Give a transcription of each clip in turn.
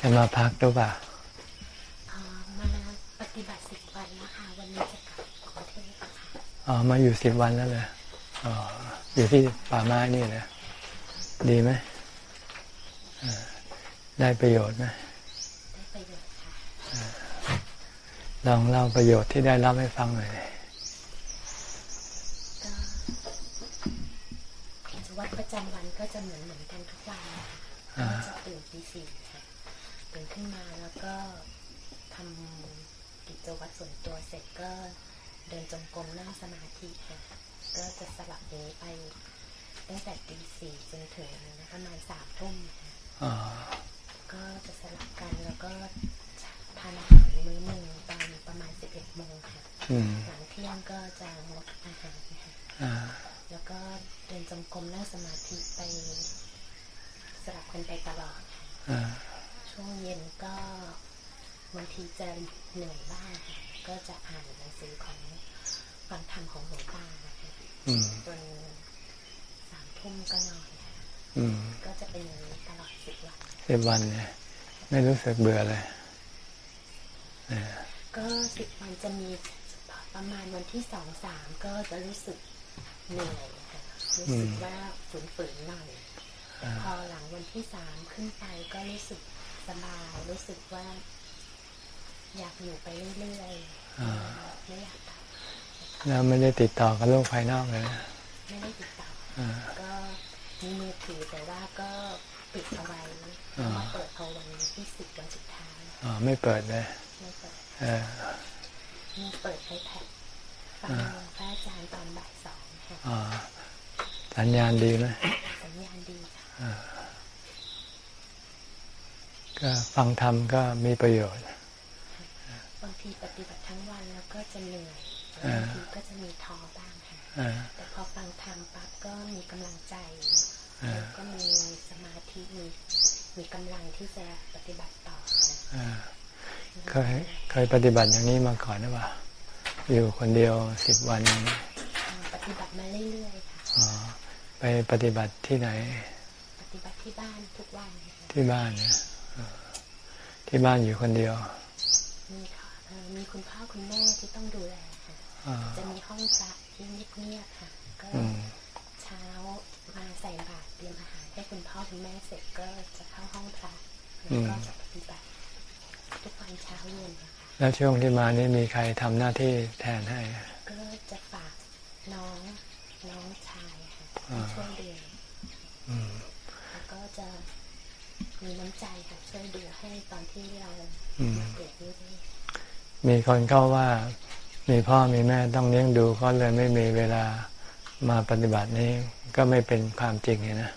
จะมาพักหรือเปล่าเอ่อมาปฏิบัติสิบวันแล้วค่ะวันนี้จะกลับกรุงเทพค่ะอ๋อมาอยู่สิบวันแล้วเลยอ๋ออยู่ที่ป่าไม้นี่นะดีไหมอ่าได้ประโยชน์ไหมได้ประโยชน์ค่ะลองเล่าประโยชน์ที่ได้รับให้ฟังหน่อยดิก็กิจวัตรประจำวันก็จะเหมือนเหมือนกันทุกวันนะคะก็จะตื่นตีสี่ค่ะตื่นขึ้นมาแล้วก็ทำกิจวัตรส่วนตัวเสร็จก็เดิน จงกรมนั่งสมาธิค่ะก็จะสลับอย่างนี้ไปตั้งแต่ตีสี่จนถึงประมาณสามทุ่มค่ะอ๋อก็จะสลับกันแล้วก็ทานอาหารมื้อหนึ่งตอนประมาณ11โมงค่ะอืมหลังเที่ยงก็จะงดอาหารนะคะ อ่า แล้วก็เดินจงกรมนั่งสมาธิไปสลับกันไปตลอดค่ะ อ่า ช่วงเย็นก็บางทีจะเหนื่อยบ้างค่ะก็จะอ่านหนังสือของฟังธรรมของหลวงตานะคะ อืม จนสามทุ่มก็นอนค่ะ อืม ก็จะเป็นอย่างนี้ตลอดสิบวัน สิบวันเนี่ย ไม่รู้ สึกเบื่อเลยเออก็สิบวันจะมีประมาณวันที่สองสามก็จะรู้สึกเหนื่อยค่ะรู้สึกว่าฝืนๆหน่อยแต่พอหลังวันที่สามขึ้นไปก็รู้สึกสบายรู้สึกว่า อยากอยู่ไปเรื่อยๆไม่อยากกลับแล้วไม่ได้ติดต่อกับโลกภายนอกเลยนะ ไม่ได้ติดต่อ อ่า ก็มีมือถือแต่ว่าก็ปิดเอาไว้ อ่า มาเปิดเอาวันที่สิบวันสุดท้าย อ๋อ ไม่เปิดเลยไม่เปิดเออมีเปิดไอแพดฟังพระอาจารย์ตอนบ่ายสองค่ะอ๋อสัญญาณดีไหมสัญญาณดีค่ะก็ฟังธรรมก็มีประโยชน์ บางทีปฏิบัติทั้งวันแล้วก็จะเหนื่อย อ่า บางทีก็จะมีท้อบ้างค่ะ อ่า แต่พอฟังธรรมปั๊บก็มีกำลังใจ อ่า แล้วก็มีสมาธิมีมีกำลังที่จะปฏิบัติต่อค่ะ อ่า เค ยเคยปฏิบัติอย่างนี้มาก่อนหรือเปล่าอยู่คนเดียวสิบวันอย่างนี้อ่าปฏิบัติมาเรื่อยๆค่ะอ๋อไปปฏิบัติที่ไหน ปฏิบัติที่บ้านทุกวันค่ะที่บ้านเนี่ยอ๋อที่บ้านอยู่คนเดียว มีค่ะเอ่อมีคุณพ่อคุณแม่ที่ต้องดูแลค่ะ อ่า จะมีห้องพระที่เงียบๆค่ะ ก็ อืม เช้ามาใส่บาตรเตรียมอาหารให้คุณพ่อคุณแม่เสร็จก็จะเข้าห้องพระแล้วก็จะปฏิบัติ ทุกวันเช้าเย็นนะคะ แล้วช่วงที่มานี่มีใครทำหน้าที่แทนให้ ก็จะฝากน้องน้องชายค่ะอ่าช่วยดูอืมแล้วก็จะมีน้ำใจค่ะช่วยดูให้ตอนที่เราอืมมาเกิดนี่มีคนเข้าว่า มีพ่อมีแม่ต้องเลี้ยงดูก็เลยไม่มีเวลามาปฏิบัตินี้ก็ไม่เป็นความจริงเนี่ยนะ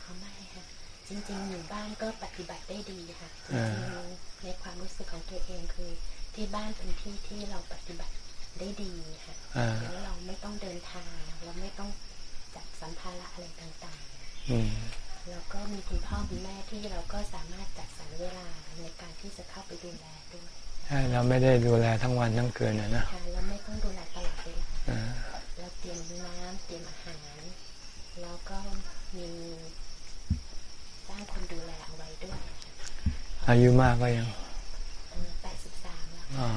เขาไม่ค่ะจริงๆอยู่บ้านก็ปฏิบัติได้ดีค่ะจอ่าริงๆ ในความรู้สึกของตัวเองคือ ที่บ้านเป็นที่ที่เราปฏิบัติได้ดีค่ะอ่าแล้วเราไม่ต้องเดินทาง เราไม่ต้องจัดสัมภาระอะไรต่างอืมๆแล้วก็มีคุณพ่อคุณแม่ที่เราก็สามารถจัดสรรเวลาในการที่จะเข้าไปดูแลด้วยใช่เราไม่ได้ดูแลทั้งวันทั้งคืนนะนะค่ะแล้วไม่ต้องดูแลตลอดเวลาอ่าเราเตรียมน้ำเตรียมอาหาร แล้วก็มีจ้างคนดูแลเอาไว้ด้วย อายุมากก็ยังแปดสิบสามแล้วอ่า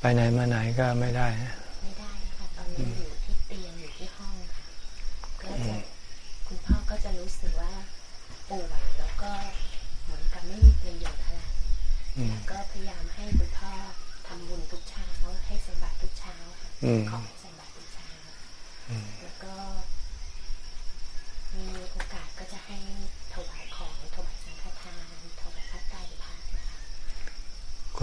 ไปไหนมาไหนก็ไม่ได้นะไม่ได้ค่ะตอนนี้อยู่ที่เตียงอยู่ที่ห้องค่ะก็จะคุณพ่อก็จะรู้สึกว่าป่วยแล้วก็เหมือนกับไม่มีประโยชน์อะไรอืมก็พยายามให้คุณพ่อทำบุญทุกเช้าให้ใส่บาตรทุกเช้าค่ะอืมขอให้ใส่บาตรทุกเช้า อืม แล้วก็ มีโอกาสก็จะให้ถวายของถวายสังฆทานถวายพระไตรพระนะคะ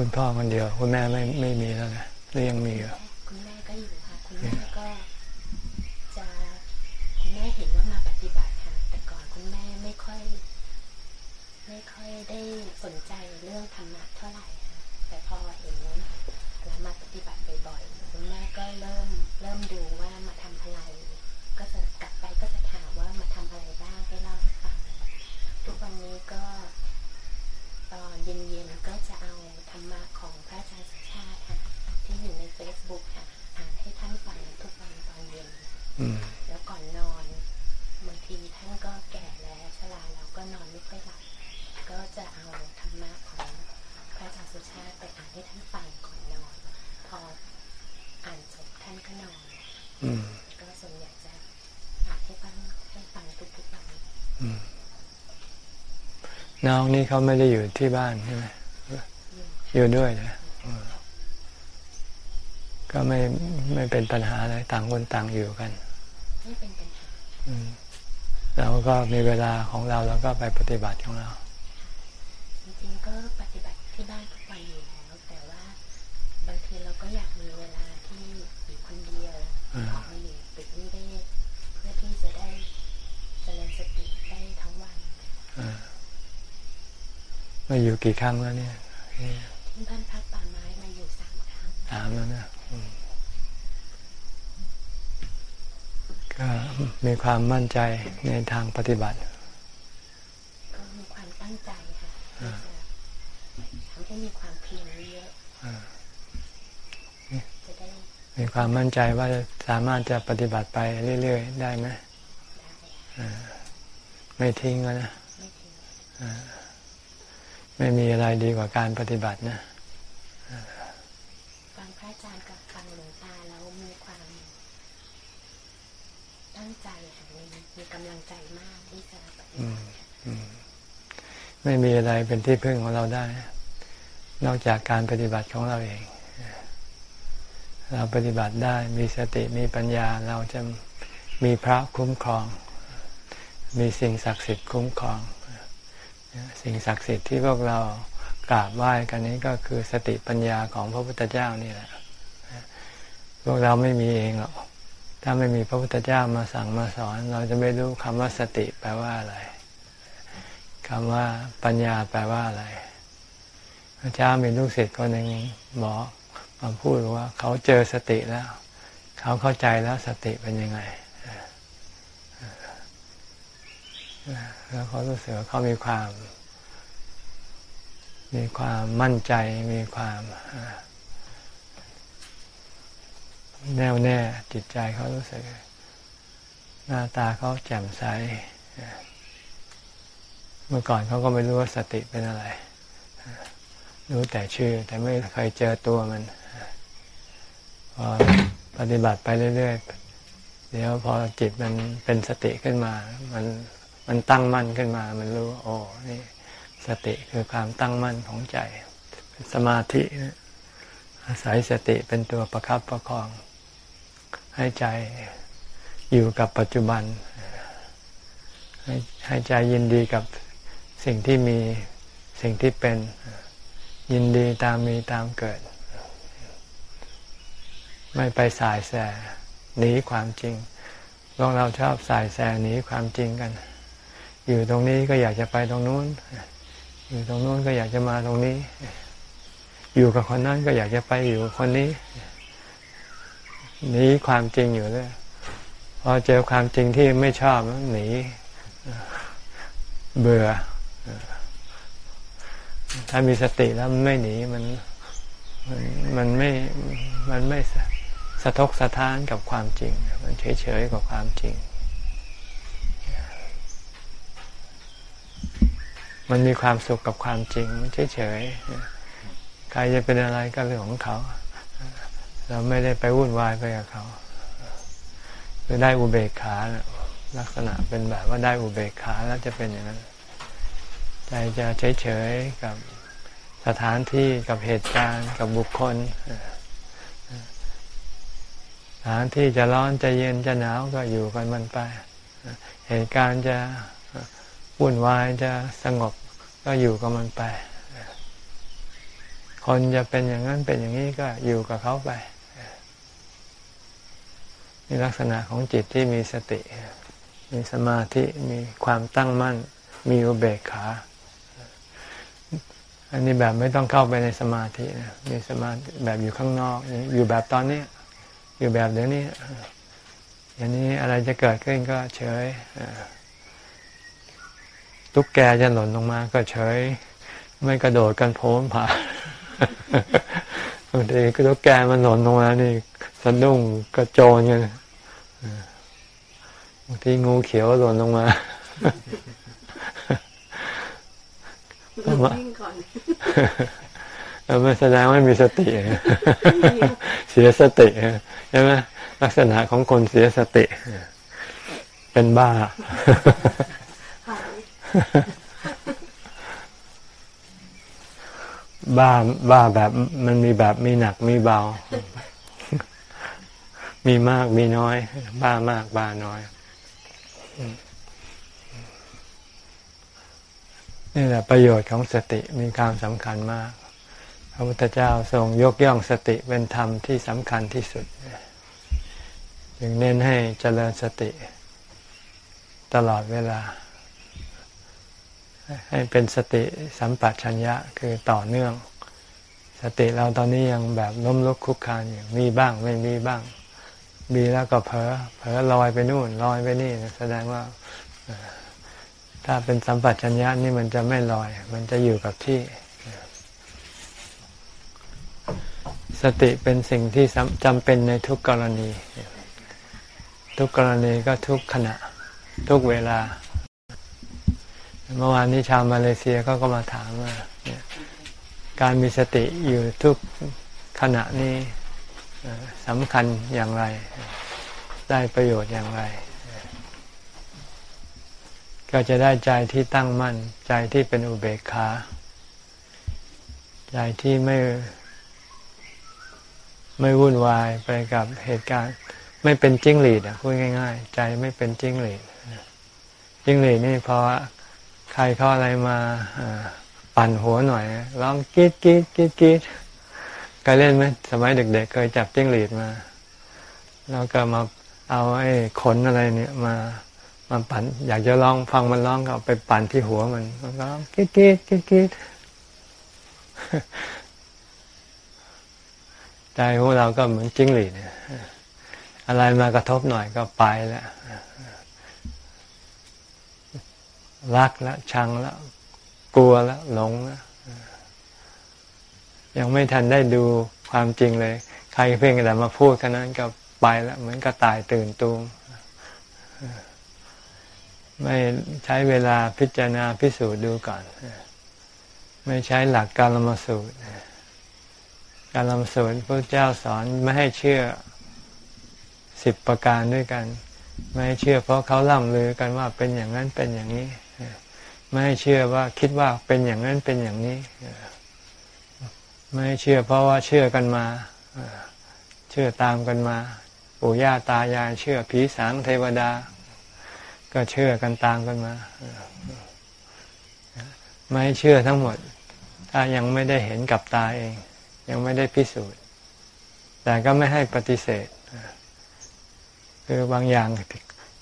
คุณพ่อคนเดียว คุณแม่ไม่ไม่มีแล้วนะหรือยังมีอยู่คุณแม่ก็อยู่ค่ะคุณแม่ก็จะคุณแม่เห็นว่ามาปฏิบัติค่ะแต่ก่อนคุณแม่ไม่ค่อย ไม่ค่อยได้สนใจเรื่องธรรมะเท่าไหร่ค่ะแต่พอเห็นเรามาปฏิบัติบ่อยๆคุณแม่ก็เริ่มเริ่มดูว่ามาทำอะไร ก็จะกลับไปก็จะถามว่ามาทำอะไรบ้างให้เล่าให้ฟังทุกวันนี้ก็ตอนเย็นๆก็จะเอา เฟซบุ๊กค่ะอ่านให้ท่านฟังทุกวันตอนเย็นแล้วก่อนนอนบางทีท่านก็แก่แล้วชราแล้วก็นอนไม่ค่อยหลับก็จะเอาธรรมะของพระอาจารย์สุชาติไปอ่านให้ท่านฟังก่อนนอนพออ่านจบท่านก็นอนก็ส่วนใหญ่จะอ่านให้ฟังให้ฟังทุกๆวันน้องนี่เขาไม่ได้อยู่ที่บ้านใช่ไหมอยู่ด้วยนะ ก็ไม่ไม่เป็นปัญหาอะไรต่างคนต่างอยู่กันไม่เป็นปัญหาเราก็มีเวลาของเราแล้วก็ไปปฏิบัติของเรา จริงๆก็ปฏิบัติที่บ้านทุกวันอยู่แล้วแต่ว่า บางทีเราก็อยากมีเวลาที่อยู่คนเดียวออกมาอยู่ปิดนี่ได้เพื่อที่จะได้เจริญสติได้ทั้งวันมาอยู่กี่ครั้งแล้วเนี่ยที่บ้านพัก สามแล้วนะก็มีความมั่นใจในทางปฏิบัติก็มีความตั้งใจค่ะทำให้มีความเพียรเยอะจะได้มีความมั่นใจว่าสามารถจะปฏิบัติไปเรื่อยๆ ได้ไหมไม่ทิ้งแล้วนะไม่มีอะไรดีกว่าการปฏิบัตินะฟังพระอาจารย์กับฟังหลวงตาแล้วมีความตั้งใจค่ะมีมีกำลังใจมากที่จะปฏิบัติ ไม่มีอะไรเป็นที่พึ่งของเราได้ นอกจากการปฏิบัติของเราเอง เราปฏิบัติได้มีสติมีปัญญาเราจะมีพระคุ้มครอง มีสิ่งศักดิ์สิทธิ์คุ้มครอง สิ่งศักดิ์สิทธิ์ที่พวกเรากราบไหว้กันนี้ก็คือสติปัญญาของพระพุทธเจ้านี่แหละพวกเราไม่มีเองหรอกถ้าไม่มีพระพุทธเจ้ามาสั่งมาสอน เราจะไม่รู้คำว่าสติแปลว่าอะไร คำว่าปัญญาแปลว่าอะไร พระเจ้ามีลูกศิษย์คนหนึ่งบอกมาพูดว่า เขาเจอสติแล้ว เขาเข้าใจแล้วสติเป็นยังไงแล้วเขารู้สึกว่าเขามีความ มีความมั่นใจมีความแน่วแน่จิตใจเขารู้สึก หน้าตาเขาแจ่มใส เมื่อก่อนเขาก็ไม่รู้ว่าสติเป็นอะไร รู้แต่ชื่อ แต่ไม่เคยเจอตัวมัน พอปฏิบัติไปเรื่อยๆ เดี๋ยวพอจิตมันเป็นสติขึ้นมา มันมันตั้งมั่นขึ้นมา มันรู้ โอ้นี่สติคือความตั้งมั่นของใจ สมาธิอาศัยสติเป็นตัวประครับประคอง ให้ใจอยู่กับปัจจุบัน ให้ให้ใจยินดีกับ สิ่งที่มีสิ่งที่เป็นยินดีตามมีตามเกิด ไม่ไปสายแสหนีความจริงพวกเราชอบสายแสหนีความจริงกัน อยู่ตรงนี้ก็อยากจะไปตรงนู้น อยู่ตรงนู้นก็อยากจะมาตรงนี้ อยู่กับคนนั้นก็อยากจะไปอยู่คนนี้หนีความจริงอยู่เลยพอเจอความจริงที่ไม่ชอบหนีเบื่อ ถ้ามีสติแล้วมันไม่หนีมันมันมันไม่มันไม่สะทกสะท้านกับความจริง มันเฉยๆกับความจริง มันมีความสุขกับความจริง มันเฉยๆใครจะเป็นอะไรก็เรื่องของเขา เราไม่ได้ไปวุ่นวายไปกับเขาคือได้อุเบกขาลักษณะเป็นแบบว่าได้อุเบกขาแล้วจะเป็นอย่างนั้น ใจจะเฉยๆกับสถานที่กับเหตุการณ์กับบุคคลสถานที่จะร้อนจะเย็นจะหนาวก็อยู่กันมันไป เหตุการณ์จะวุ่นวายจะสงบก็อยู่กับมันไป คนจะเป็นอย่างนั้นเป็นอย่างนี้ก็อยู่กับเขาไปนี่ลักษณะของจิตที่มีสติ มีสมาธิ มีความตั้งมั่น มีอุเบกขา อันนี้แบบไม่ต้องเข้าไปในสมาธินะมีสมาธิแบบอยู่ข้างนอก อยู่แบบตอนนี้ อยู่แบบเดี๋ยวนี้อย่างนี้อะไรจะเกิดขึ้นก็เฉยตุ๊กแกจะหล่นลงมาก็เฉย ไม่กระโดดกันโผล่ผ่าบางทีก็ตุ๊กแกมันหล่นลงมานี่สะดุ้งกระโจนกันบางทีงูเขียวหล่นลงมา วิ่งก่อนไม่แสดงว่ามีสติเสียสติใช่ไหมลักษณะของคนเสียสติ เป็นบ้าค่ะบ้าบ้าแบบมันมีแบบมีหนักมีเบา มีมากมีน้อย บ้ามากบ้าน้อย นี่แหละประโยชน์ของสติมีความสำคัญมาก พระพุทธเจ้าทรงยกย่องสติเป็นธรรมที่สำคัญที่สุดจึงเน้นให้เจริญสติ ตลอดเวลา ให้เป็นสติสัมปชัญญะคือต่อเนื่อง สติเราตอนนี้ยังแบบล้มลุกคุกคานอยู่มีบ้างไม่มีบ้างมีแล้วก็เผลอเผลอลอยไปนู่นลอยไปนี่แสดงว่า ถ้าเป็นสัมปชัญญะนี่มันจะไม่ลอย มันจะอยู่กับที่ สติเป็นสิ่งที่จำเป็นในทุกกรณี ทุกกรณีก็ทุกขณะ ทุกเวลา เมื่อวานนี้ชาวมาเลเซียก็ก็มาถามว่าการมีสติอยู่ทุกขณะนี้สำคัญอย่างไร ได้ประโยชน์อย่างไร ก็จะได้ใจที่ตั้งมั่น ใจที่เป็นอุเบกขา ใจที่ไม่ไม่วุ่นวายไปกับเหตุการณ์ ไม่เป็นจิ้งหรีดอะพูดง่าย ๆ ใจไม่เป็นจิ้งหรีดจิ้งหรีดนี่พอใครเข้าอะไรมาปั่นหัวหน่อยร้องกีดกีดกีดกีดเคยเล่นไหมสมัยเด็ก ๆ เคยจับจิ้งหรีดมา แล้วก็มาเอาไอ้ขนอะไรเนี่ยมา มันปั่นอยากจะร้องฟังมันร้องก็ไปปั่นที่หัวมันมันก็ร้องกิ๊ดกิ๊ดกิ๊ดกิ๊ดใจของเราก็เหมือนจิ้งหรีดอะไรมากระทบหน่อยก็ไปแล้วรักแล้วชังแล้วกลัวแล้วหลงแล้วยังไม่ทันได้ดูความจริงเลย ใครเพียงแต่มาพูดแค่นั้นก็ไปแล้วเหมือนกระต่ายตื่นตูม ไม่ใช้เวลาพิจารณาพิสูจน์ดูก่อน ไม่ใช้หลักการลมสูตร การลมสูตรพระเจ้าสอนไม่ให้เชื่อสิบประการด้วยกัน ไม่ให้เชื่อเพราะเขาล่ำลือกันว่าเป็นอย่างนั้นเป็นอย่างนี้ ไม่ให้เชื่อว่าคิดว่าเป็นอย่างนั้นเป็นอย่างนี้ ไม่ให้เชื่อเพราะว่าเชื่อกันมา เชื่อตามกันมาปู่ย่าตายายเชื่อผีสางเทวดา ก็เชื่อกันตามกันมา ไม่เชื่อทั้งหมด ถ้ายังไม่ได้เห็นกับตาเอง ยังไม่ได้พิสูจน์ แต่ก็ไม่ให้ปฏิเสธ คือบางอย่าง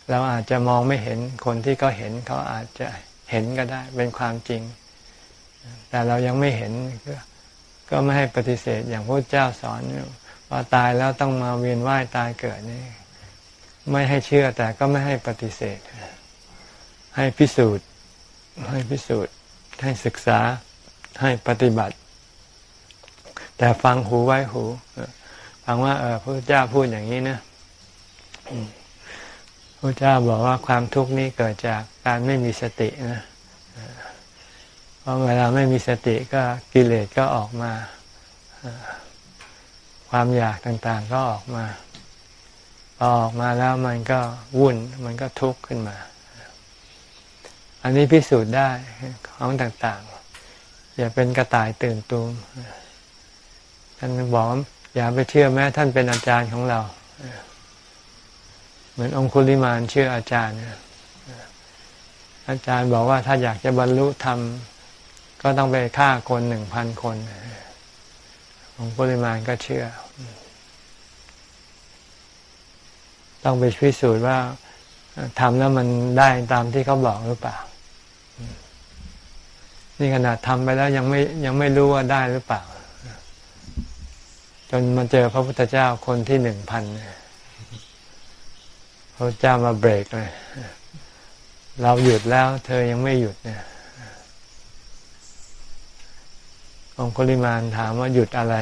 เราอาจจะมองไม่เห็นคนที่เขาเห็นเขาอาจจะเห็นก็ได้ เป็นความจริง แต่เรายังไม่เห็น ก็ไม่ให้ปฏิเสธอย่างพระเจ้าสอนว่าตายแล้วต้องมาเวียนว่ายตายเกิดนี่ ไม่ให้เชื่อแต่ก็ไม่ให้ปฏิเสธ ให้พิสูจน์ ให้พิสูจน์ ให้ศึกษาให้ปฏิบัติ แต่ฟังหูไว้หู ฟังว่า เออพระเจ้าพูดอย่างนี้นะพระเจ้าบอกว่าความทุกข์นี้เกิดจากการไม่มีสตินะเพราะเวลาไม่มีสติก็กิเลสก็ออกมา ความอยากต่างๆก็ออกมา พอออกมาแล้วมันก็วุ่น มันก็ทุกข์ขึ้นมา อันนี้พิสูจน์ได้ของต่างๆ อย่าเป็นกระต่ายตื่นตูมท่านบอกอย่าไปเชื่อแม้ท่านเป็นอาจารย์ของเรา เหมือนองคุลิมานเชื่ออาจารย์อาจารย์บอกว่าถ้าอยากจะบรรลุธรรมก็ต้องไปฆ่าคนหนึ่งพันคนองคุลิมานก็เชื่อ ต้องไปพิสูจน์ว่าทำแล้วมันได้ตามที่เขาบอกหรือเปล่า นี่ขนาดทำไปแล้วยังไม่ยังไม่รู้ว่าได้หรือเปล่า จนมาเจอพระพุทธเจ้าคนที่หนึ่งพันพระเจ้ามาเบรกเลยเราหยุดแล้ว เธอยังไม่หยุดเนี่ยองคุลิมานถามว่าหยุดอะไร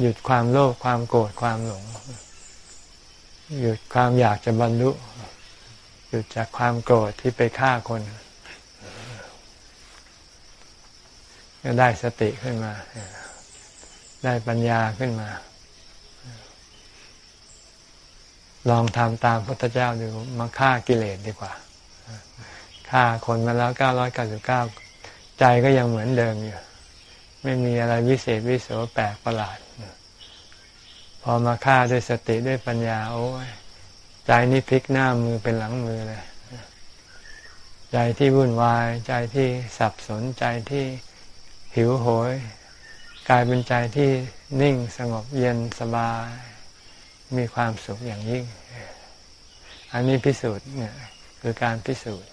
หยุดความโลภความโกรธความหลง หยุดความอยากจะบรรลุหยุดจากความโกรธที่ไปฆ่าคนก็ได้สติขึ้นมา ได้ปัญญาขึ้นมา ลองทำตามพระพุทธเจ้าดูมาฆ่ากิเลสดีกว่าฆ่าคนมาแล้วเก้าร้อยเก้าสิบเก้าใจก็ยังเหมือนเดิมอยู่ ไม่มีอะไรวิเศษวิโสแปลกประหลาด พอมาฆ่าด้วยสติด้วยปัญญา โอ้ยใจนี่พลิกหน้ามือเป็นหลังมือเลยใจที่วุ่นวาย ใจที่สับสนใจที่หิวโหย กลายเป็นใจที่นิ่งสงบเย็นสบาย มีความสุขอย่างยิ่ง อันนี้พิสูจน์เนี่ยคือการพิสูจน์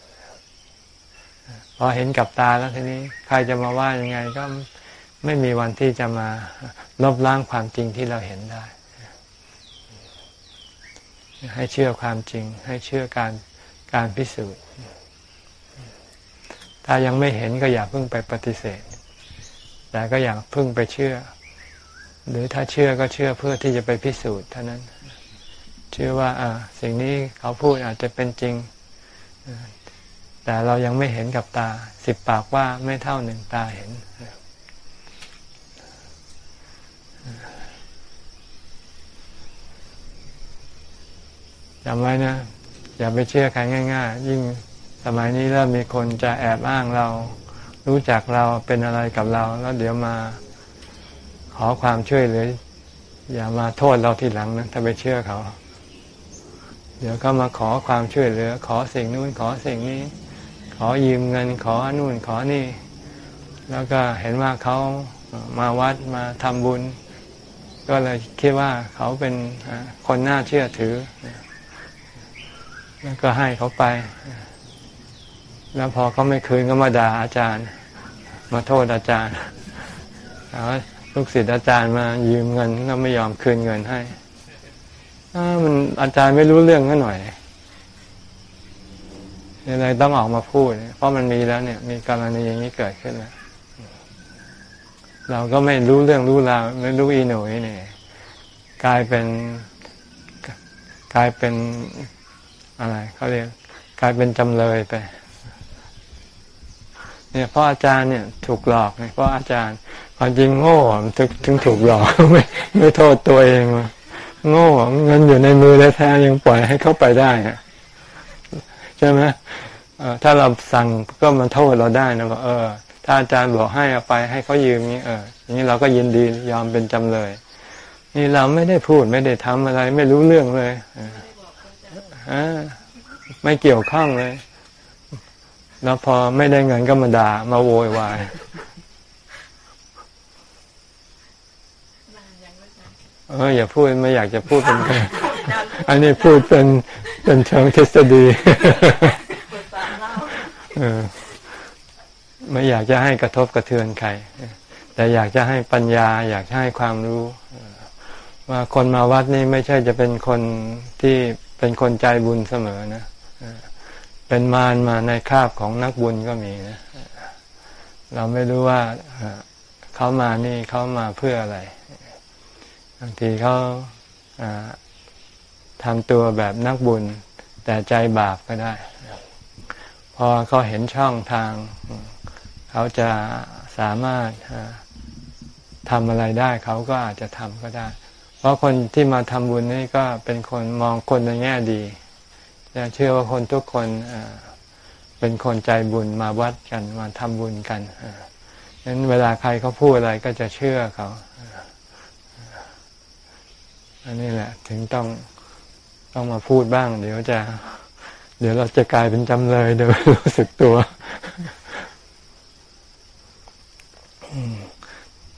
พอเห็นกับตาแล้วทีนี้ ใครจะมาว่ายังไงก็ไม่มีวันที่จะมาลบล้างความจริงที่เราเห็นได้ ให้เชื่อความจริง ให้เชื่อการการพิสูจน์ ถ้ายังไม่เห็นก็อย่าเพิ่งไปปฏิเสธ แต่ก็อย่าเพิ่งไปเชื่อ หรือถ้าเชื่อก็เชื่อเพื่อที่จะไปพิสูจน์เท่านั้น เชื่อว่าอ่าสิ่งนี้เขาพูดอาจจะเป็นจริง แต่เรายังไม่เห็นกับตา สิบปากว่าไม่เท่าหนึ่งตาเห็น จำไว้นะ อย่าไปเชื่อใครง่าย ๆ ยิ่งสมัยนี้เริ่มมีคนจะแอบอ้างเรา รู้จักเราเป็นอะไรกับเรา แล้วเดี๋ยวมาขอความช่วยเหลืออย่ามาโทษเราทีหลังนะถ้าไปเชื่อเขา เดี๋ยวก็มาขอความช่วยเหลือ ขอสิ่งนู้นขอสิ่งนี้ ขอยืมเงินขอนู่นขอนี่ แล้วก็เห็นว่าเขามาวัดมาทำบุญ ก็เลยคิดว่าเขาเป็นคนน่าเชื่อถือ ก็ให้เขาไป แล้วพอเขาไม่คืนก็มาด่าอาจารย์ มาโทษอาจารย์ลูกศิษย์อาจารย์มายืมเงินแล้วไม่ยอมคืนเงินให้มันอาจารย์ไม่รู้เรื่องก็หน่อยเลยต้องออกมาพูด เพราะมันมีแล้วเนี่ย มีกรณีอย่างนี้เกิดขึ้นแล้วเราก็ไม่รู้เรื่องรู้ราวไม่รู้อีหนุ่ยเนี่ยกลายเป็นกลายเป็น อะไรเขาเรียกกลายเป็นจำเลยไป เนี่ยเพราะอาจารย์เนี่ยถูกหลอกไงเพราะอาจารย์ความจริงโง่ถึงถึงถูกหลอกไม่ไม่โทษตัวเองโง่เงินอยู่ในมือแท้ๆยังปล่อยให้เข้าไปได้ใช่ไหมถ้าเราสั่งก็มันโทษเราได้นะว่าเออ ถ้าอาจารย์บอกให้เอาไปให้เขายืมนี้เอออย่างนี้เราก็ยินดียอมเป็นจำเลย นี่เราไม่ได้พูดไม่ได้ทำอะไร ไม่รู้เรื่องเลย ไม่เกี่ยวข้องเลย แล้วพอไม่ได้เงินก็มาด่ามาโวยวายเอออย่าพูดไม่อยากจะพูดเป็นกันอันนี้พูดเป็นเป็นเชิงทฤษฎีไม่อยากจะให้กระทบกระเทือนใครแต่อยากจะให้ปัญญา อยากให้ความรู้ว่าคนมาวัดนี่ไม่ใช่จะเป็นคนที่ เป็นคนใจบุญเสมอนะเป็นมารมาในคาบของนักบุญก็มีนะ เราไม่รู้ว่าเขามานี่เขามาเพื่ออะไรบางทีเขาทำตัวแบบนักบุญ แต่ใจบาปก็ได้ พอเขาเห็นช่องทาง เขาจะสามารถทำอะไรได้ เขาก็อาจจะทำก็ได้ เพราะคนที่มาทำบุญนี่ก็เป็นคนมองคนในแง่ดีจะเชื่อว่าคนทุกคนเป็นคนใจบุญมาวัดกันมาทำบุญกันนั้นเวลาใครเขาพูดอะไรก็จะเชื่อเขาอันนี้แหละ ถึงต้องต้องมาพูดบ้าง เดี๋ยวจะ เดี๋ยวเราจะกลายเป็นจำเลยโดยรู้สึกตัว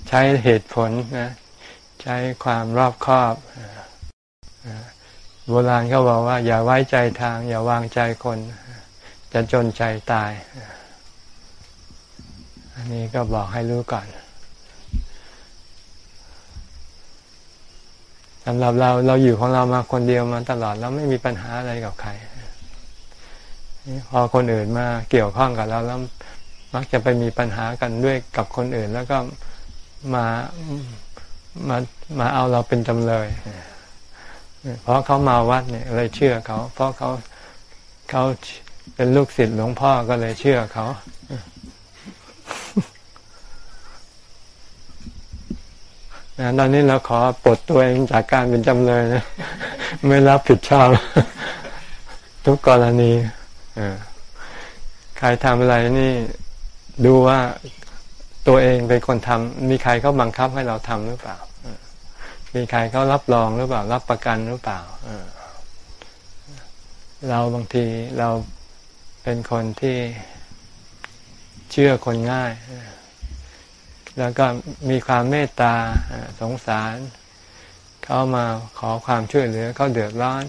ใช้เหตุผลนะ ใช้ความรอบคอบโบราณเขาบอกว่า อย่าไว้ใจทาง อย่าวางใจคน จะจนใจตาย อันนี้ก็บอกให้รู้ก่อนสำหรับเราเราอยู่ของเรามาคนเดียวมาตลอดเราไม่มีปัญหาอะไรกับใครพอคนอื่นมาเกี่ยวข้องกับเราแล้วมักจะไปมีปัญหากันด้วยกับคนอื่น แล้วก็มา มามาเอาเราเป็นจำเลย เพราะเขามาวัดเนี่ยเลยเชื่อเขา เพราะเขาเขาเป็นลูกศิษย์หลวงพ่อก็เลยเชื่อเขาตอนนี้เราขอปลดตัวเองจากการเป็นจำเลยนะ ไม่รับผิดชอบ ทุกกรณีใครทำอะไรนี่ ดูว่า ตัวเองเป็นคนทำมีใครเขาบังคับให้เราทำหรือเปล่า มีใครเขารับรองหรือเปล่า รับประกันหรือเปล่าเราบางทีเราเป็นคนที่เชื่อคนง่าย แล้วก็มีความเมตตาสงสาร เขามาขอความช่วยเหลือเขาเดือดร้อน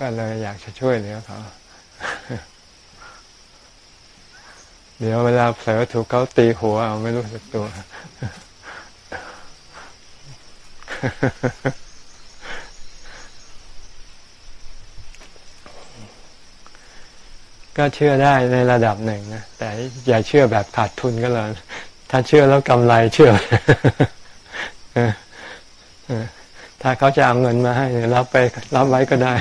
ก็เลยอยากจะช่วยเหลือเขา เดี๋ยวเวลาเผลอถูกเขาตีหัวเอาไม่รู้สึกตัว ก็เชื่อได้ในระดับหนึ่งนะ แต่อย่าเชื่อแบบขาดทุนก็เลยถ้าเชื่อแล้วกำไรเชื่อถ้าเขาจะเอาเงินมาให้ รับไปรับไว้ก็ได้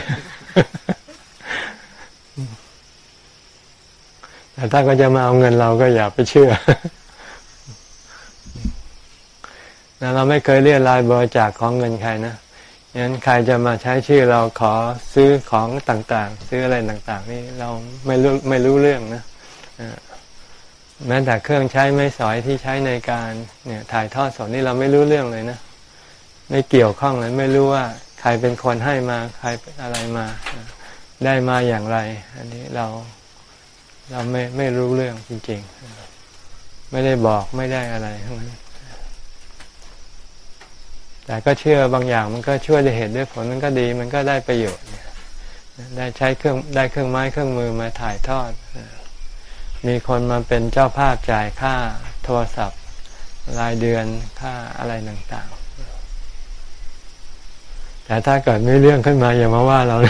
แต่ถ้าก็จะมาเอาเงินเราก็อย่าไปเชื่อนะเราไม่เคยเรียกรายบริจาคของเงินใครนะงั้นใครจะมาใช้ชื่อเราขอซื้อของต่างๆ ซื้ออะไรต่างๆ นี่เราไม่รู้ไม่รู้เรื่องนะแม้แต่เครื่องใช้ไม่สอยที่ใช้ในการเนี่ยถ่ายทอดสดนี่เราไม่รู้เรื่องเลยนะ ไม่เกี่ยวข้องเลยไม่รู้ว่า ใครเป็นคนให้มาใครเป็นอะไรมา ได้มาอย่างไร อันนี้เรา เราไม่ไม่รู้เรื่องจริง ๆ ไม่ได้บอกไม่ได้อะไรทั้งนั้นแต่ก็เชื่อบางอย่างมันก็ช่วยได้เหตุด้วยผลมันก็ดีมันก็ได้ประโยชน์ได้ใช้เครื่องได้เครื่องไม้เครื่องมือมาถ่ายทอด มีคนมาเป็นเจ้าภาพจ่ายค่าโทรศัพท์ รายเดือนค่าอะไรต่างๆ แต่ถ้าเกิดไม่เรื่องขึ้นมาอย่ามาว่าเราเ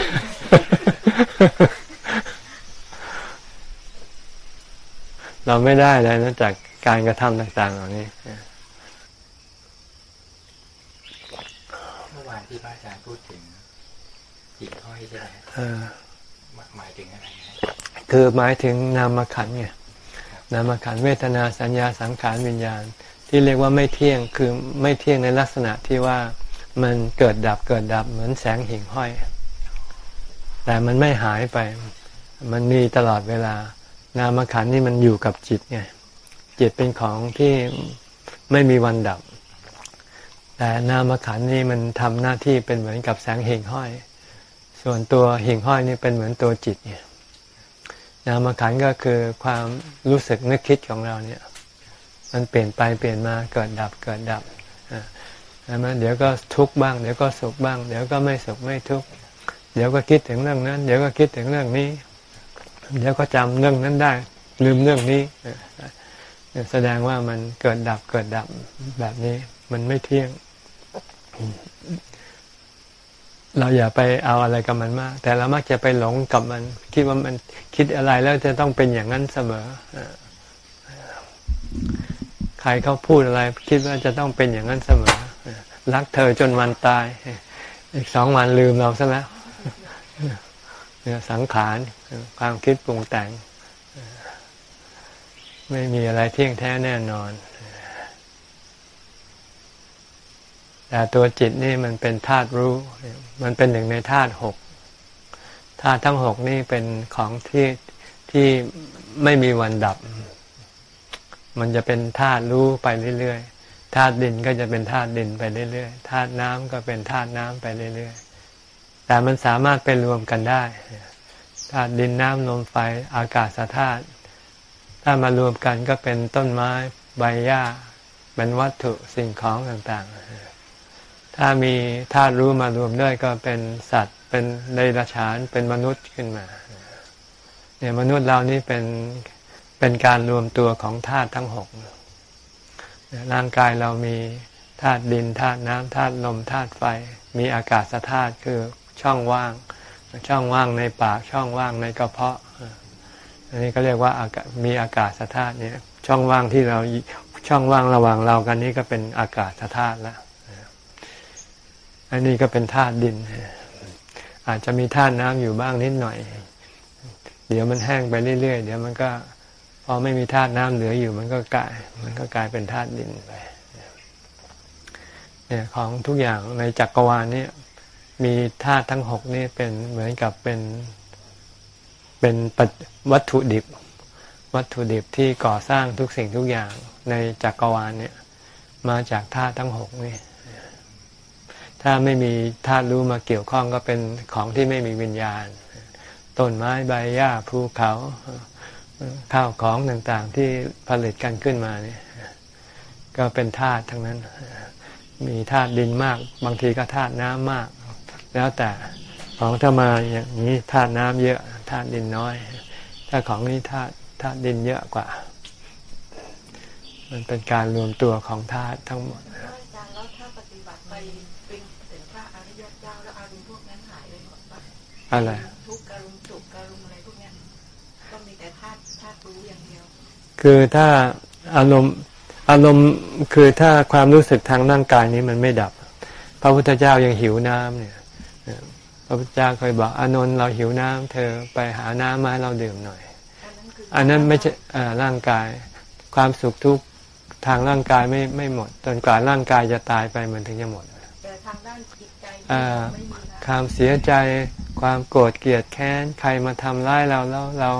ราไม่ได้เลยนอกจากการกระทำต่าง ๆ เหล่านี้เมื่อวานที่พระอาจารย์พูดถึงหิ่งห้อยใช่ไหมหมายถึงอะไรคือหมายถึงนามขันไงนามขันเวทนาสัญญาสังขารวิญญาณ ที่เรียกว่าไม่เที่ยงคือไม่เที่ยงในลักษณะที่ว่ามันเกิดดับเกิดดับเหมือนแสงหิ่งห้อย แต่มันไม่หายไป มันมีตลอดเวลา นามขันนี่มันอยู่กับจิตไงจิตเป็นของที่ไม่มีวันดับ แต่นามขันนี่มันทำหน้าที่เป็นเหมือนกับแสงเหงห้อย ส่วนตัวเหงห้อยนี่เป็นเหมือนตัวจิตเนี่ยนามขันก็คือความรู้สึกนึกคิดของเราเนี่ย มันเปลี่ยนไปเปลี่ยนมาเกิดดับเกิดดับใช่ไหมเดี๋ยวก็ทุกข์บ้าง เดี๋ยวก็สุขบ้าง เดี๋ยวก็ไม่สุขไม่ทุกข์เดี๋ยวก็คิดถึงเรื่องนั้น เดี๋ยวก็คิดถึงเรื่องนี้ เดี๋ยวก็จำเรื่องนั้นได้ ลืมเรื่องนี้แสดงว่ามันเกิดดับเกิดดับแบบนี้ มันไม่เที่ยง เราอย่าไปเอาอะไรกับมันมาก แต่เรามักจะไปหลงกับมัน คิดว่ามันคิดอะไรแล้วจะต้องเป็นอย่างนั้นเสมอใครเขาพูดอะไร คิดว่าจะต้องเป็นอย่างนั้นเสมอรักเธอจนวันตาย อีกสองวันลืมเราซะแล้ว สังขารความคิดปรุงแต่ง ไม่มีอะไรเที่ยงแท้แน่นอน แต่ตัวจิตนี่มันเป็นธาตุรู้ มันเป็นหนึ่งในธาตุหกธาตุทั้งหกนี่เป็นของที่ที่ไม่มีวันดับ มันจะเป็นธาตุรู้ไปเรื่อยๆธาตุดินก็จะเป็นธาตุดินไปเรื่อยๆธาตุน้ำก็เป็นธาตุน้ำไปเรื่อยๆ แต่มันสามารถไปรวมกันได้ธาตุดินน้ำลมไฟอากาศธาตุถ้ามารวมกันก็เป็นต้นไม้ใบหญ้าเป็นวัตถุสิ่งของต่างๆ ถ้ามีธาตุรู้มารวมด้วยก็เป็นสัตว์ เป็นในราชานเป็นมนุษย์ขึ้นมาเนี่ยมนุษย์เรานี่เป็นเป็นการรวมตัวของธาตุทั้งหกร่างกายเรามีธาตุดินธาตุน้ำธาตุลมธาตุไฟ มีอากาศธาตุคือ ช่องว่าง ช่องว่างในปากช่องว่างในกระเพาะอันนี้ก็เรียกว่าามีอากาศธาตุเนี่ย ช่องว่างที่เราช่องว่างระหว่างเรากันนี้ก็เป็นอากาศธาตุแล้วอันนี้ก็เป็นธาตุดิน อาจจะมีธาตุน้ำอยู่บ้างนิดหน่อย เดี๋ยวมันแห้งไปเรื่อยๆเดี๋ยวมันก็พอไม่มีธาตุน้ำเหลืออยู่มันก็กลาย มันก็กลายเป็นธาตุดินไปเนี่ยของทุกอย่างในจักรวาลนี้ มีธาตุทั้งหกนี่เป็นเหมือนกับเป็นเป็นวัตถุดิบ วัตถุดิบที่ก่อสร้างทุกสิ่งทุกอย่างในจักรวาลเนี่ย มาจากธาตุทั้งหกนี่ถ้าไม่มีธาตุรู้มาเกี่ยวข้องก็เป็นของที่ไม่มีวิญญาณต้นไม้ใบหญ้าภูเขาข้าวของต่างๆที่ผลิตกันขึ้นมาเนี่ยก็เป็นธาตุทั้งนั้น มีธาตุดินมาก บางทีก็ธาตุน้ำมาก แล้วแต่ของถ้ามาอย่างนี้ธาตุน้ำเยอะธาตุดินน้อย ถ้าของนี้ธาตุธาตุดินเยอะกว่า มันเป็นการรวมตัวของธาตุทั้งหมดอาจารย์แล้วถ้าปฏิบัติไปเป็นเป็นพระอริยเจ้าแล้วอารมณ์พวกนั้นหายไปหมดปะอะไรทุกการุมสุขการุมอะไรพวกนี้ก็มีแต่ธาตุธาตุรู้อย่างเดียว คือถ้าอารมณ์อารมณ์คือถ้าความรู้สึกทางร่างกายนี้มันไม่ดับ พระพุทธเจ้ายังหิวน้ำเนี่ยพ ระพุทธเจ้าเคยบอกอานนท์เราหิวน้ำเธอไปหาน้ำมาให้เราดื่มหน่อย อันนั้นไม่ใช่ร่างกาย ความสุขทุกทางร่างกายไม่ไม่หมดจนกว่าร่างกายจะตายไปมันถึงจะหมดแต่ทางด้านจิตใจความเสียใจความโกรธเกลียดแค้นใครมาทำร้ายเราแล้วเรา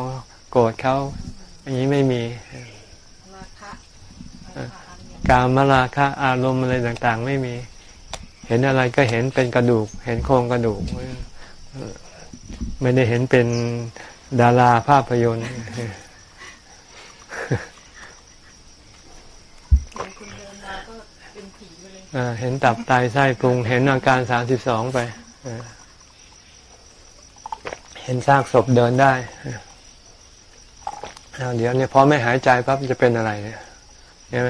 โกรธเขาอย่างนี้ไม่มีการมราคะอารมณ์อะไรต่างๆ ไม่มี เห็นอะไรก็เห็นเป็นกระดูก เห็นโครงกระดูก ไม่ได้เห็นเป็นดาราภาพยนตร์เห็นตับไตไส้พุง เห็นอาการสามสิบสองไป เห็นซากศพเดินได้เดี๋ยวเนี่ยพอไม่หายใจปั๊บจะเป็นอะไรเนี่ยใช่ไหม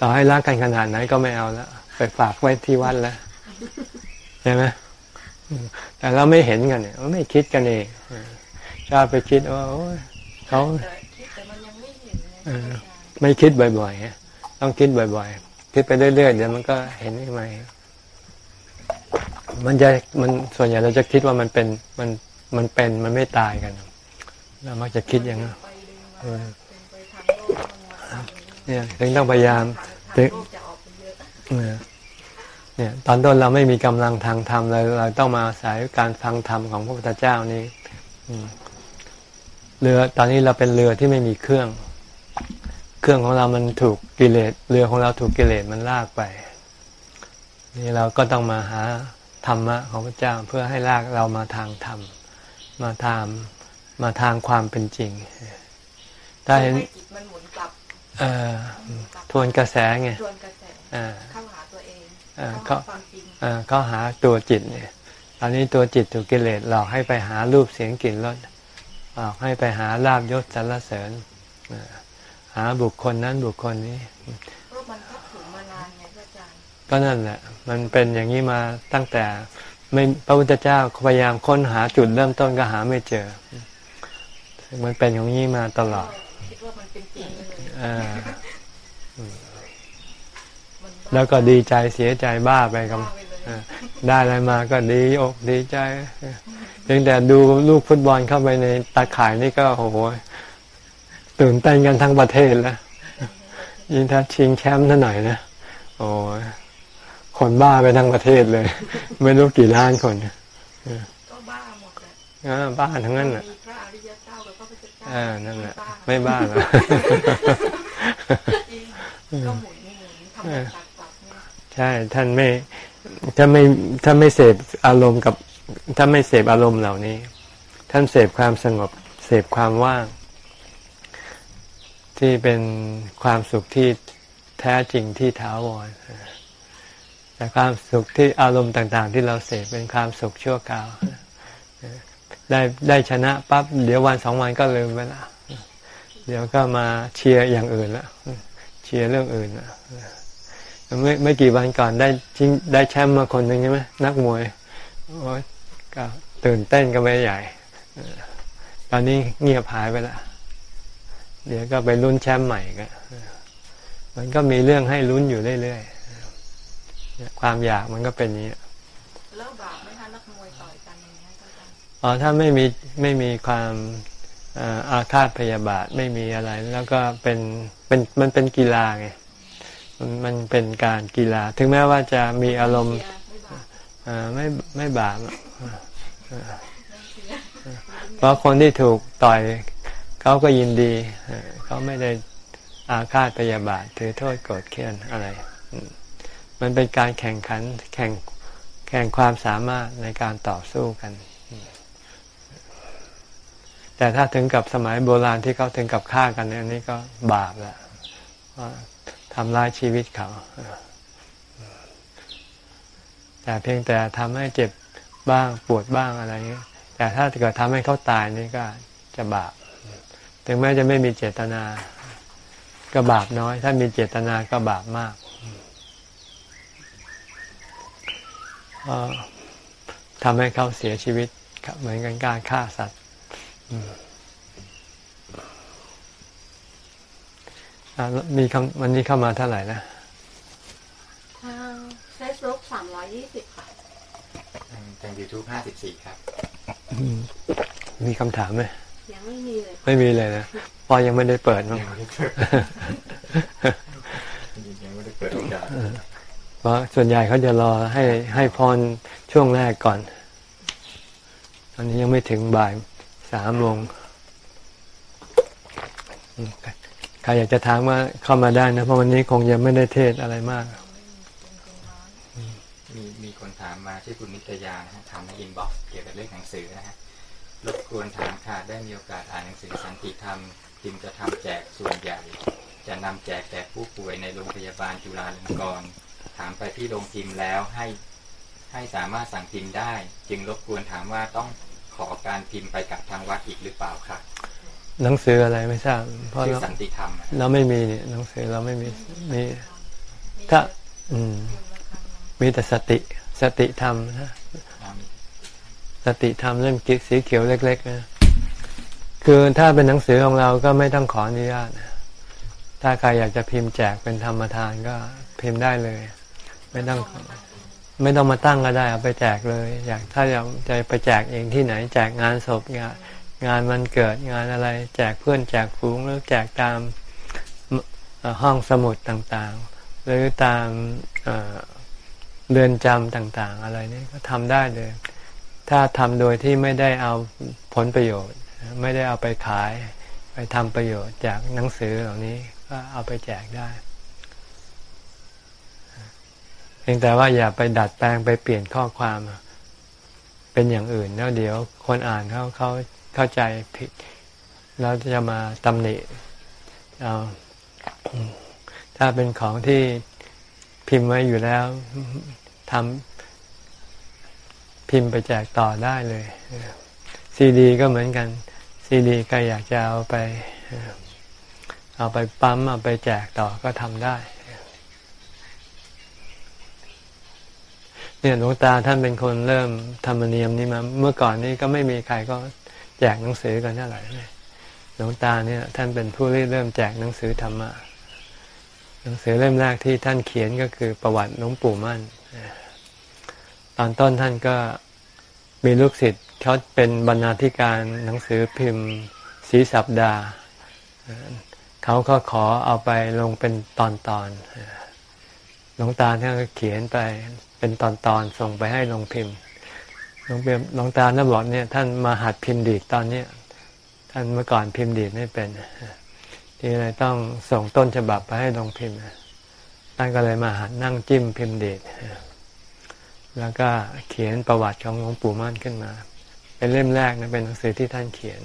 ต่อให้รักกันขนาดไหนก็ไม่เอาแล้ว ไปฝากไว้ที่วัดแล้วใช่ไหมแต่เราไม่เห็นกันเนี่ยไม่คิดกันเองชอบไปคิดว่าเขาไม่คิดบ่อยๆต้องคิดบ่อยๆคิดไปเรื่อยๆเดี๋ยวมันก็เห็นใหม่มันจะมันส่วนใหญ่เราจะคิดว่ามันเป็นมันมันเป็นมันไม่ตายกันเรามักจะคิดอย่างนั้นเนี่ยถึงต้องพยายามถึง เนี่ยตอนต้นเราไม่มีกำลังทางธรรมเลยเราต้องมาอาศัยการฟังธรรมของพระพุทธเจ้านี้เรือตอนนี้เราเป็นเรือที่ไม่มีเครื่อง เครื่องของเรามันถูกกิเลสเรือของเราถูกกิเลสมันลากไป นี่เราก็ต้องมาหาธรรมะของพระเจ้าเพื่อให้ลากเรามาทางธรรม มาทางมาทางความเป็นจริงถ้าเห็นเออทวนกระแสไงเข้าหาตัวเอง เขาเข้าหาตัวจิตเนี่ยตอนนี้ตัวจิตถูกกิเลสหลอกให้ไปหารูปเสียงกลิ่นรสหลอกให้ไปหาลาบยศสรรเสริญหาบุคคลนั้นบุคคลนี้ก็นั่นแหละ มันเป็นอย่างนี้มาตั้งแต่ไม่พระพุทธเจ้าพยายามค้นหาจุดเริ่มต้นก็หาไม่เจอ มันเป็นอย่างนี้มาตลอดว่ามันเป็นจริง แล้วก็ดีใจเสียใจบ้าไปกับได้อะไรมาก็ดีอกดีใจเพียงแต่ดูลูกฟุตบอลเข้าไปในตาข่ายนี่ก็โอ้โหตื่นเต้นกันทั้งประเทศแล้วยิ่งถ้าชิงแชมป์ท่าหน่อยนะโอ้คนบ้าไปทั้งประเทศเลย ไม่รู้กี่ล้านคนก็บ้าหมดเลยบ้าทั้งนั้นแหละอ่านั่นแหละไม่บ้าหรอก ใช่ท่านไม่ถ้าไม่ถ้าไม่เสพอารมณ์กับถ้าไม่เสพอารมณ์เหล่านี้ ท่านเสพความสงบ เสพความว่าง ที่เป็นความสุขที่แท้จริงที่ถาวรแต่ความสุขที่อารมณ์ต่าง ๆ ที่เราเสพเป็นความสุขชั่วคราวได้ได้ชนะปั๊บเดี๋ยววันสองวันก็ลืมไปละเดี๋ยวก็มาเชียร์อย่างอื่นละเชียร์เรื่องอื่นละ ไม่ไม่กี่วันก่อนได้ชิงได้แชมป์มาคนหนึ่งใช่ไหมนักมวยโอ้ยก็ตื่นเต้นก็ไม่ใหญ่ ตอนนี้เงียบหายไปละเดี๋ยวก็ไปลุ้นแชมป์ใหม่ก็มันก็มีเรื่องให้ลุ้นอยู่เรื่อยๆความอยากมันก็เป็นอย่างนี้แล้วบาปไหมคะนักมวยต่อยกันอย่างนี้อ๋อถ้าไม่มีไม่มีความอาฆาตพยาบาทไม่มีอะไร แล้วก็เป็นเป็นมันเป็นกีฬาไง มันเป็นการกีฬา ถึงแม้ว่าจะมีอารมณ์ไม่ไม่บาปเพราะคนที่ถูกต่อยเขาก็ยินดี เขาไม่ได้อาฆาตพยาบาท ถือโทษโกรธเคียนอะไร มันเป็นการแข่งขันแข่งแข่งความสามารถในการต่อสู้กัน แต่ถ้าถึงกับสมัยโบราณที่เขาถึงกับฆ่ากันอันนี้ก็บาปแล้ว ทำร้ายชีวิตเขาแต่เพียงแต่ทำให้เจ็บบ้างปวดบ้างอะไรเงี้ยแต่ถ้าเกิดทำให้เขาตายนี่ก็จะบาปถึงแม้จะไม่มีเจตนา ก็บาปน้อย ถ้ามีเจตนาก็บาปมากทำให้เขาเสียชีวิตเหมือนกันการฆ่าสัตว์ มีคำวันนี้เข้ามาเท่าไหร่นะทางเฟซบุ๊กสามร้อยยี่สิบค่ะทางยูทูบห้าสิบสี่ครับ มีคำถามไหมยังไม่มีเลย ไม่มีเลยนะพอยังไม่ได้เปิดมั้งยังไม่ได้เปิดโอกาสเพราะส่วนใหญ่เขาจะรอให้ให้พรช่วงแรกก่อน ตอนนี้ยังไม่ถึงบ่ายสามโมง ใครอยากจะถามว่าเข้ามาได้นะเพราะวันนี้คงยังไม่ได้เทศอะไรมาก มีมีคนถามมาที่คุณนิตยานะฮะถามในอินบ็อกซ์เกี่ยวกับเรื่องหนังสือนะฮะรบกวนถามค่ะได้มีโอกาสอ่านหนังสือสันติธรรมพิมจะทำแจกส่วนใหญ่ จะนำแจกแก่ผู้ป่วยในโรงพยาบาลจุฬาลงกรณ์ถามไปที่โรงพิมพ์แล้วให้ให้สามารถสั่งพิมพ์ได้ จึงรบกวนถามว่าต้องขอการพิมพ์ไปกับทางวัดอีกหรือเปล่าครับ หนังสืออะไรไม่ทราบเพราะเราสันติธรรมเราไม่มีเนี่ยหนังสือเราไม่มีมีถ้า อืม มีแต่สติ สติธรรมนะสติธรรมเล่มกิสีเขียวเล็ก ๆ นะคือถ้าเป็นหนังสือของเราก็ไม่ต้องขออนุญาตถ้าใครอยากจะพิมพ์แจกเป็นธรรมทานก็พิมพ์ได้เลย ไม่ต้องไม่ต้องมาตั้งก็ได้เอาไปแจกเลย อยากถ้าอยากจะไปแจกเองที่ไหน แจกงานศพงาน งานวันเกิดงานอะไร แจกเพื่อนแจกฝูงหรือแจกตามห้องสมุดต่างๆ หรือตามเรือนจำต่างๆ อะไรนี่ก็ทำได้เลย ถ้าทำโดยที่ไม่ได้เอาผลประโยชน์ ไม่ได้เอาไปขาย ไปทำประโยชน์จากหนังสือเหล่านี้ก็เอาไปแจกได้เพียงแต่ว่าอย่าไปดัดแปลงไปเปลี่ยนข้อความเป็นอย่างอื่นแล้วเดี๋ยวคนอ่านเขาเขา เข้าใจผิด แล้วจะมาตำหนิเอาถ้าเป็นของที่พิมพ์ไว้อยู่แล้วทำพิมพ์ไปแจกต่อได้เลยซีดี ก็เหมือนกันซีดีก็อยากจะเอาไป เอาไปปั๊มเอาไปแจกต่อก็ทำได้เนี่ยหลวงตาท่านเป็นคนเริ่มธรรมเนียมนี้มา เมื่อก่อนนี้ก็ไม่มีใครก็ แจกหนังสือกันเท่าไหร่หลวงตาเนี่ยท่านเป็นผู้เริ่มแจกหนังสือธรรมะหนังสือเล่มแรกที่ท่านเขียนก็คือประวัติหลวงปู่มั่น ตอนต้นท่านก็มีลูกศิษย์เขาเป็นบรรณาธิการหนังสือพิมพ์สีสัปดาห์เขาก็ขอเอาไปลงเป็นตอนๆหลวงตาท่านก็เขียนไปเป็นตอนๆส่งไปให้ลงพิมพ์ หลวงพิมพ์ลงตาท่านบอกเนี่ย ท่านมาหัดพิมพ์ดีดตอนเนี้ยท่านเมื่อก่อนพิมพ์ดีดไม่เป็น ทีเลยต้องส่งต้นฉบับไปให้ลงพิมพ์ท่านก็เลยมาหัดนั่งจิ้มพิมพ์ดีดแล้วก็เขียนประวัติของหลวงปู่มั่นขึ้นมา เป็นเล่มแรกนะเป็นหนังสือที่ท่านเขียน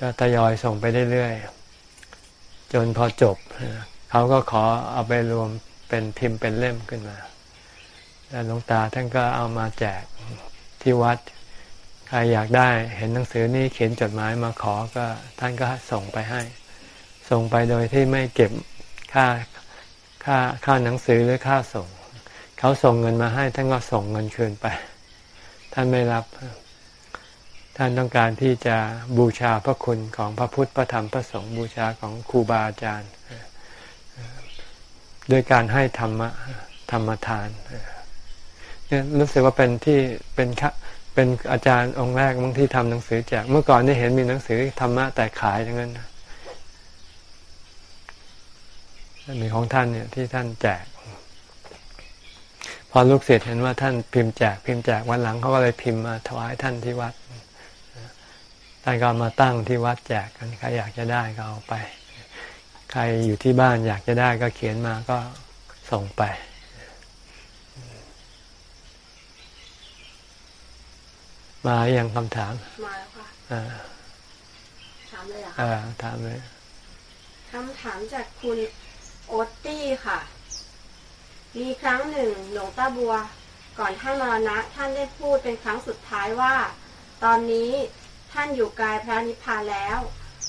ก็ทยอยส่งไปเรื่อยๆจนพอจบเขาก็ขอเอาไปรวมเป็นพิมพ์เป็นเล่มขึ้นมาแล้วหลวงตาท่านก็เอามาแจก ที่วัด ใครอยากได้เห็นหนังสือนี้เขียนจดหมายมาขอก็ท่านก็ส่งไปให้ ส่งไปโดยที่ไม่เก็บค่าค่าค่าหนังสือหรือค่าส่ง เขาส่งเงินมาให้ท่านก็ส่งเงินคืนไป ท่านไม่รับ ท่านต้องการที่จะบูชาพระคุณของพระพุทธพระธรรมพระสงฆ์บูชาของครูบาอาจารย์ ด้วยการให้ธรรมะธรรมทานเรู้สึกว่าเป็นที่เป็นคะเป็นอาจารย์องค์แรกบางที่ทำหนังสือแจกเมื่อก่อนนี่เห็นมีหนังสือธรรมะแต่ขายอย่างนั้นมีของท่านเนี่ยที่ท่านแจก พอลูกเสร็จเห็นว่าท่านพิมพ์แจกพิมพ์แจกวันหลังเขาก็เลยพิมพ์มาถวายท่านที่วัดท่านก็เอามาตั้งที่วัดแจกกันใครอยากจะได้ก็เอาไป ใครอยู่ที่บ้านอยากจะได้ก็เขียนมาก็ส่งไป มาอย่างคำถาม มาแล้วค่ะอ่าถามเลยเหรออ่าคะถามเลยคำถามจากคุณโอตตี้ค่ะ มีครั้งหนึ่งหลวงตาบัว ก่อนท่านมรณะ ท่านได้พูดเป็นครั้งสุดท้ายว่า ตอนนี้ท่านอยู่กายพระนิพพานแล้ว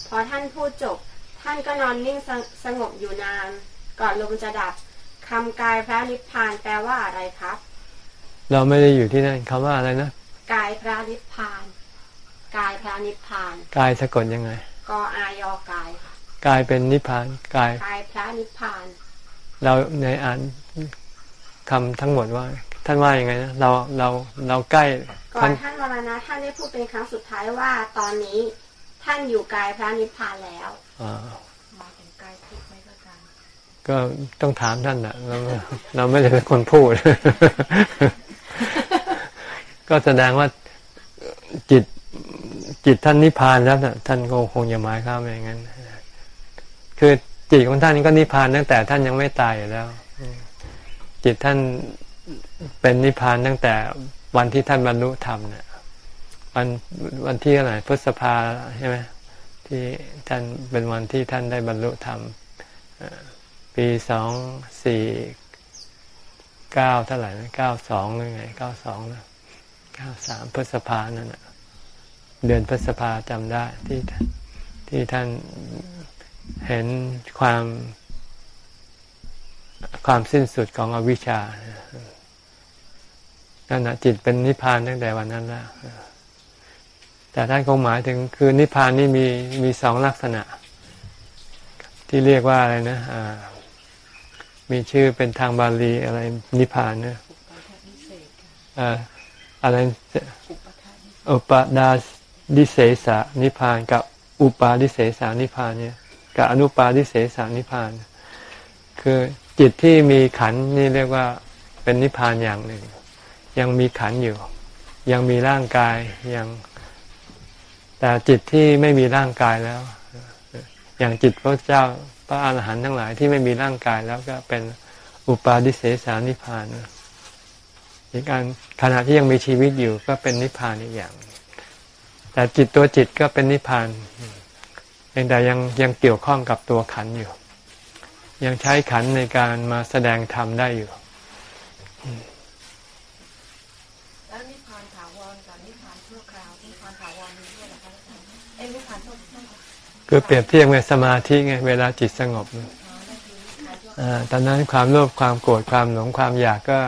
พอท่านพูดจบ ท่านก็นอนนิ่งสงสงบอยู่นาน ก่อนลมจะดับคำกายพระนิพพานแปลว่าอะไรครับ เราไม่ได้อยู่ที่นั่นคำว่าอะไรนะ กายพระนิพพาน กายพระนิพพาน กายสะกดยังไงกออายอกายค่ะกายเป็นนิพพานกายกายพระนิพพาน เราในอ่านคำทั้งหมดว่า ท่านว่ายังไงนะเราเราเราใกล้ก่อท่านนท่านมรณะท่านได้พูดเป็นครั้งสุดท้ายว่าตอนนี้ท่านอยู่กายพระนิพพานแล้วอ่ามาถึงกายทิพย์ไหมก็การก็ต้องถามท่านนะเราเราไม่ได้เป็นคนพูด ก็แสดงว่าจิตจิตท่านนิพพานแล้วนะท่านก็คงจะหมายความอย่างนั้นคือจิตของท่านก็นิพพานตั้งแต่ท่านยังไม่ตายอยู่แล้ว จิตท่านเป็นนิพพานตั้งแต่วันที่ท่านบรรลุธรรมเนี่ยวันวันที่อะไหรพฤษภาใช่ไหมที่ท่านเป็นวันที่ท่านได้บรรลุธรรมปีสองสี่เก้าเท่าไหร่นะเก้าสองหรือไงเก้าสองนะ ก้าสามพฤษภานั่นน่ะเดือนพฤษภาจำได้ที่ที่ท่านเห็นความความสิ้นสุดของอวิชชานั่นนะจิตเป็นนิพพานตั้งแต่วันนั้นแล้วแต่ท่านคงหมายถึงคือนิพพานนี่มีมีสองลักษณะ ที่เรียกว่าอะไรนะอ่ามีชื่อเป็นทางบาลีอะไรนิพพานนะ อะไรอุปานิอุปดาดิเสสะนิพานกับอุปาดิเสสานิพานเนี่ยกับอนุปาดิเสสานิพาน คือจิตที่มีขันนี่เรียกว่าเป็นนิพานอย่างหนึ่ง ยังมีขันอยู่ ยังมีร่างกายยังแต่จิตที่ไม่มีร่างกายแล้ว อย่างจิตพระเจ้าพระอาหารหันต์ทั้งหลายที่ไม่มีร่างกายแล้วก็เป็นอุปาดิเสสานิพพาน อีกการขณะที่ยังมีชีวิตอยู่ก็เป็นนิพพานอีกอย่าง แต่จิตตัวจิตก็เป็นนิพพานเพียงแต่ยังยังเกี่ยวข้องกับตัวขันธ์อยู่ ยังใช้ขันธ์ในการมาแสดงธรรมได้อยู่แล้วนิพพานถาวรกับนิพพานชั่วคราวนิพพานถาวรมีด้วยเหรอคะอาจารย์เอ้ยนิพพานชั่วคราวคือเปรียบเทียบกับสมาธิไงเวลาจิตสงบอ๋อนั่นคือนิพพานชั่วคราวอ่าตอนนั้นความโลภความโกรธความหลงความอยากก็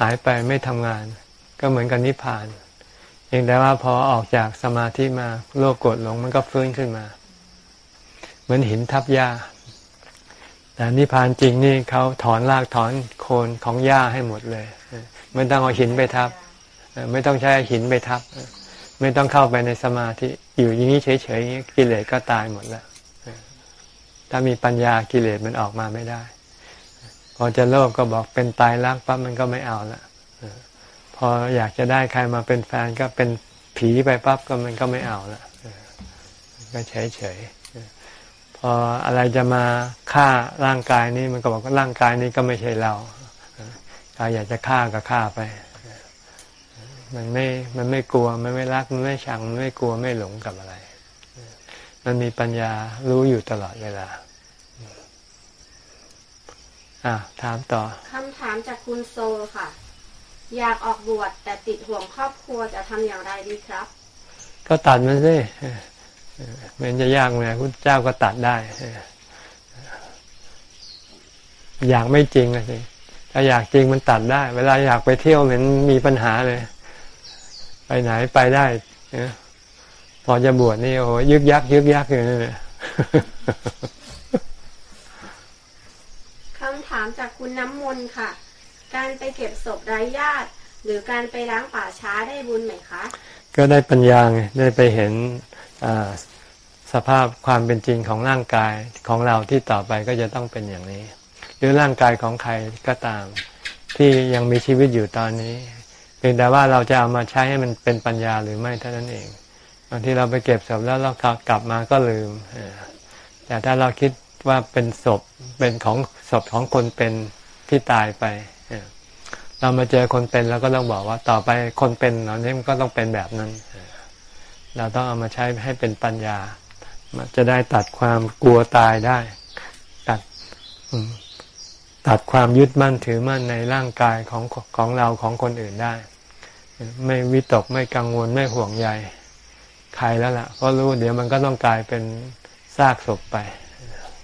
หายไปไม่ทำงาน ก็เหมือนกับนิพพานเพียงแต่ว่าพอออกจากสมาธิมาโลภโกรธหลงมันก็ฟื้นขึ้นมา เหมือนหินทับหญ้าแต่นิพพานจริงนี่เขาถอนรากถอนโคนของหญ้าให้หมดเลยไม่ต้องเอาหินไปทับ ไม่ต้องใช้หินไปทับ ไม่ต้องเข้าไปในสมาธิ อยู่อย่างนี้เฉยๆนี้กิเลสก็ตายหมดแล้วถ้ามีปัญญากิเลสมันออกมาไม่ได้ พอจะโลภก็บอกเป็นตายรักปั๊บมันก็ไม่เอาละพออยากจะได้ใครมาเป็นแฟนก็เป็นผีไปปั๊บก็มันก็ไม่เอาละก็เฉยเฉยพออะไรจะมาฆ่าร่างกายนี้มันก็บอกว่าร่างกายนี้ก็ไม่ใช่เราเออใครอยากจะฆ่าก็ฆ่าไป มันไม่ มันไม่กลัว มันไม่รัก มันไม่ชัง มันไม่กลัว ไม่หลงกับอะไร มันมีปัญญารู้อยู่ตลอดเวลา อะถามต่อคำถามจากคุณโซค่ะ อยากออกบวชแต่ติดห่วงครอบครัวจะทำอย่างไรดีครับ ก็ตัดมันสิเออเออมันจะยากไหมพุทธเจ้าก็ตัดได้เอออยากไม่จริงอะสิถ้าอยากจริงมันตัดได้ เวลาอยากไปเที่ยวเหมือนมีปัญหาเลย ไปไหนไปได้เออพอจะบวชนี่โอ้ยึกยักยึกยักอยู่นั่นแหละ คำถามจากคุณน้ำมนต์ค่ะ การไปเก็บศพไร้ญาติ หรือการไปล้างป่าช้าได้บุญไหมคะ ก็ได้ปัญญาไงได้ไปเห็นสภาพความเป็นจริงของร่างกายของเราที่ต่อไปก็จะต้องเป็นอย่างนี้ หรือร่างกายของใครก็ตาม ที่ยังมีชีวิตอยู่ตอนนี้เพียงแต่ว่าเราจะเอามาใช้ให้มันเป็นปัญญาหรือไม่เท่านั้นเองบางทีเราไปเก็บศพแล้วเรากลับมาก็ลืมแต่ถ้าเราคิด ว่าเป็นศพเป็นของศพของคนเป็นที่ตายไป เรามาเจอคนเป็นเราก็ต้องบอกว่าต่อไปคนเป็นเหล่านี้มันก็ต้องเป็นแบบนั้น เราต้องเอามาใช้ให้เป็นปัญญา มันจะได้ตัดความกลัวตายได้ ตัดตัดความยึดมั่นถือมั่นในร่างกายของของเราของคนอื่นได้ ไม่วิตกไม่กังวลไม่ห่วงใยใครแล้วล่ะเพราะรู้เดี๋ยวมันก็ต้องกลายเป็นซากศพไป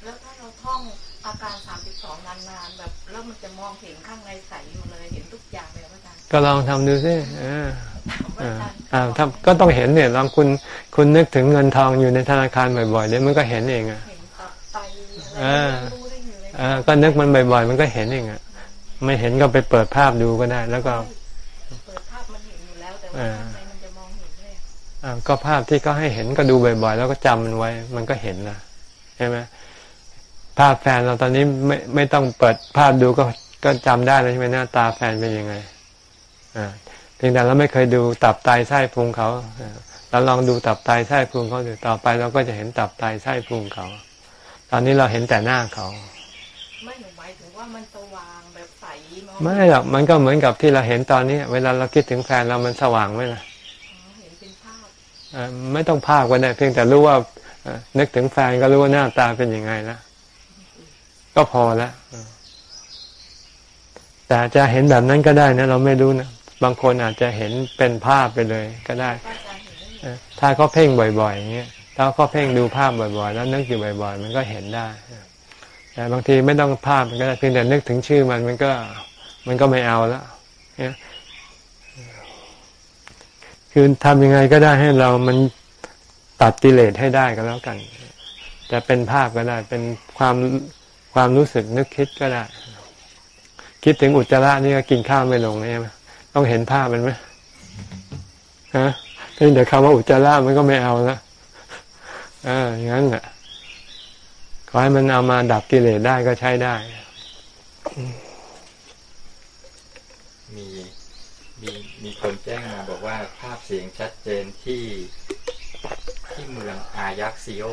แล้วถ้าเราท่อง อาการสามสิบสองนานๆแบบแล้วมันจะมองเห็นข้างในใสหมดเลยเห็นทุกอย่างเลยพระอาจารย์ก็ลองทำดูสิเออพระอาจารย์อ่าทำก็ต้องเห็นเนี่ยลองคุณคุณนึกถึงเงินทองอยู่ในธนาคารบ่อยๆเดี๋ยวมันก็เห็นเองอะเห็นตับไตเออรู้ได้อยู่เลยอ่าก็นึกมันบ่อยๆ มันก็เห็นเองอะไม่เห็นก็ไปเปิดภาพดูก็ได้ แล้วก็เปิดภาพมันเห็นอยู่แล้วแต่เอว่าอข้างในมันจะมองเห็นด้วยอ่าก็ภาพที่เขาให้เห็นก็ดูบ่อยๆ แล้วก็จำมันไว้ มันก็เห็นนะใช่ไหม ภาพแฟนเราตอนนี้ไม่ไม่ต้องเปิดภาพดูก็ก็จำได้แล้วใช่ไหมหน้าตาแฟนเป็นยังไงอ่าเพียงแต่เราไม่เคยดูตับไตไส้พุงเขาอ่าเราลองดูตับไตไส้พุงเขาดูต่อไปเราก็จะเห็นตับไตไส้พุงเขา ตอนนี้เราเห็นแต่หน้าเขา ไม่หนูหมายถึงว่ามันสว่างแบบใสมองไม่หรอกมันก็เหมือนกับที่เราเห็นตอนนี้ เวลาเราคิดถึงแฟนเรามันสว่างไหมล่ะอ๋อเห็นเป็นภาพเอ่อไม่ต้องภาพก็ได้เพียงแต่รู้ว่าเอ่อนึกถึงแฟนก็รู้ว่าหน้าตาเป็นยังไงแล้ว ก็พอแล้วเออแต่จะเห็นแบบนั้นก็ได้นะเราไม่รู้นะบางคนอาจจะเห็นเป็นภาพไปเลยก็ได้พระอาจารย์เห็นได้อยู่เออถ้าเขาเพ่งบ่อยๆอย่างเงี้ยถ้าเขาเพ่งดูภาพบ่อยๆ แล้วนึกอยู่บ่อยๆ มันก็เห็นได้ แต่บางทีไม่ต้องภาพมันก็ได้เพียงแต่นึกถึงชื่อมันมันก็ มันก็ไม่เอาแล้วเนี่ยคือทำยังไงก็ได้ให้เรามันตัดกิเลสให้ได้ก็แล้วกัน จะเป็นภาพก็ได้ เป็นความ ความรู้สึกนึกคิดก็ได้ คิดถึงอุจจาระนี่ก็กินข้าวไม่ลงใช่ไหมต้องเห็นภาพมันไหมฮะเพียงแต่คำว่าอุจจาระมันก็ไม่เอาละเอออย่างนั้นแหละขอให้มันเอามาดับกิเลสได้ก็ใช้ได้ มีมีมีคนแจ้งมาบอกว่าภาพเสียงชัดเจนที่ที่เมืองอายักซิโอ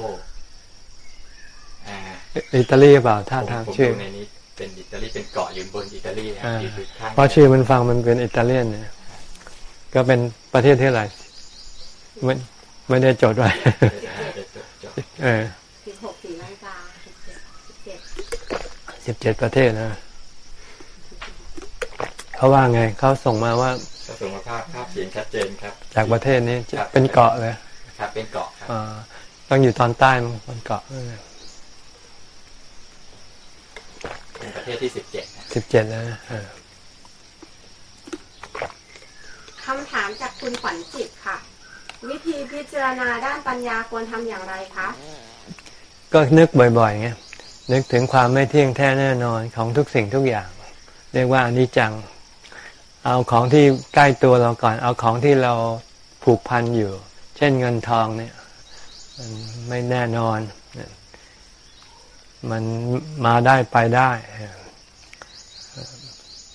อ่าอิตาลีเปล่าท่าผมทางผมชื่อดูในนี้เป็นอิตาลีเป็นเกาะอยู่บนอิตาลีนะอ่าอยู่ข้างเพราะชื่อมันฟังมันเป็นอิตาเลียนเนี่ย ก็เป็นประเทศที่อะไหรไม่ไม่ได้จดไว้เดี๋ยวนะเดี๋ยวจดจดเออสิบหกสี่นาฬิกาสิบเจ็ดสิบเจ็ดสิบเจ็ดประเทศนะเขาว่าไงเขาส่งมาว่าก็ส่งมาภาพภาพเสียงชัดเจนครับ จากประเทศนี้ครับเป็นเกาะเลยครับเป็นเกาะครับอ่าต้องอยู่ตอนใต้มั้งบนเกาะ เป็นประเทศที่สิบเจ็ดสิบเจ็ดนะเออคำถามจากคุณขวัญจิตค่ะ วิธีพิจารณาด้านปัญญาควรทำอย่างไรคะก็นึกบ่อยๆไงนึกถึงความไม่เที่ยงแท้แน่นอนของทุกสิ่งทุกอย่าง เรียกว่าอนิจจัง เอาของที่ใกล้ตัวเราก่อน เอาของที่เราผูกพันอยู่ เช่นเงินทองเนี่ย มันไม่แน่นอน มันมาได้ไปได้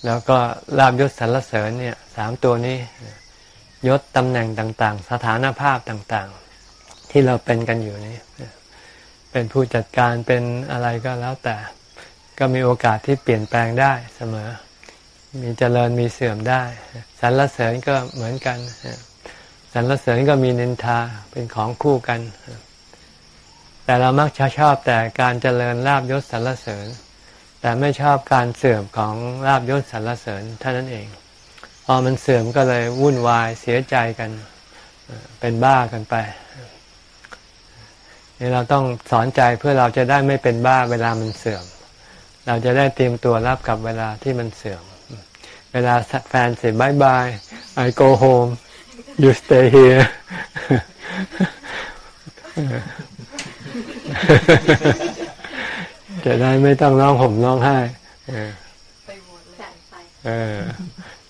แล้วก็ลาบยศสรรเสริญเนี่ยสามตัวนี้ยศตำแหน่งต่าง ๆ สถานภาพต่างๆ ที่เราเป็นกันอยู่นี้ เป็นผู้จัดการเป็นอะไรก็แล้วแต่ ก็มีโอกาสที่เปลี่ยนแปลงได้เสมอ มีเจริญมีเสื่อมได้สรรเสริญก็เหมือนกันสรรเสริญก็มีนินทาเป็นของคู่กัน แต่เรามักจะชอบแต่การเจริญลาบยศสรรเสริญ แต่ไม่ชอบการเสื่อมของลาบยศสรรเสริญเท่านั้นเอง พอมันเสื่อมก็เลยวุ่นวายเสียใจกันเป็นบ้ากันไปนี่เราต้องสอนใจเพื่อเราจะได้ไม่เป็นบ้าเวลามันเสื่อม เราจะได้เตรียมตัวรับกับเวลาที่มันเสื่อม เวลาแฟนเสร็จบายบาย I go home you stay here จะได้ไม่ต้องร้องห่มร้องไห้เออไปหมดเลยจัดไปเออ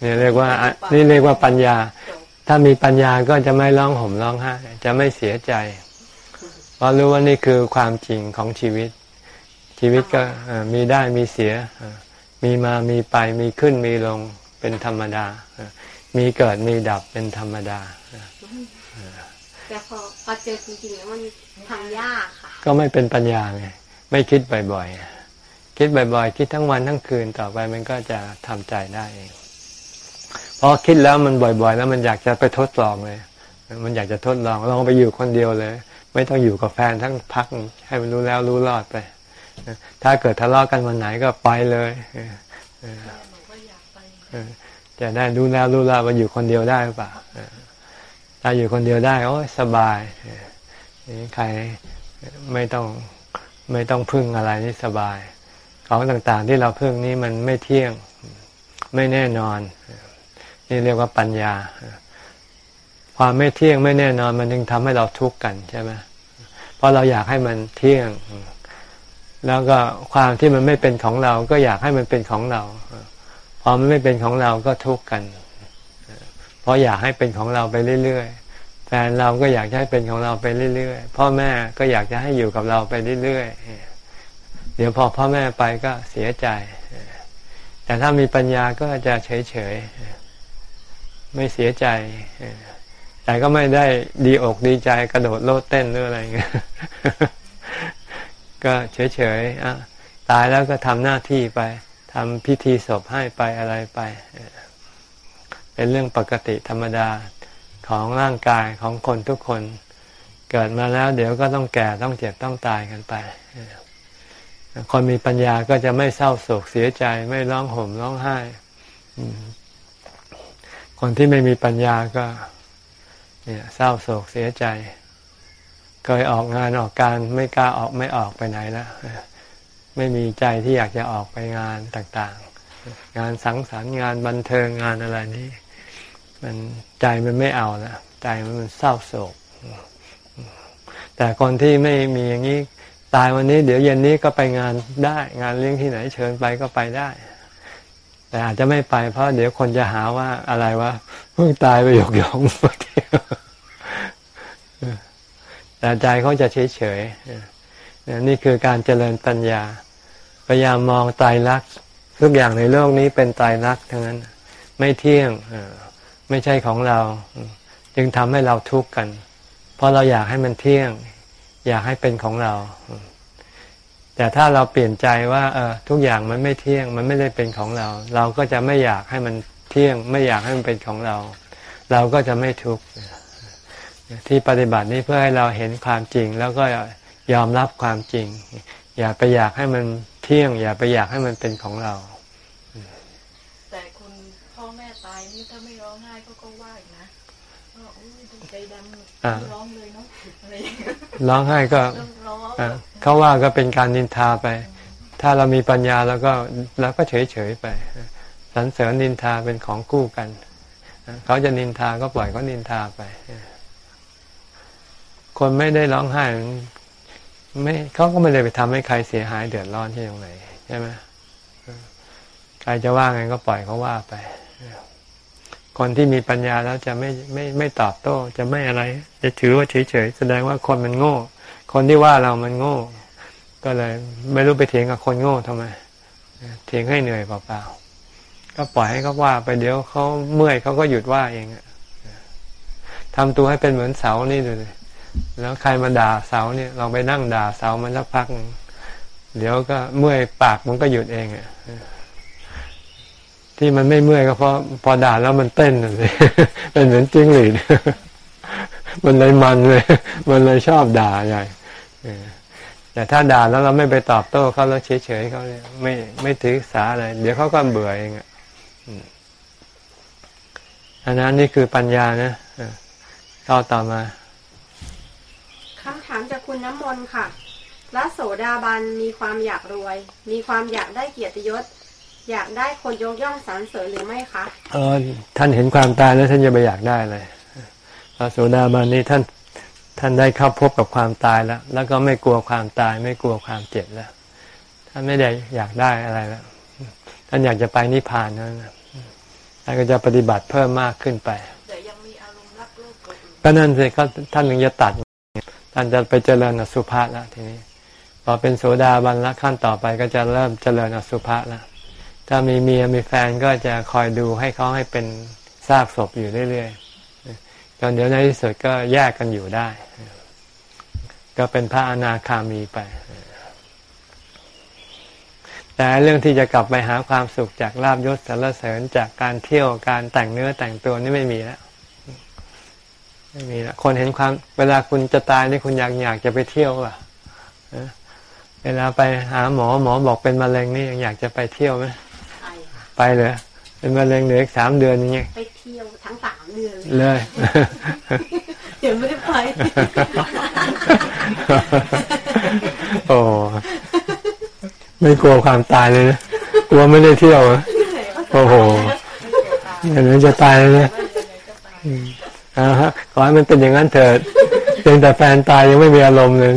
นี่เรียกว่าอะนี่เรียกว่าปัญญาจบถ้ามีปัญญาก็จะไม่ร้องห่มร้องไห้ จะไม่เสียใจ เพราะรู้ว่านี่คือความจริงของชีวิต ชีวิตก็เอ่อมีได้มีเสียเอ่อมีมามีไปมีขึ้นมีลงเป็นธรรมดาเอ่อมีเกิดมีดับเป็นธรรมดาเอ่อแต่พอพอเจอจริงๆแล้วมันทำยากค่ะ ก็ไม่เป็นปัญญาไงไม่คิดบ่อยๆคิดบ่อยๆ คิดทั้งวันทั้งคืนต่อไปมันก็จะทำใจได้เองพอคิดแล้วมันบ่อย ๆ แล้วมันอยากจะไปทดลองเลย มันอยากจะทดลองลองไปอยู่คนเดียวเลย ไม่ต้องอยู่กับแฟนทั้งพักให้มันรู้แล้วรู้รอดไปถ้าเกิดทะเลาะกันวันไหนก็ไปเลยจะได้รู้แล้วรู้รอดว่าอยู่คนเดียวได้หรือเปล่าถ้าอยู่คนเดียวได้โอ้ยสบายใคร ไม่ต้องไม่ต้องพึ่งอะไรนี่สบาย ของต่างๆที่เราพึ่งนี่มันไม่เที่ยงไม่แน่นอน นี่เรียกว่าปัญญา ความไม่เที่ยงไม่แน่นอน มันจึงทำให้เราทุกข์กันใช่ไหมเพราะเราอยากให้มันเที่ยง แล้วก็ความที่มันไม่เป็นของเรา ก็อยากให้มันเป็นของเราพอมันไม่เป็นของเราก็ทุกข์กัน เพราะอยากให้เป็นของเราไปเรื่อยๆ แฟนเราก็อยากให้เป็นของเราไปเรื่อยๆ พ่อแม่ก็อยากจะให้อยู่กับเราไปเรื่อยๆ เดี๋ยวพอพ่อแม่ไปก็เสียใจ แต่ถ้ามีปัญญาก็จะเฉยๆ ไม่เสียใจ แต่ก็ไม่ได้ดีอกดีใจกระโดดโลดเต้นหรืออะไรเงี้ย ก็เฉยๆอะตายแล้วก็ทำหน้าที่ไปทำพิธีศพให้ไปอะไรไป เป็นเรื่องปกติธรรมดา ของร่างกายของคนทุกคน เกิดมาแล้ว เดี๋ยวก็ต้องแก่ต้องเจ็บต้องตายกันไป คนมีปัญญาก็จะไม่เศร้าโศกเสียใจ ไม่ร้องห่มร้องไห้ คนที่ไม่มีปัญญาก็เนี่ยเศร้าโศกเสียใจเคยออกงานออกการไม่กล้าออกไม่ออกไปไหนแล้วไม่มีใจที่อยากจะออกไปงานต่างๆ งานสังสรรค์งานบันเทิงงานอะไรนี้ มันใจมันไม่เอาแล้วใจมันเศร้าโศก แต่คนที่ไม่มีอย่างนี้ตายวันนี้ เดี๋ยวเย็นนี้ก็ไปงานได้ งานเลี้ยงที่ไหนเชิญไปก็ไปได้ แต่อาจจะไม่ไปเพราะเดี๋ยวคนจะหาว่าอะไรวะเพิ่งตายไปหยกหยองแต่ใจเขาจะเฉยเฉยนี่คือการเจริญปัญญา พยายามมองตายรักทุกอย่างในโลกนี้เป็นตายรักทั้งนั้น ไม่เที่ยง ไม่ใช่ของเรา จึงทำให้เราทุกข์กัน เพราะเราอยากให้มันเที่ยง อยากให้เป็นของเรา แต่ถ้าเราเปลี่ยนใจว่าเออทุกอย่างมันไม่เที่ยง มันไม่ได้เป็นของเรา เราก็จะไม่อยากให้มันเที่ยง ไม่อยากให้มันเป็นของเรา เราก็จะไม่ทุกข์ที่ปฏิบัตินี้เพื่อให้เราเห็นความจริง แล้วก็ยอมรับความจริง อย่าไปอยากให้มันเที่ยง อย่าไปอยากให้มันเป็นของเรา แต่คุณพ่อแม่ตายนี่ถ้าไม่ร้องไห้ก็ก็ว่าอีกนะว่าโอ้ยดูใจดำ อ่า ไม่ ร้องเลยเนาะอะไรอย่างเงี้ยร้องไห้ก็ต้องร้องอะเขาว่าก็เป็นการนินทาไป ถ้าเรามีปัญญาแล้วก็เราก็เฉยเฉยๆไปสรรเสริญนินทาเป็นของคู่กันเขาจะนินทาก็ปล่อยเขานินทาไป คนไม่ได้ร้องไห้ไม่เขาก็ไม่ได้ไปทำให้ใครเสียหายเดือดร้อนที่ตรงไหนใช่ไหมใครจะว่าไงก็ปล่อยเขาว่าไป คนที่มีปัญญาแล้วจะไม่ไม่ไม่ตอบโต้ จะไม่อะไร จะถือว่าเฉยๆแสดงว่าคนมันโง่ คนที่ว่าเรามันโง่ ก็เลย ไม่รู้ไปเถียงกับคนโง่ทำไมเถียงให้เหนื่อยเปล่าๆก็ปล่อยให้เขาว่าไปเดี๋ยวเขาเมื่อยเขาก็หยุดว่าเองอะทำตัวให้เป็นเหมือนเสานี่ดูเลยแล้วใครมาด่าเสาเนี่ยเราไปนั่งด่าเสามันสักพัก เดี๋ยวก็เมื่อยปากมันก็หยุดเองอะ ที่มันไม่เมื่อยก็เพราะพอด่าแล้วมันเต้นเลยเป็นเหมือนจิ้งหรีดมันเลยมันเลย มันเลยชอบด่าใหญ่แต่ถ้าด่าแล้วเราไม่ไปตอบโต้เขาแล้วเฉยๆเขาเนี่ยไม่ไม่ถือสาอะไร เดี๋ยวเขาก็เบื่อเองอะอันนั้นนี่คือปัญญานะเข้าต่อมาคำถามจากคุณน้ำมนต์ค่ะพระโสดาบันมีความอยากรวย มีความอยากได้เกียรติยศ อยากได้คนยกย่องสรรเสริญหรือไม่คะเออท่านเห็นความตายแล้วท่านจะไปอยากได้เลยพระโสดาบันนี้ท่านท่านได้เข้าพบกับความตายแล้ว แล้วก็ไม่กลัวความตาย ไม่กลัวความเจ็บแล้วท่านไม่ได้อยากได้อะไรแล้วท่านอยากจะไปนิพพานนั่นนะท่านก็จะปฏิบัติเพิ่มมากขึ้นไปแต่ยังมีอารมณ์รักโลภโกรธอยู่ก็นั่นสิก็ท่านถึงจะตัดท่านจะไปเจริญอสุภะแล้วทีนี้พอเป็นโสดาบันแล้วขั้นต่อไปก็จะเริ่มเจริญอสุภะแล้ว ถ้ามีเมียมีแฟนก็จะคอยดูให้เขาให้เป็นซากศพอยู่เรื่อยๆจนเดี๋ยวในที่สุดก็แยกกันอยู่ได้ ก็เป็นพระอนาคามีไป แต่เรื่องที่จะกลับไปหาความสุขจากลาบยศสารเสริญจากการเที่ยวการแต่งเนื้อแต่งตัวนี่ไม่มีแล้วไม่มีแล้วคนเห็นความ เวลาคุณจะตายนี่คุณอยากอยากจะไปเที่ยวป่ะเวลาไปหาหมอหมอบอกเป็นมะเร็งนี่ยังอยากจะไปเที่ยวไหม ไปค่ะไปเลยเป็นมะเร็งเหลืออีกสามเดือนอย่างเงี้ยไปเที่ยวทั้งสามเดือนเลยเดี๋ยวไม่ได้ไปโอ้ไม่กลัวความตายเลยนะกลัวไม่ได้เที่ยวอะโอ้โหอย่างนั้นจะตายเลยนะอืมเอ่าฮะขอให้มันเป็นอย่างนั้นเถิดเพียงแต่แฟนตายยังไม่มีอารมณ์เลย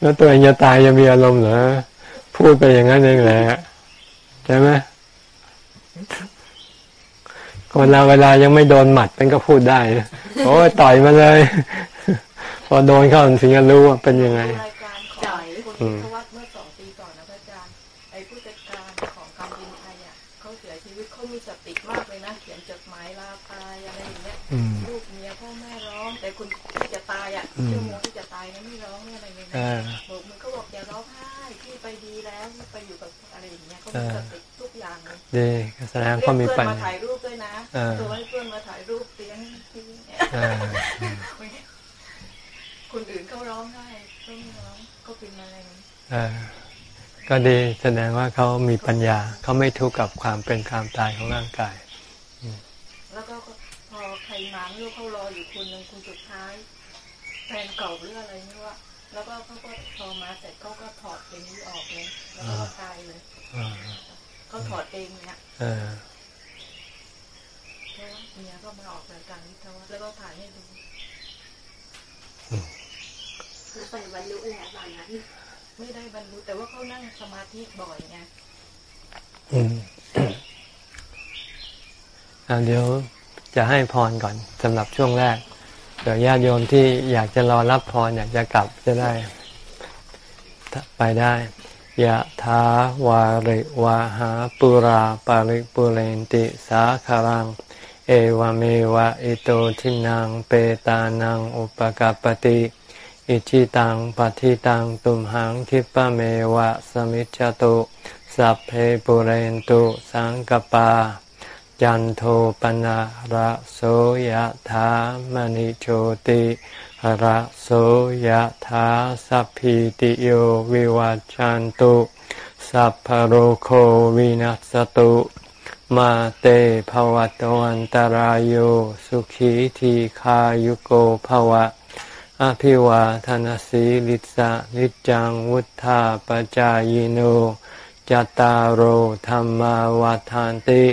แล้วตัวเองจะตายยังมีอารมณ์เหรอพูดไปอย่างนั้นเองแหละใช่ไหม คนเราเวลายังไม่โดนหมัดมันก็พูดได้นะโอ้ยต่อยมาเลย พอโดนเข้าถึงจะรู้ว่าเป็นยังไงรายการของคุณพิทวัฒน์เมื่อสองปีก่อนนะพระอาจารย์ไอ้ผู้จัดการของการบินไทยอะเขาเสียชีวิตเขามีสติมากเลยนะเขียนจดหมายลาตายอะไรอย่างเงี้ยอืมลูกเมียพ่อแม่ร้อง แต่คุณที่จะตายอะอืมชั่วโมงที่จะตายนะไม่ร้องไม่อะไรเลยนะอ่าบอกมันก็บอกอย่าร้องไห้พี่ไปดีแล้วพี่ไปอยู่กับอะไรอย่างเงี้ยเขามีสติ ดีก็แสดงเรียก็กมีเพื่อนปัญมาญาถ่ายรูปด้วยนะเออตัวให้เพื่อนมาถ่ายรูปเตียงที่เนี่ยอ่าคนอื่นเขาร้องไห้เขาไม่ร้องเขาเป็นมะเร็งเออก็ดีแสดงว่าเขามีปัญญาเขาไม่ทุกข์กับความเป็นความตายของร่างกาย แล้วก็พอใครมาไม่รู้เขารออยู่คนหนึ่งคนสุดท้ายแฟนเก่าหรืออะไรไม่ว่าแล้วก็เขาก็พอมาเสร็จเขาก็ถอดเพลงนี้ออกเลยแล้วก็ตายเลยอ่าเขาถอดเองเนี่ยเออเพราะว่าเมียก็มาออกรายการวิทยาวัฒน์แล้วก็ถ่ายให้ดูคือไปบรรลุแล้วตอนนั้นไม่ได้บรรลุแต่ว่าเขานั่งสมาธิบ่อยไงอืมอ่าเดี๋ยวจะให้พรก่อนสำหรับช่วงแรกเดี๋ยวญาติโยมที่อยากจะรอรับพรอยากจะกลับจะได้ ไปได้ ยะถาวาริวาหาปุราปาริปุเรนติสาคารัง เอวเมวะอิโตทินังเปตานังอุปกาปติอิชิตังปฏิตังตุมหังคิปะเมวะสมิจจตุสัพเพปุเรนตุสังกปา จันโทปนะระโสยถามณิโชติ ระโสยถาสัพพิติโยวิวัจจันตุสัพพโรโควินัสตุมาเตภวตวันตารโยสุขีทีขายุโกภวะ อภิวาทนสีลิสะนิจังวุธาปจายโนจตารโหธรรมวาทานติ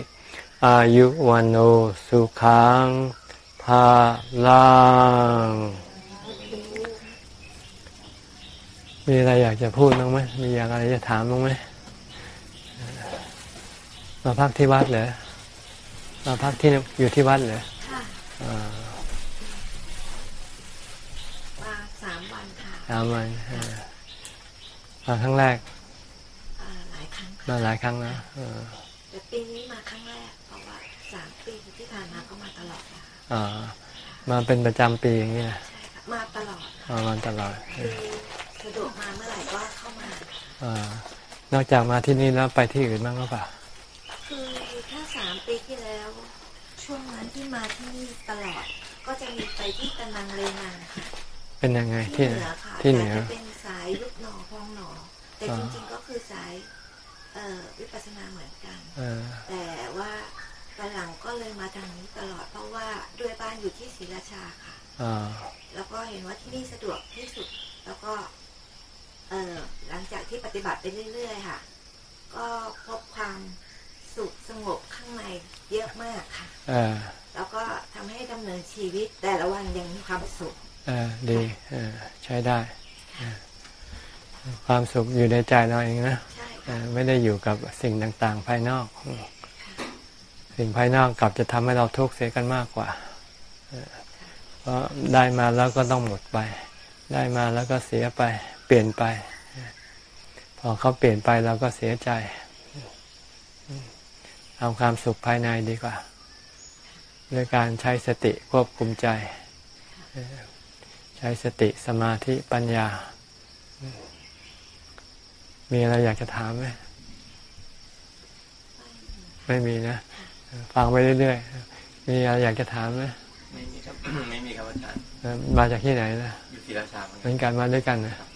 อายุวันโอสุขังภาลัง มีอะไรอยากจะพูดบ้างไหมมีอยากอะไรจะถามบ้างไหมมาพักที่วัดเหรอมาพักที่อยู่ที่วัดเหรอค่ะอ่ามาสามวันค่ะสามวันอ่ามาครั้งแรกอ่าหลายครั้งมาหลายครั้งแล้วเออแต่ปีนี้มาครั้งแรกเพราะว่าสามปีที่ผ่านมาก็มาตลอดค่ะอ่ามาเป็นประจำปีอย่างนี้นะใช่ค่ะมาตลอดมามาตลอดเอคืออสะดวกมาเมื่อไหร่ก็เข้ามาอ่านอกจากมาที่นี่แล้วไปที่อื่นบ้างหรือเปล่าคือถ้าสามปีที่แล้ว ช่วงนั้นที่มาที่นี่ตลอด ก็จะมีไปที่ตะนังเลนังค่ะเป็นยังไงที่ที่เหนือค่ะที่เหนือแต่จะเป็นสายยุบหนอพองหนอ แต่อ่าจริงๆก็คือสายเอ่อวิปัสสนาเหมือนกันเออแต่ว่าตอนหลังก็เลยมาทางนี้ตลอด เพราะว่าด้วยบ้านอยู่ที่ศรีราชาค่ะอ่าแล้วก็เห็นว่าที่นี่สะดวกที่สุด แล้วก็ เออหลังจากที่ปฏิบัติไปเรื่อยๆค่ะ ก็พบความสุขสงบข้างในเยอะมากค่ะเออแล้วก็ทำให้ดำเนินชีวิตแต่ละวันยังมีความสุขเออดีเออใช้ได้เออความสุขอยู่ในใจเราเองนะใช่เอค่ะอไม่ได้อยู่กับสิ่งต่างๆ ภายนอกอืมสิ่งภายนอกกลับจะทำให้เราทุกข์เสียกันมากกว่าเออเพราะได้มาแล้วก็ต้องหมดไป ได้มาแล้วก็เสียไปเปลี่ยนไป พอเขาเปลี่ยนไปเราก็เสียใจ เอาความสุขภายในดีกว่าด้วยการใช้สติควบคุมใจ ใช้สติสมาธิปัญญา มีอะไรอยากจะถามไหมไม่มีนะ ฟังไปเรื่อยๆ มีอะไรอยากจะถามไหมไม่มีครับ ไม่มีครับอาจารย์ มาจากที่ไหนนะ อยู่ที่ราชาเหมือนเหกัมืนอนกันมาด้วยกันนะอ๋อ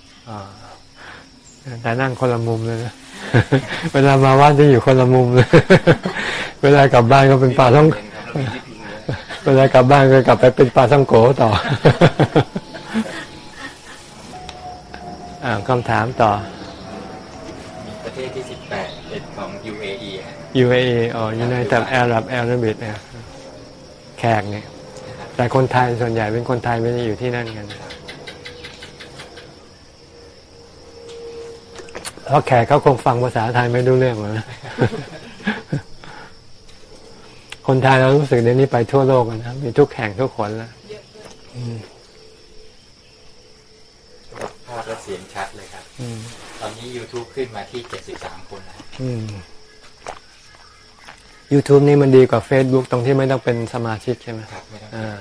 แต่นั่งคนละมุมเลยนะ เวลามาวัดจะอยู่คนละมุมเลย เวลากลับบ้านก็เป็นปลาท่องเป็นครับแล้วมีที่พิงเลยเวลากลับบ้านก็กลับไปเป็นปลาท่องโกต่ออ่าคำถามต่อมีประเทศที่18เป็นของ UAE ฮะ UAE อ๋อ United Arab Emirates เนี่ยแขกเนี่ย แต่คนไทยส่วนใหญ่เป็นคนไทยไม่ได้อยู่ที่นั่นกัน เพราะแขกเขาคงฟังภาษาไทยไม่รู้เรื่องหรอกนะคนไทยเรารู้สึกเดี๋ยวนี้ไปทั่วโลกกันนะมีทุกแห่งทุกคนแล้วอืมภาพและเสียงชัดเลยครับอืมตอนนี้ YouTube ขึ้นมาที่73คนแล้วอืม YouTube นี่มันดีกว่า Facebook ตรงที่ไม่ต้องเป็นสมาชิกใช่ไหมครับไม่ต้องอ่า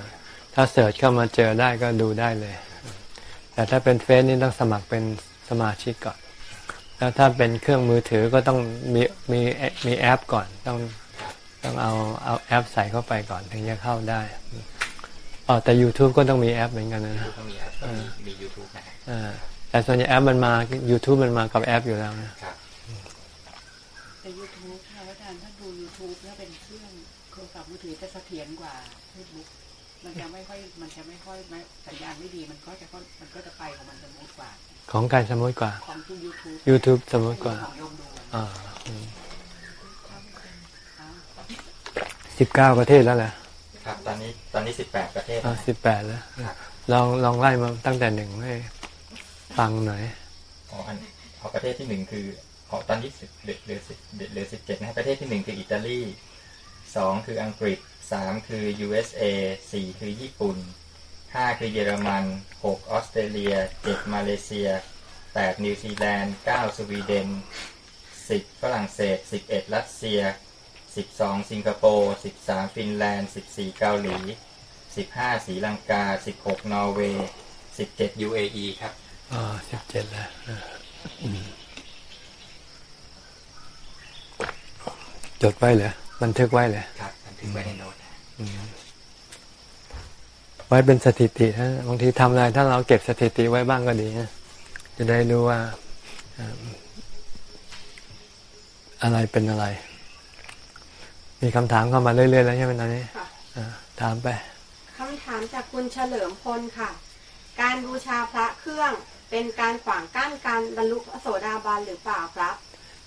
ถ้าเสิร์ชเข้ามาเจอได้ก็ดูได้เลย แต่ถ้าเป็นเฟซนี่ต้องสมัครเป็นสมาชิกก่อน แล้วถ้าเป็นเครื่องมือถือก็ต้องมีมีมีแอปก่อน ต้องต้องเอาเอาแอปใส่เข้าไปก่อนถึงจะเข้าได้อ๋อแต่ YouTube ก็ต้องมีแอปเหมือนกันนะก็มีแอปก็มีมี YouTube นะฮะอ่าแต่ส่วนใหญ่แอปมันมา YouTube มันมากับแอปอยู่แล้วนะครับแต่ยูทูบค่ะอาจารย์ถ้าดูยูทูบแล้วเป็นเครื่องโทรศัพท์มือถือจะเสถียรกว่าเฟซบุ๊กมันจะไม่ค่อยมันจะไม่ค่อยไม่สัญญาณไม่ดีมันก็จะค่อยมันก็จะไปของมัน smooth กว่า ของการสมมติกว่าของที่ยูทูบ YouTube สมมติกว่าของโยมดูอ่าสิบเก้าประเทศแล้วแหละครับตอนนี้ตอนนี้18ประเทศอ่านะสิบแปดแล้วครับลองลองไล่มาตั้งแต่หนึ่งให้ฟังหน่อยอ๋ออันเอาประเทศที่หนึ่งคืออ๋อตอนนี้สิบเหลือเหลือสิบเหลือสิบเจ็ดนะฮะประเทศที่หนึ่งคืออิตาลีสองคืออังกฤษสามคือ USA สี่คือญี่ปุ่นห้าคือเยอรมันหกออสเตรเลียเจ็ดมาเลเซีย แปดนิวซีแลนด์เก้าสวีเดนสิบฝรั่งเศสสิบเอ็ดรัสเซียสิบสองสิงคโปร์สิบสามฟินแลนด์สิบสี่เกาหลีสิบห้าศรีลังกาสิบหกนอร์เวย์สิบเจ็ด UAE ครับอ่าสิบเจ็ดแล้วอ่าอืมจดไว้เหรอบันทึกไว้เหรอครับบันทึกไว้ในโน้ตอืมไว้เป็นสถิตินะบางทีทำอะไรถ้าเราเก็บสถิติไว้บ้างก็ดีนะ จะได้รู้ว่าอ่าอะไรเป็นอะไร มีคำถามเข้ามาเรื่อยๆแล้วใช่ไหมตอนนี้ค่ะอ่าถามไปคำถามจากคุณเฉลิมพลค่ะ การบูชาพระเครื่องเป็นการขวางกั้นการบรรลุพระโสดาบันหรือเปล่าครับ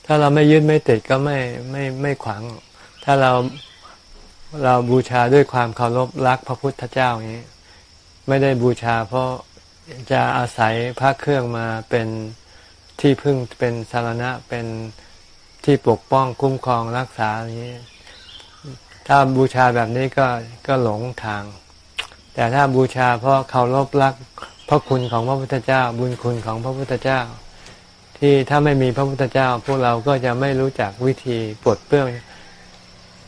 ถ้าเราไม่ยึดไม่ติดก็ไม่ไม่ไม่ขวางหรอกถ้าเราเราบูชาด้วยความเคารพรักพระพุทธเจ้าอย่างนี้ ไม่ได้บูชาเพราะ จะอาศัยพระเครื่องมาเป็นที่พึ่งเป็นสารณะเป็นที่ปกป้องคุ้มครองรักษาอย่างนี้ ถ้าบูชาแบบนี้ก็ก็หลงทาง แต่ถ้าบูชาเพราะเคารพรักพระคุณของพระพุทธเจ้า บุญคุณของพระพุทธเจ้า ที่ถ้าไม่มีพระพุทธเจ้า พวกเราก็จะไม่รู้จักวิธีปลดเปลื้อง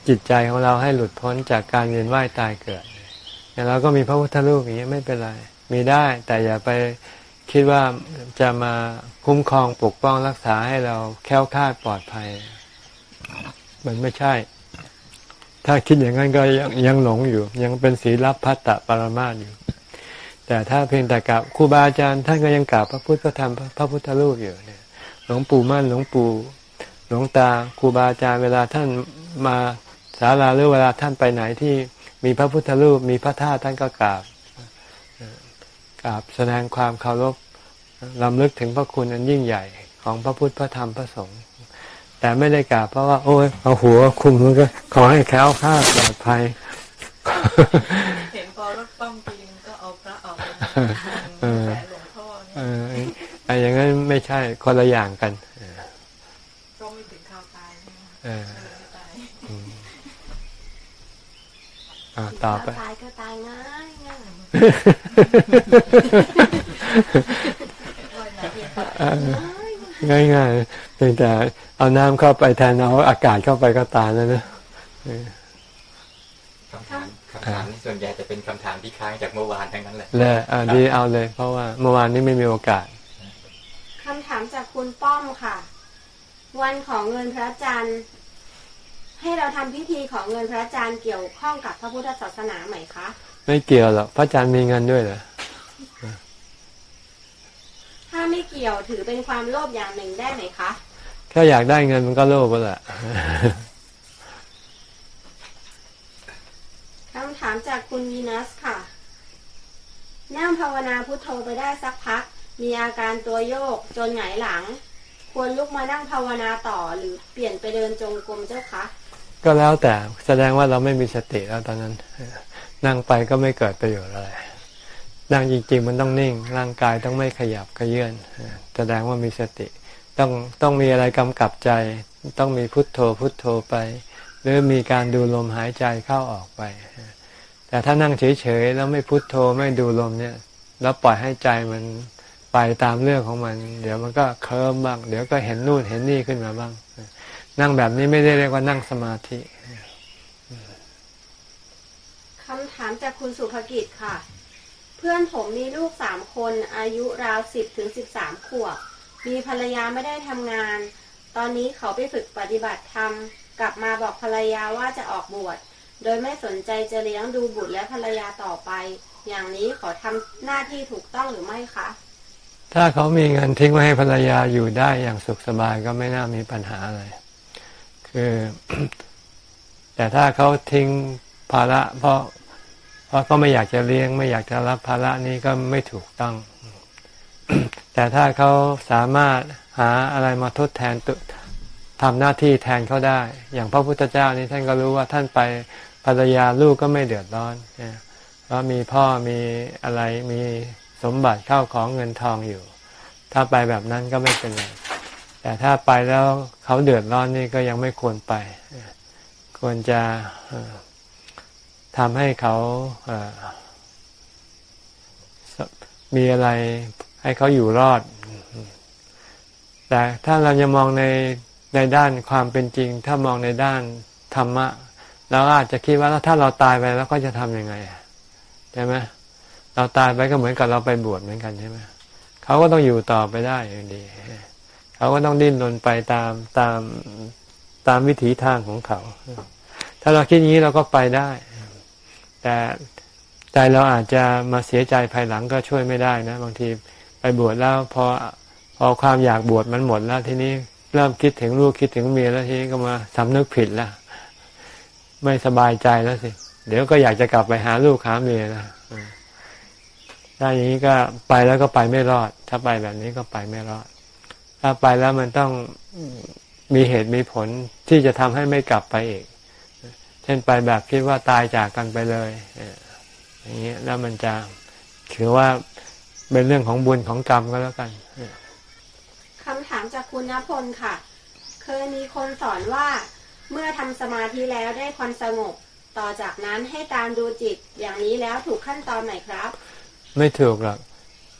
จิตใจของเราให้หลุดพ้นจากการเวียนว่ายตายเกิดอย่างเราก็มีพระพุทธรูปอย่างนี้ไม่เป็นไร มีได้ แต่อย่าไปคิดว่าจะมาคุ้มครองปกป้องรักษาให้เราแค้วคาดปลอดภัย มันไม่ใช่ ถ้าคิดอย่างนั้นก็ยังยังหลงอยู่ ยังเป็นศีลับพัตตปรมาสอยู่ แต่ถ้าเพียงแต่กับครูบาอาจารย์ท่านก็ยังกราบพระพุทธพระธรรมพระพุทธรูปอยู่เนี่ยหลวงปู่มั่นหลวงปู่หลวงตาครูบาอาจารย์เวลาท่านมาศาลาหรือเวลาท่านไปไหนที่มีพระพุทธรูปมีพระธาตุท่านก็กราบ กราบแสดงความเคารพลำลึกถึงพระคุณอันยิ่งใหญ่ของพระพุทธพระธรรมพระสงฆ์แต่ไม่ได้กราบเพราะว่า โอ้ยเอาหัวคุมมันก็ ขอให้แคล้วคลาดปลอดภัยเห็นพอรถป้อมจริงก็เอาพระออกมาเออแฝงหลวงพ่อเอเนี่ยอไอ้อย่างนั้นไม่ใช่คนละอย่างกันก็ไม่ถึงข่าวตายเนี่ยเออก็เลยไม่ตายอืมอ่าต่อไปตายก็ตายง่าย ง่ายว่ายน้ำเพียงพอง่ายง่ายๆเพียงแต่เอาน้ำเข้าไปแทนเอาอากาศเข้าไปก็ตายแล้วนะคำถามคำถามนี้ส่วนใหญ่จะเป็นคำถามที่ค้างจากเมื่อวานทั้งนั้นเลยเลยอ่าดีเอาเลย เพราะว่าเมื่อวานนี้ไม่มีโอกาสคำถามจากคุณป้อมค่ะ วันของเงินพระจันทร์ให้เราทำพิธีของเงินพระจันทร์เกี่ยวข้องกับพระพุทธศาสนาไหมคะ ไม่เกี่ยวหรอกพระอาจารย์มีเงินด้วยเหรอถ้าไม่เกี่ยวถือเป็นความโลภอย่างหนึ่งได้ไหมคะแค่อยากได้เงินมันก็โลภไปแหละคำถามจากคุณวีนัสค่ะ นั่งภาวนาพุทโธไปได้สักพัก มีอาการตัวโยกจนหงายหลัง ควรลุกมานั่งภาวนาต่อหรือเปลี่ยนไปเดินจงกรมเจ้าคะ ก็แล้วแต่แสดงว่าเราไม่มีสติแล้วตอนนั้น นั่งไปก็ไม่เกิดประโยชน์อะไร นั่งจริง ๆ มันต้องนิ่ง ร่างกายต้องไม่ขยับขยื่นแสดงว่ามีสติ ต้องต้องมีอะไรกำกับใจ ต้องมีพุทโธพุทโธไป หรือมีการดูลมหายใจเข้าออกไป แต่ถ้านั่งเฉยๆแล้วไม่พุทโธไม่ดูลมเนี่ย แล้วปล่อยให้ใจมันไปตามเรื่องของมัน เดี๋ยวมันก็เคลิ้มบ้าง เดี๋ยวก็เห็นนู่นเห็นนี่ขึ้นมาบ้าง นั่งแบบนี้ไม่ได้เรียกว่านั่งสมาธิ คำถามจากคุณสุภกิจค่ะ เพื่อนผมมีลูกสามคนอายุราวสิบถึงสิบสามขวบ มีภรรยาไม่ได้ทำงาน ตอนนี้เขาไปฝึกปฏิบัติธรรม กลับมาบอกภรรยาว่าจะออกบวชโดยไม่สนใจจะเลี้ยงดูบุตรและภรรยาต่อไป อย่างนี้ขอทำหน้าที่ถูกต้องหรือไม่คะ ถ้าเขามีเงินทิ้งไว้ให้ภรรยาอยู่ได้อย่างสุขสบายก็ไม่น่ามีปัญหาอะไร คือ แต่ถ้าเขาทิ้งภาระเพราะ เพราะเขาไม่อยากจะเลี้ยง ไม่อยากจะรับภาระนี้ก็ไม่ถูกต้อง แต่ถ้าเขาสามารถหาอะไรมาทดแทนตุทำหน้าที่แทนเขาได้ อย่างพระพุทธเจ้านี่ท่านก็รู้ว่าท่านไปภรรยาลูกก็ไม่เดือดร้อนเพราะมีพ่อมีอะไรมีสมบัติเข้าของเงินทองอยู่ ถ้าไปแบบนั้นก็ไม่เป็นไรแต่ถ้าไปแล้วเขาเดือดร้อนนี่ก็ยังไม่ควรไป ควรจะ ทำให้เขาเอ่อมีอะไรให้เขาอยู่รอด แต่ถ้าเราจะมองในในด้านความเป็นจริง ถ้ามองในด้านธรรมะเราอาจจะคิดว่าแล้วถ้าเราตายไปแล้วก็จะทำยังไงใช่ไหมเราตายไปก็เหมือนกับเราไปบวชเหมือนกันใช่ไหมเขาก็ต้องอยู่ต่อไปได้อยู่ดี เขาก็ต้องดิ้นรนไปตามตามตามวิถีทางของเขา ถ้าเราคิดอย่างนี้เราก็ไปได้ แต่ใจเราอาจจะมาเสียใจภายหลังก็ช่วยไม่ได้นะ บางทีไปบวชแล้วพอพอความอยากบวชมันหมดแล้วทีนี้เริ่มคิดถึงลูกคิดถึงเมียแล้วทีนี้ก็มาสำนึกผิดแล้วไม่สบายใจแล้วสิ เดี๋ยวก็อยากจะกลับไปหาลูกหาเมียนะถ้าอย่างนี้ก็ไปแล้วก็ไปไม่รอด ถ้าไปแบบนี้ก็ไปไม่รอด ถ้าไปแล้วมันต้องมีเหตุมีผลที่จะทำให้ไม่กลับไปอีก ช่นไปแบบคิดว่าตายจากกันไปเลยอย่างนี้แล้วมันจะถือว่าเป็นเรื่องของบุญของกรรมก็แล้วกันคำถามจากคุณณพลค่ะ เคยมีคนสอนว่าเมื่อทำสมาธิแล้วได้ความสงบ ต่อจากนั้นให้ตามดูจิตอย่างนี้แล้วถูกขั้นตอนไหนครับ ไม่ถูกหรอก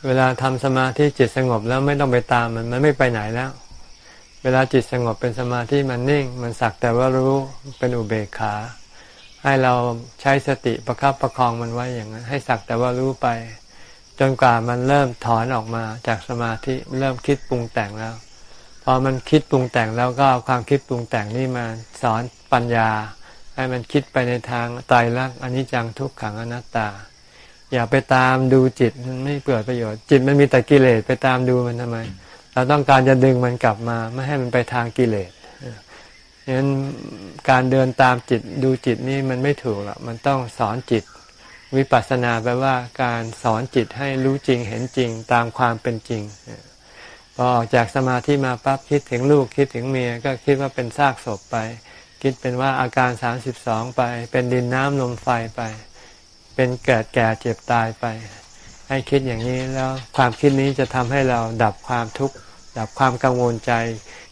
เวลาทำสมาธิจิตสงบแล้วไม่ต้องไปตามมันมันไม่ไปไหนแล้ว เวลาจิตสงบเป็นสมาธิมันนิ่ง มันสักแต่ว่ารู้เป็นอุเบกขา ให้เราใช้สติประคับประคองมันไว้อย่างนั้น ให้สักแต่ว่ารู้ไป จนกว่ามันเริ่มถอนออกมาจากสมาธิเริ่มคิดปรุงแต่งแล้ว พอมันคิดปรุงแต่งแล้วก็เอาความคิดปรุงแต่งนี่มาสอนปัญญา ให้มันคิดไปในทางไตรลักษณ์อนิจจังทุกขังอนัตตา อย่าไปตามดูจิตมันไม่เกิดประโยชน์ จิตมันมีแต่กิเลสไปตามดูมันทำไม เราต้องการจะดึงมันกลับมา ไม่ให้มันไปทางกิเลส ฉะนั้นการเดินตามจิตดูจิตนี่มันไม่ถูกหรอกมันต้องสอนจิต วิปัสสนาแปลว่าการสอนจิตให้รู้จริงเห็นจริงตามความเป็นจริงพอออกจากสมาธิมาปั๊บคิดถึงลูกคิดถึงเมียก็คิดว่าเป็นซากศพไป คิดเป็นว่าอาการสามสิบสองไป เป็นดินน้ำลมไฟไป เป็นเกิดแก่เจ็บตายไป ให้คิดอย่างนี้แล้วความคิดนี้จะทำให้เราดับความทุกข์ดับความกังวลใจ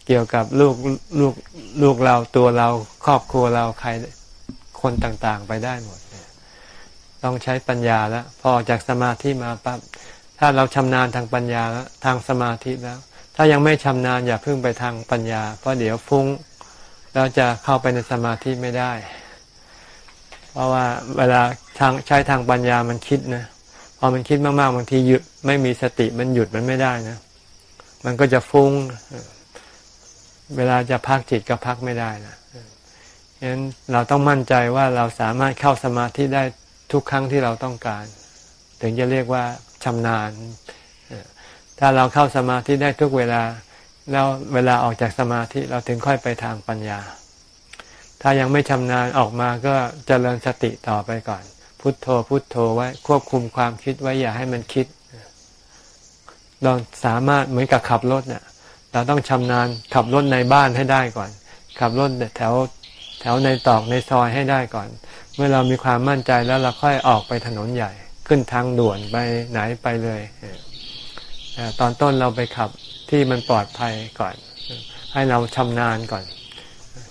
เกี่ยวกับลูกลูกลูกเราตัวเราครอบครัวเราใครคนต่างๆ ไปได้หมดต้องใช้ปัญญาแล้ว พอจากสมาธิมาปั๊บถ้าเราชำนาญทางปัญญาแล้วทางสมาธิแล้ว ถ้ายังไม่ชำนาญอย่าเพิ่งไปทางปัญญา เพราะเดี๋ยวฟุ้งเราจะเข้าไปในสมาธิไม่ได้ เพราะว่าเวลาทางใช้ทางปัญญามันคิดนะพอมันคิดมากๆบางทีหยุดไม่มีสติมันหยุดมันไม่ได้นะ มันก็จะฟุง้ง เวลาจะพักจิตก็พักไม่ได้นะฉะนั้นเราต้องมั่นใจว่าเราสามารถเข้าสมาธิได้ทุกครั้งที่เราต้องการ ถึงจะเรียกว่าชำนาญ ถ้าเราเข้าสมาธิได้ทุกเวลา แล้วเวลาออกจากสมาธิเราถึงค่อยไปทางปัญญา ถ้ายังไม่ชำนาญออกมาก็เจริญสติต่อไปก่อน พุทโธพุทโธไว้ควบคุมความคิดไว้อย่าให้มันคิดเราสามารถเหมือนกับขับรถเนี่ย เราต้องชำนาญขับรถในบ้านให้ได้ก่อน ขับรถแถวแถวในตอกในซอยให้ได้ก่อน เมื่อเรามีความมั่นใจแล้วเราค่อยออกไปถนนใหญ่ ขึ้นทางด่วนไปไหนไปเลยตอนต้นเราไปขับที่มันปลอดภัยก่อน ให้เราชำนาญก่อน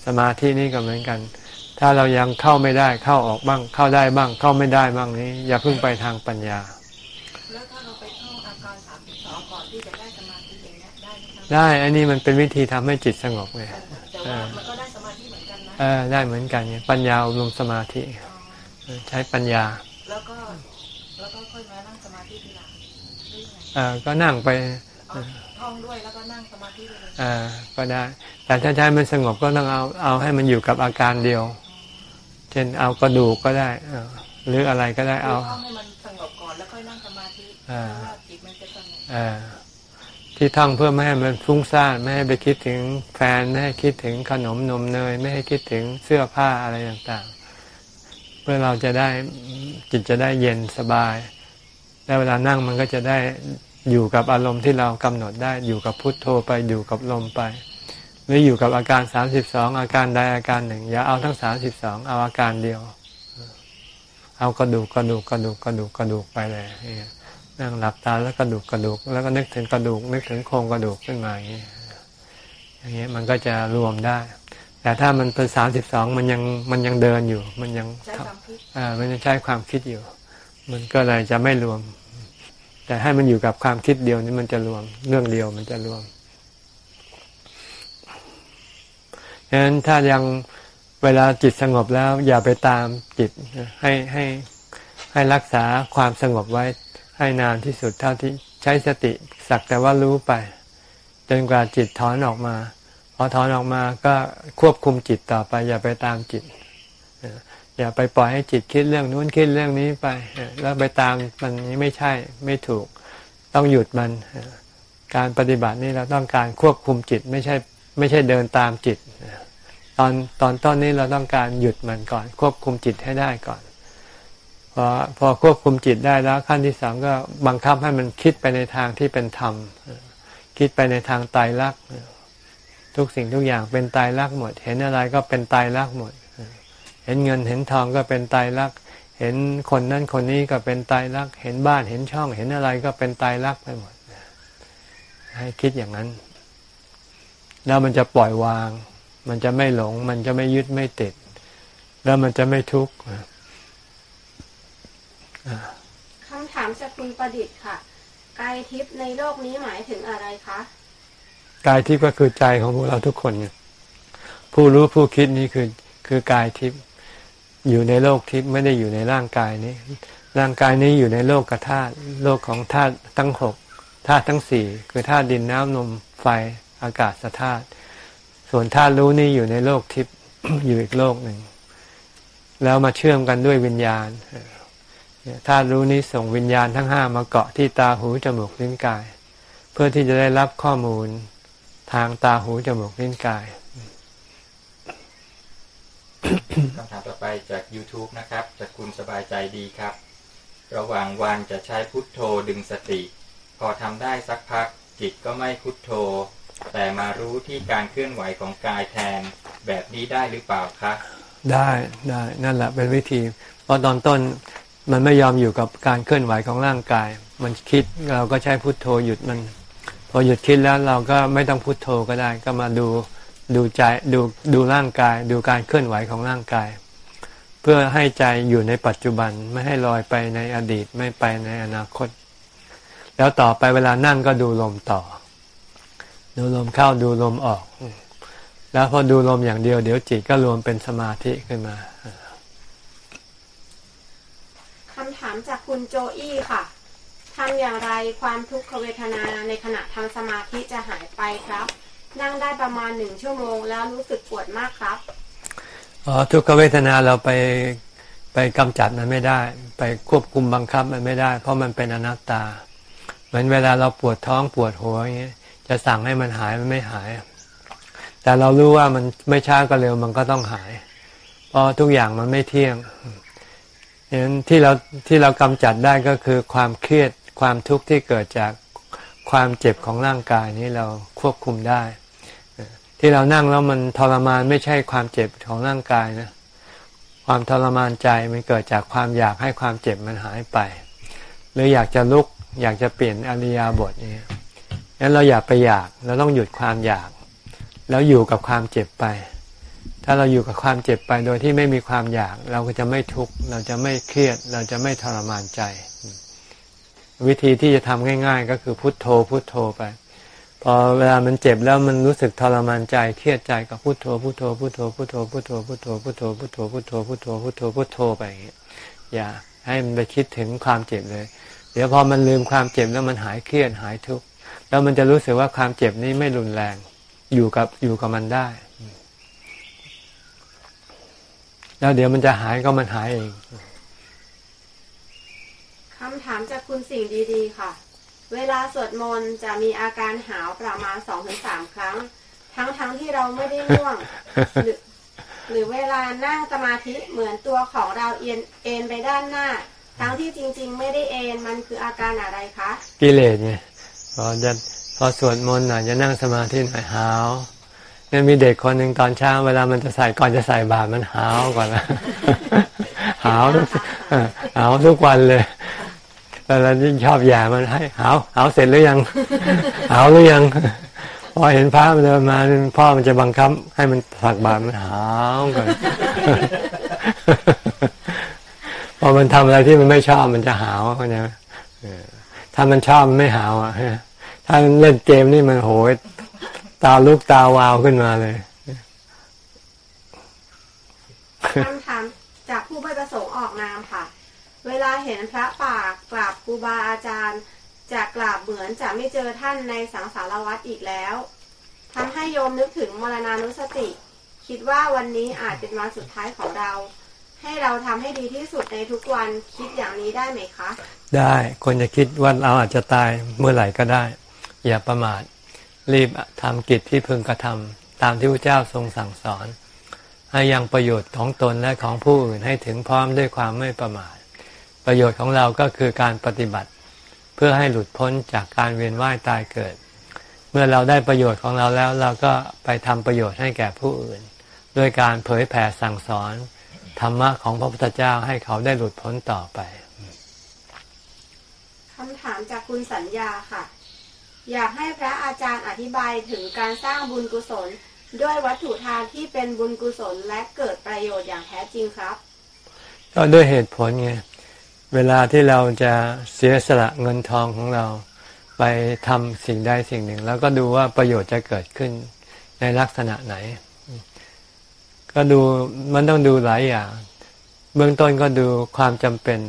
สมาธินี่ก็เหมือนกัน ถ้าเรายังเข้าไม่ได้เข้าออกบ้าง เข้าได้บ้าง เข้าไม่ได้บ้างนี้ อย่าเพิ่งไปทางปัญญา ได้ไหมครับได้อันนี้มันเป็นวิธีทำให้จิตสงบไงแต่ว่ามันก็ได้สมาธิเหมือนกันนะเออได้เหมือนกันไงปัญญาอบรมสมาธิอ๋อใช้ปัญญา แล้วก็แล้วก็ค่อยมานั่งสมาธิทีหลังหรือยังไงเออก็นั่งไปเอาท่องด้วยแล้วก็นั่งสมาธิไปเลยเออก็ได้ แต่ถ้าใช้มันสงบก็ต้องเอาเอาให้มันอยู่กับอาการเดียว เช่นเอากระดูกก็ได้เออหรืออะไรก็ได้เอาเอาท่องให้มันสงบก่อนแล้วค่อยนั่งสมาธิเพอ่าราะว่าจิตมันจะสงบเออ ที่ท่องเพื่อไม่ให้มันฟุ้งซ่านไม่ให้ไปคิดถึงแฟนไม่ให้คิดถึงขนมนมเนย ไม่ให้คิดถึงเสื้อผ้าอะไรต่างๆ เพื่อเราจะได้จิตจะได้เย็นสบาย แล้วเวลานั่งมันก็จะได้อยู่กับอารมณ์ที่เรากำหนดได้อยู่กับพุทโธไปอยู่กับลมไป หรืออยู่กับอาการสามสิบสองอาการใดอาการหนึ่ง อย่าเอาทั้งสามสิบสองเอาอาการเดียว เอากระดูกกระดูกกระดูกกระดูกกระดูกไปเลยเนี่ยนั่งหลับตาแล้วกระดูกกระดูก แล้วก็นึกถึงกระดูก นึกถึงโครงกระดูกขึ้นมาอย่างนี้อย่างนี้มันก็จะรวมได้ แต่ถ้ามันเป็นสามสิบสองมันยังมันยังเดินอยู่ มันยังใช้ความคิดอ่ามันยังใช้ความคิดอยู่ มันก็เลยจะไม่รวม แต่ให้มันอยู่กับความคิดเดียวนี่มันจะรวมเรื่องเดียวมันจะรวมฉะนั้นถ้ายังเวลาจิตสงบแล้วอย่าไปตามจิตให้ให้ให้รักษาความสงบไว้ ให้นานที่สุดเท่าที่ใช้สติสักแต่ว่ารู้ไป จนกว่าจิตถอนออกมา พอถอนออกมาก็ควบคุมจิตต่อไป อย่าไปตามจิตอย่าไปปล่อยให้จิตคิดเรื่องนู้นคิดเรื่องนี้ไป แล้วไปตามมันนี้ไม่ใช่ไม่ถูก ต้องหยุดมัน การปฏิบัตินี่เราต้องการควบคุมจิตไม่ใช่ไม่ใช่เดินตามจิตตอนตอนต้นนี้เราต้องการหยุดมันก่อน ควบคุมจิตให้ได้ก่อน พอพอควบคุมจิตได้แล้วขั้นที่สามก็บังคับให้มันคิดไปในทางที่เป็นธรรม คิดไปในทางตายรัก ทุกสิ่งทุกอย่างเป็นตายรักหมด เห็นอะไรก็เป็นตายรักหมด เห็นเงินเห็นทองก็เป็นตายรัก เห็นคนนั้นคนนี้ก็เป็นตายรัก เห็นบ้านเห็นช่อง เห็นอะไรก็เป็นตายรักไปหมด ให้คิดอย่างนั้น แล้วมันจะปล่อยวาง มันจะไม่หลง มันจะไม่ยึดไม่ติด แล้วมันจะไม่ทุกข์ คำถามจากคุณประดิษฐ์ค่ะ กายทิพย์ในโลกนี้หมายถึงอะไรคะ กายทิพย์ก็คือใจของพวกเราทุกคนไงผู้รู้ผู้คิดนี่คือคือกายทิพย์อยู่ในโลกทิพย์ไม่ได้อยู่ในร่างกายนี้ ร่างกายนี้อยู่ในโลกกธาตุโลกของธาตุทั้งหกธาตุทั้งสี่คือธาตุดินน้ำลมไฟอากาศธาตุส่วนธาตุรู้นี่อยู่ในโลกทิพย์อยู่อีกโลกหนึ่ง แล้วมาเชื่อมกันด้วยวิญญาณ ธาตุรู้นี้ส่งวิญญาณทั้งห้ามาเกาะที่ตาหูจมูกลิ้นกาย เพื่อที่จะได้รับข้อมูลทางตาหูจมูกลิ้นกายคำถามต่อไปจาก YouTube นะครับ จากคุณสบายใจดีครับ ระหว่างวันจะใช้พุทโธดึงสติ พอทำได้สักพัก จิตก็ไม่พุทโธ แต่มารู้ที่การเคลื่อนไหวของกายแทน แบบนี้ได้หรือเปล่าคะได้ได้นั่นแหละเป็นวิธีเพราะตอนต้น มันไม่ยอมอยู่กับการเคลื่อนไหวของร่างกาย มันคิดเราก็ใช้พุทโธหยุดมัน พอหยุดคิดแล้วเราก็ไม่ต้องพุทโธก็ได้ ก็มาดูดูใจดูดูร่างกาย ดูการเคลื่อนไหวของร่างกาย เพื่อให้ใจอยู่ในปัจจุบันไม่ให้ลอยไปในอดีตไม่ไปในอนาคต แล้วต่อไปเวลานั่งก็ดูลมต่อ ดูลมเข้าดูลมออก แล้วพอดูลมอย่างเดียวเดี๋ยวจิตก็รวมเป็นสมาธิขึ้นมา คำถามจากคุณโจอี้ค่ะทำอย่างไรความทุกขเวทนาในขณะทำสมาธิจะหายไปครับ นั่งได้ประมาณหนึ่งชั่วโมงแล้วรู้สึกปวดมากครับอ๋อทุกขเวทนาเราไปไปกำจัดมันไม่ได้ ไปควบคุมบังคับมันไม่ได้ เพราะมันเป็นอนัตตา เหมือนเวลาเราปวดท้องปวดหัวอย่างเงี้ยจะสั่งให้มันหายมันไม่หาย แต่เรารู้ว่ามันไม่ช้าก็เร็วมันก็ต้องหาย เพราะทุกอย่างมันไม่เที่ยง ฉะนั้นที่เราที่เรากำจัดได้ก็คือความเครียดความทุกข์ที่เกิดจากความเจ็บของร่างกายนี้เราควบคุมได้ ที่เรานั่งแล้วมันทรมานไม่ใช่ความเจ็บของร่างกายนะความทรมานใจมันเกิดจากความอยากให้ความเจ็บมันหายไป หรืออยากจะลุกอยากจะเปลี่ยนอริยาบทนี้งั้นเราอย่าไปอยากเราต้องหยุดความอยาก แล้วอยู่กับความเจ็บไป ถ้าเราอยู่กับความเจ็บไปโดยที่ไม่มีความอยาก เราก็จะไม่ทุกข์เราจะไม่เครียด เราจะไม่ทรมานใจ วิธีที่จะทำง่าย ๆ ก็คือพุทโธพุทโธไป พอเวลามันเจ็บแล้วมันรู้สึกทรมานใจเครียดใจก็พุทโธพุทโธพุทโธพุทโธพุทโธพุทโธพุทโธพุทโธพุทโธพุทโธพุทโธพุทโธไปอย่างเงี้ยอย่าให้มันไปคิดถึงความเจ็บเลย เดี๋ยวพอมันลืมความเจ็บแล้วมันหายเครียดหายทุกข์แล้วมันจะรู้สึกว่าความเจ็บนี้ไม่รุนแรงอยู่กับอยู่กับมันได้ แล้วเดี๋ยวมันจะหายก็มันหายเองคำถามจากคุณสิ่งดีๆ ค่ะ เวลาสวดมนต์จะมีอาการหาวประมาณสองถึงสามครั้ง ทั้งๆทที่เราไม่ได้ง่วงหรือหรือเวลานั่งสมาธิเหมือนตัวของเราเอ็นเอ็นไปด้านหน้า ทั้งที่จริง ๆ ไม่ได้เอ็นมันคืออาการอะไรคะ กิเลสไงพอจะพอสวดมนต์หน่อยจะนั่งสมาธิหน่อยหาว เนี่ยมีเด็กคนหนึ่งตอนเช้า เวลามันจะใส่ก่อนจะใส่บาตรมันหาวก่อนนะหาวทุกหาวทุกวันเลยแล้วยิ่งชอบแย่มันให้หาวหาวเสร็จหรือยังหาวหรือยังพอเห็นพระมันเดินมาพ่อมันจะบังคับ ให้มันสักบาตรมันหาวก่อนพอมันทำอะไรที่มันไม่ชอบมันจะหาวเข้าใจไหมถ้ามันชอบมันไม่หาวอะถ้ามันเล่นเกมนี่มันโหย ตาลุกตาวาวขึ้นมาเลยคำถามจากผู้ไม่ประสงค์ออกนามค่ะ เวลาเห็นพระป่ากราบครูบาอาจารย์จะกราบเหมือนจะไม่เจอท่านในสังสารวัฏอีกแล้วทำให้โยมนึกถึงมรณานุสติ คิดว่าวันนี้อาจเป็นวันสุดท้ายของเรา ให้เราทำให้ดีที่สุดในทุกวันคิดอย่างนี้ได้ไหมคะ ได้คนจะคิดว่าเราอาจจะตายเมื่อไหร่ก็ได้ อย่าประมาท รีบทำกิจที่พึงกระทำตามที่พระเจ้าทรงสั่งสอน ให้ยังประโยชน์ของตนและของผู้อื่นให้ถึงพร้อมด้วยความไม่ประมาท ประโยชน์ของเราก็คือการปฏิบัติ เพื่อให้หลุดพ้นจากการเวียนว่ายตายเกิด เมื่อเราได้ประโยชน์ของเราแล้วเราก็ไปทำประโยชน์ให้แก่ผู้อื่น ด้วยการเผยแผ่สั่งสอนธรรมะของพระพุทธเจ้าให้เขาได้หลุดพ้นต่อไปคำถามจากคุณสัญญาค่ะ อยากให้พระอาจารย์อธิบายถึงการสร้างบุญกุศล ด้วยวัตถุทานที่เป็นบุญกุศลและเกิดประโยชน์อย่างแท้จริงครับ ก็ด้วยเหตุผลไงเวลาที่เราจะเสียสละเงินทองของเรา ไปทำสิ่งใดสิ่งหนึ่ง แล้วก็ดูว่าประโยชน์จะเกิดขึ้นในลักษณะไหน ก็ดูมันต้องดูหลายอย่าง เบื้องต้นก็ดูความจำเป็น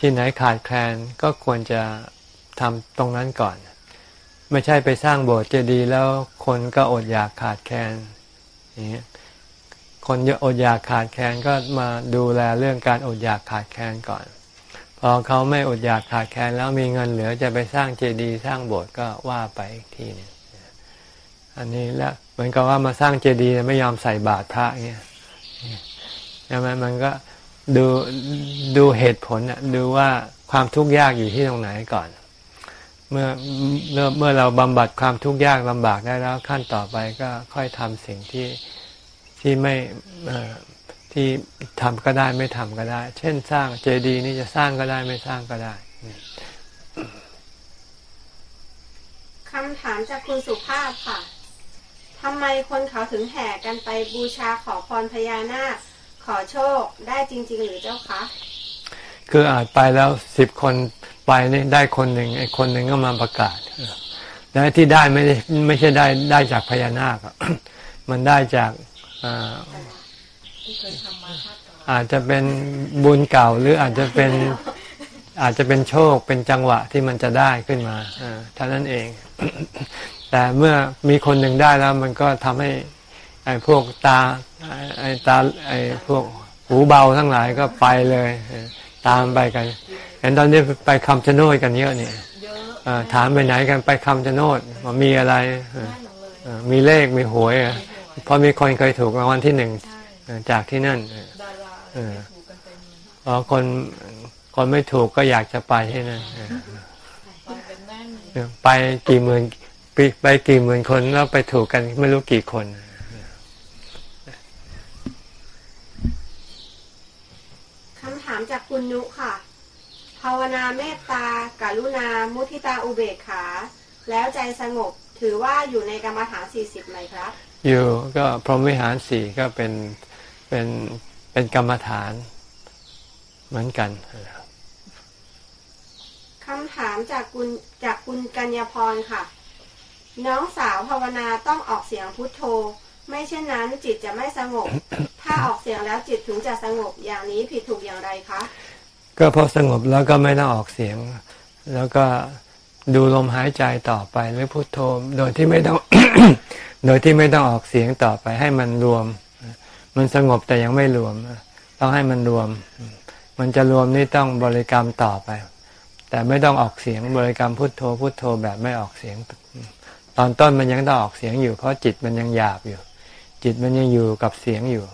ที่ไหนขาดแคลนก็ควรจะทำตรงนั้นก่อน ไม่ใช่ไปสร้างโบสถ์เจดีย์แล้วคนก็อดอยากขาดแคลนอย่างเงี้ยคนเยอะอดอยากขาดแคลนก็มาดูแลเรื่องการอดอยากขาดแคลนก่อน พอเขาไม่อดอยากขาดแคลนแล้วมีเงินเหลือจะไปสร้างเจดีย์สร้างโบสถ์ก็ว่าไปอีกทีนึงอันนี้แล้วเหมือนกับว่ามาสร้างเจดีย์ไม่ยอมใส่บาตรพระเงี้ยใช่ไหมมันก็ดูดูเหตุผลอะดูว่าความทุกข์ยากอยู่ที่ตรงไหนก่อน เมื่อเมื่อเมื่อเราบำบัดความทุกข์ยากลำบากได้แล้ว ขั้นต่อไปก็ค่อยทำสิ่งที่ที่ไม่เอ่อที่ทำก็ได้ไม่ทำก็ได้ เช่นสร้างเจดีย์นี่จะสร้างก็ได้ไม่สร้างก็ได้คำถามจากคุณสุภาพค่ะทำไมคนเขาถึงแห่กันไปบูชาขอพรพญานาคขอโชคได้จริง ๆ หรือเจ้าคะ คืออาจไปแล้วสิบคน ไปนี่ได้คนหนึ่งไอ้คนหนึ่งก็มาประกาศแล้วที่ได้ไม่ได้ไม่ใช่ได้ได้จากพญานาคมันได้จากอาที่เคยทำมาชาติก่อนอาจจะเป็นบุญเก่าหรืออาจจะเป็นอาจจะเป็นโชคเป็นจังหวะที่มันจะได้ขึ้นมาเท่านั้นเอง แต่เมื่อมีคนหนึ่งได้แล้ว มันก็ทำให้ไอ้พวกตาไอ้ตาไอ้พวกหูเบาทั้งหลายก็ไปเลย ตามไปกัน เห็นตอนนี้ไปคำชะโนดกันเยอะเนี่ยเยอะถามไปไหนกันไปคำชะโนดว่ามีอะไรได้หมดเลยมีเลขมีหวยเพราะมีคนเคยถูกรางวัลที่หนึ่งจากที่นั่นดาราถูกกันเต็มเลยพอคนคนไม่ถูกก็อยากจะไปที่นั่นไปเป็นแน่นไปกี่หมื่นไปไปกี่หมื่นคนแล้วไปถูกกันไม่รู้กี่คนคำถามจากคุณนุค่ะภาวนาเมตตากรุณา มุทิตาอุเบกขา แล้วใจสงบถือว่าอยู่ในกรรมฐานสี่สิบไหมครับ อยู่ก็พรหมวิหารสี่ก็เป็นเป็นเป็นกรรมฐานเหมือนกันคำถามจากคุณจากคุณกัญญาพรค่ะ น้องสาวภาวนาต้องออกเสียงพุทโธ ไม่เช่นนั้นจิตจะไม่สงบ ถ้าออกเสียงแล้วจิตถึงจะสงบอย่างนี้ผิดถูกอย่างไรคะ ก็พอสงบแล้วก็ไม่ต้องออกเสียง แล้วก็ดูลมหายใจต่อไปหรือพุทโธโดยที่ไม่ต้อง โดยที่ไม่ต้องออกเสียงต่อไปให้มันรวม มันสงบแต่ยังไม่รวม ต้องให้มันรวม มันจะรวมนี่ต้องบริกรรมต่อไป แต่ไม่ต้องออกเสียงบริกรรมพุทโธพุทโธแบบไม่ออกเสียง ตอนต้นมันยังต้องออกเสียงอยู่ เพราะจิตมันยังหยาบอยู่ จิตมันยังอยู่กับเสียงอยู่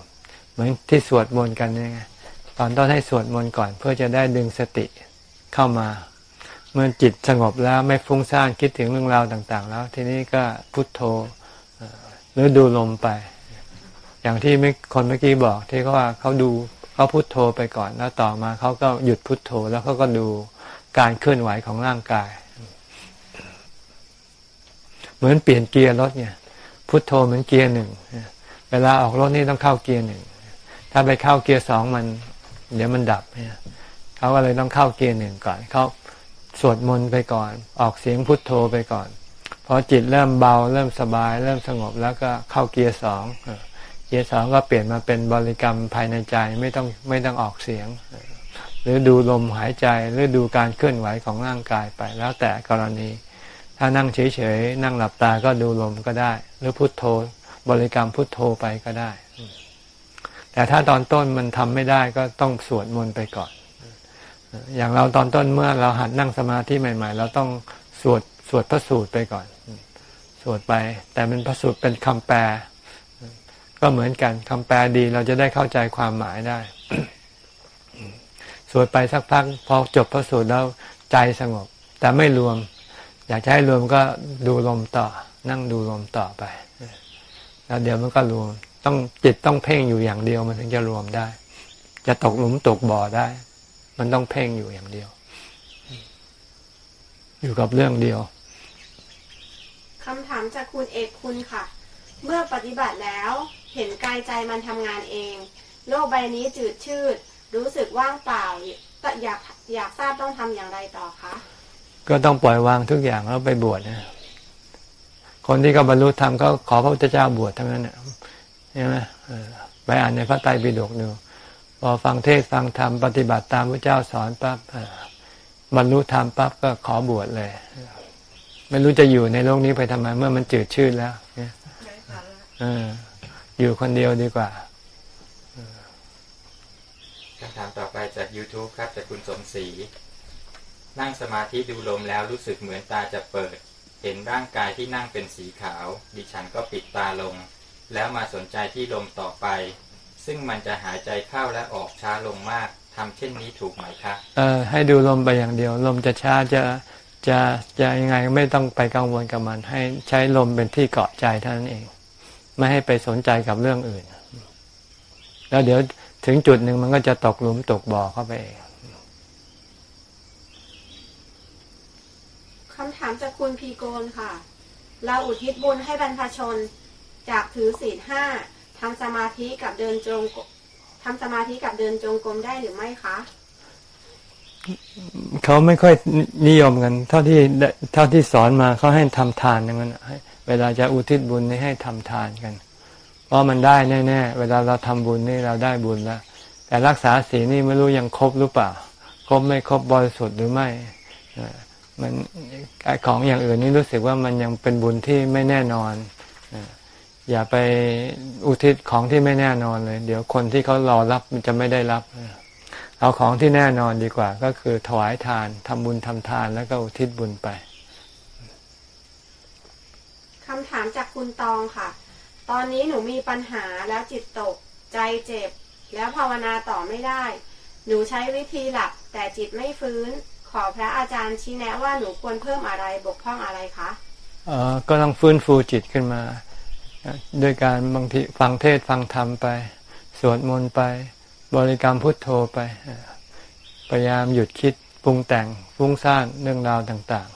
เหมือนที่สวดมนต์กันนี่ไง ตอนต้นให้สวดมนต์ก่อน เพื่อจะได้ดึงสติเข้ามา เมื่อจิตสงบแล้วไม่ฟุ้งซ่านคิดถึงเรื่องราวต่าง ๆ แล้ว ทีนี้ก็พุทโธหรือดูลมไป อย่างที่คนเมื่อกี้บอกที่เขาว่าเขาดูเขาพุทโธไปก่อนแล้วต่อมาเขาก็หยุดพุทโธแล้วเขาก็ดูการเคลื่อนไหวของร่างกาย เหมือนเปลี่ยนเกียร์รถเนี่ย พุทโธเหมือนเกียร์หนึ่งเวลาออกรถนี่ต้องเข้าเกียร์หนึ่งถ้าไปเข้าเกียร์สองมัน เดี๋ยวมันดับเนี่ยเขาก็เลยต้องเข้าเกียร์หนึ่งก่อน เขาสวดมนต์ไปก่อน ออกเสียงพุทโธไปก่อนพอจิตเริ่มเบาเริ่มสบาย เริ่มสงบแล้วก็เข้าเกียร์สองเกียร์สองก็เปลี่ยนมาเป็นบริกรรมภายในใจไม่ต้องไม่ต้องออกเสียง หรือดูลมหายใจหรือดูการเคลื่อนไหวของร่างกายไปแล้วแต่กรณี ถ้านั่งเฉยๆนั่งหลับตาก็ดูลมก็ได้ หรือพุทโธ บริกรรมพุทโธไปก็ได้ แต่ถ้าตอนต้นมันทำไม่ได้ก็ต้องสวดมนต์ไปก่อน อย่างเราตอนต้นเมื่อเราหัดนั่งสมาธิใหม่ ๆ เราต้องสวดสวดพระสูตรไปก่อน สวดไป แต่เป็นพระสูตรเป็นคำแปล ก็เหมือนกันคำแปลดีเราจะได้เข้าใจความหมายได้ สวดไปสักพักพอจบพระสูตรแล้วใจสงบ แต่ไม่รวม อยากจะให้รวมก็ดูลมต่อ นั่งดูลมต่อไป แล้วเดี๋ยวมันก็รวม ต้องจิตต้องเพ่งอยู่อย่างเดียว มันถึงจะรวมได้ จะตกหลุมตกบ่อได้ มันต้องเพ่งอยู่อย่างเดียว อยู่กับเรื่องเดียวคำถามจากคุณเอกคุณค่ะ เมื่อปฏิบัติแล้ว เห็นกายใจมันทำงานเอง โลกใบนี้จืดชืด รู้สึกว่างเปล่าอยากอยากทราบต้องทำอย่างไรต่อคะก็ต้องปล่อยวางทุกอย่างแล้วไปบวชนะคนที่เขาบรรลุธรรมก็ขอพระพุทธเจ้าบวชทั้งนั้นเนี่ย ใช่ไหมไปอ่านในพระไตรปิฎกดูพอฟังเทศฟังธรรมปฏิบัติตามพระเจ้าสอนปั๊บบรรลุธรรมปั๊บก็ขอบวชเลย ไม่รู้จะอยู่ในโลกนี้ไปทำไม เมื่อมันจืดชืดแล้วเนี่ยอยู่คนเดียวดีกว่าคำถามต่อไปจาก YouTube ครับจากคุณสมศรีนั่งสมาธิดูลมแล้วรู้สึกเหมือนตาจะเปิด เห็นร่างกายที่นั่งเป็นสีขาว ดิฉันก็ปิดตาลง แล้วมาสนใจที่ลมต่อไป ซึ่งมันจะหายใจเข้าและออกช้าลงมากทำเช่นนี้ถูกไหมคะเออให้ดูลมไปอย่างเดียว ลมจะช้าจะจะจะยังไงไม่ต้องไปกังวลกับมัน ให้ใช้ลมเป็นที่เกาะใจเท่านั้นเอง ไม่ให้ไปสนใจกับเรื่องอื่น แล้วเดี๋ยวถึงจุดหนึ่งมันก็จะตกหลุมตกบ่อเข้าไปเองคำถามจากคุณพีโกนค่ะ เราอุทิศบุญให้บรรพชน จากถือศีลห้าทำสมาธิกับเดินจงทำสมาธิกับเดินจงกรมได้หรือไม่คะเขาไม่ค่อยนิยมกัน เท่าที่เท่าที่สอนมาเขาให้ทำทานอย่างนั้นเวลาจะอุทิศบุญนี่ให้ทำทานกัน เพราะมันได้แน่ๆเวลาเราทำบุญนี่เราได้บุญแล้วแต่รักษาศีลนี่ไม่รู้ยังครบหรือเปล่า ครบไม่ครบบริสุทธิ์หรือไม่มันของอย่างอื่นนี่รู้สึกว่ามันยังเป็นบุญที่ไม่แน่นอน อย่าไปอุทิศของที่ไม่แน่นอนเลย เดี๋ยวคนที่เขารอรับมันจะไม่ได้รับ เอาของที่แน่นอนดีกว่า ก็คือถวายทานทำบุญทำทานแล้วก็อุทิศบุญไปคำถามจากคุณตองค่ะ ตอนนี้หนูมีปัญหาแล้วจิตตก ใจเจ็บ แล้วภาวนาต่อไม่ได้ หนูใช้วิธีหลับ แต่จิตไม่ฟื้น ขอพระอาจารย์ชี้แนะว่าหนูควรเพิ่มอะไรบกพร่องอะไรคะเออก็ต้องฟื้นฟูจิตขึ้นมา ด้วยการบางทีฟังเทศฟังธรรมไป สวดมนต์ไป บริกรรมพุทโธไป พยายามหยุดคิดปรุงแต่งฟุ้งซ่านเรื่องราวต่าง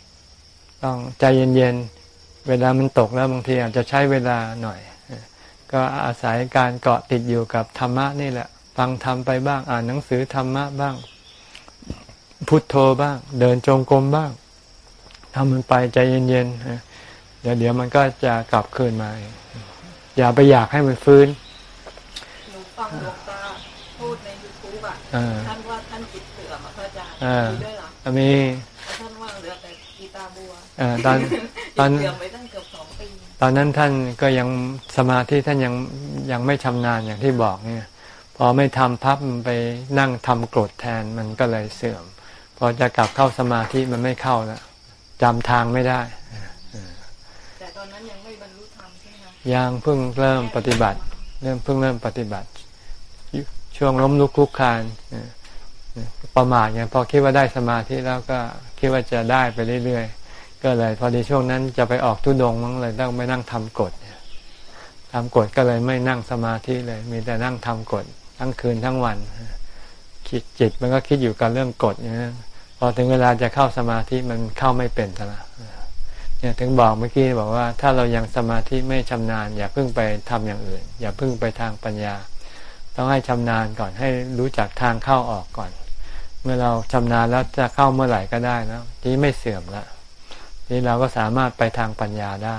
ๆ ต้องใจเย็นๆ เวลามันตกแล้วบางทีอาจจะใช้เวลาหน่อย ก็อาศัยการเกาะติดอยู่กับธรรมะนี่แหละ ฟังธรรมไปบ้างอ่านหนังสือธรรมะบ้าง พุทโธบ้าง เดินจงกรมบ้างทำมันไปใจเย็นๆ เดี๋ยวเดี๋ยวมันก็จะกลับคืนมา อย่าไปอยากให้มันฟื้นหนูฟังหลวงตาพูดในยูทูบอะท่านว่าท่านจิตเสื่อมพระอาจารย์มีด้วยเหรอมีท่านว่าเหลือแต่กีตาบัวตอนตอนเสื่อมไปตั้งเกือบสองปีตอนนั้นท่านก็ยังสมาธิท่านยังยังไม่ชำนาญอย่างที่บอกเนี่ยพอไม่ทำพับมันไปนั่งทำกรดแทนมันก็เลยเสื่อม พอจะกลับเข้าสมาธิมันไม่เข้าแล้วจำทางไม่ได้ แต่ตอนนั้นยังไม่บรรลุธรรมใช่ไหม ยังเพิ่งเริ่มปฏิบัติ เริ่มเพิ่งเริ่มปฏิบัติ ช่วงล้มลุกคลุกคานประมาทไงพอคิดว่าได้สมาธิแล้วก็คิดว่าจะได้ไปเรื่อยๆ ก็เลยพอดีช่วงนั้นจะไปออกทุดงมั้งเลยต้องไปนั่งทำกฎทำกฎก็เลยไม่นั่งสมาธิเลย มีแต่นั่งทำกฎทั้งคืนทั้งวันคิดจิตมันก็คิดอยู่กับเรื่องกฎอย่างนี้พอถึงเวลาจะเข้าสมาธิมันเข้าไม่เป็นซะละ เนี่ยถึงบอกเมื่อกี้บอกว่าถ้าเรายังสมาธิไม่ชำนาญ อย่าเพิ่งไปทำอย่างอื่น อย่าเพิ่งไปทางปัญญา ต้องให้ชำนาญก่อนให้รู้จักทางเข้าออกก่อน เมื่อเราชำนาญแล้วจะเข้าเมื่อไหร่ก็ได้นะที่ไม่เสื่อมละนี่เราก็สามารถไปทางปัญญาได้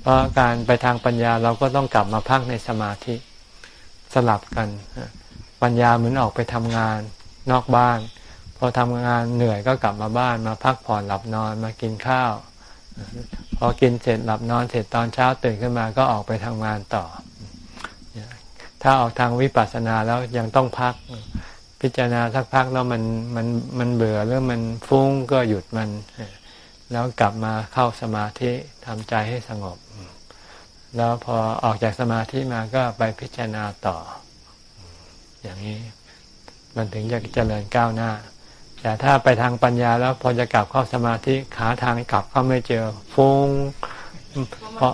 เพราะการไปทางปัญญาเราก็ต้องกลับมาพักในสมาธิสลับกันปัญญาเหมือนออกไปทำงานนอกบ้าน พอทำงานเหนื่อยก็กลับมาบ้านมาพักผ่อนหลับนอนมากินข้าว พอกินเสร็จหลับนอนเสร็จตอนเช้าตื่นขึ้นมาก็ออกไปทำงานต่อ ถ้าออกทางวิปัสสนาแล้วยังต้องพัก พิจารณาสักพักแล้วมันมันมันเบื่อหรือมันฟุ้งก็หยุดมัน แล้วกลับมาเข้าสมาธิทำใจให้สงบ แล้วพอออกจากสมาธิมาก็ไปพิจารณาต่อ อย่างนี้มันถึงจะเจริญก้าวหน้า แต่ถ้าไปทางปัญญาแล้วพอจะกลับเข้าสมาธิขาทางกลับก็ไม่เจอฟุ้งเพราะ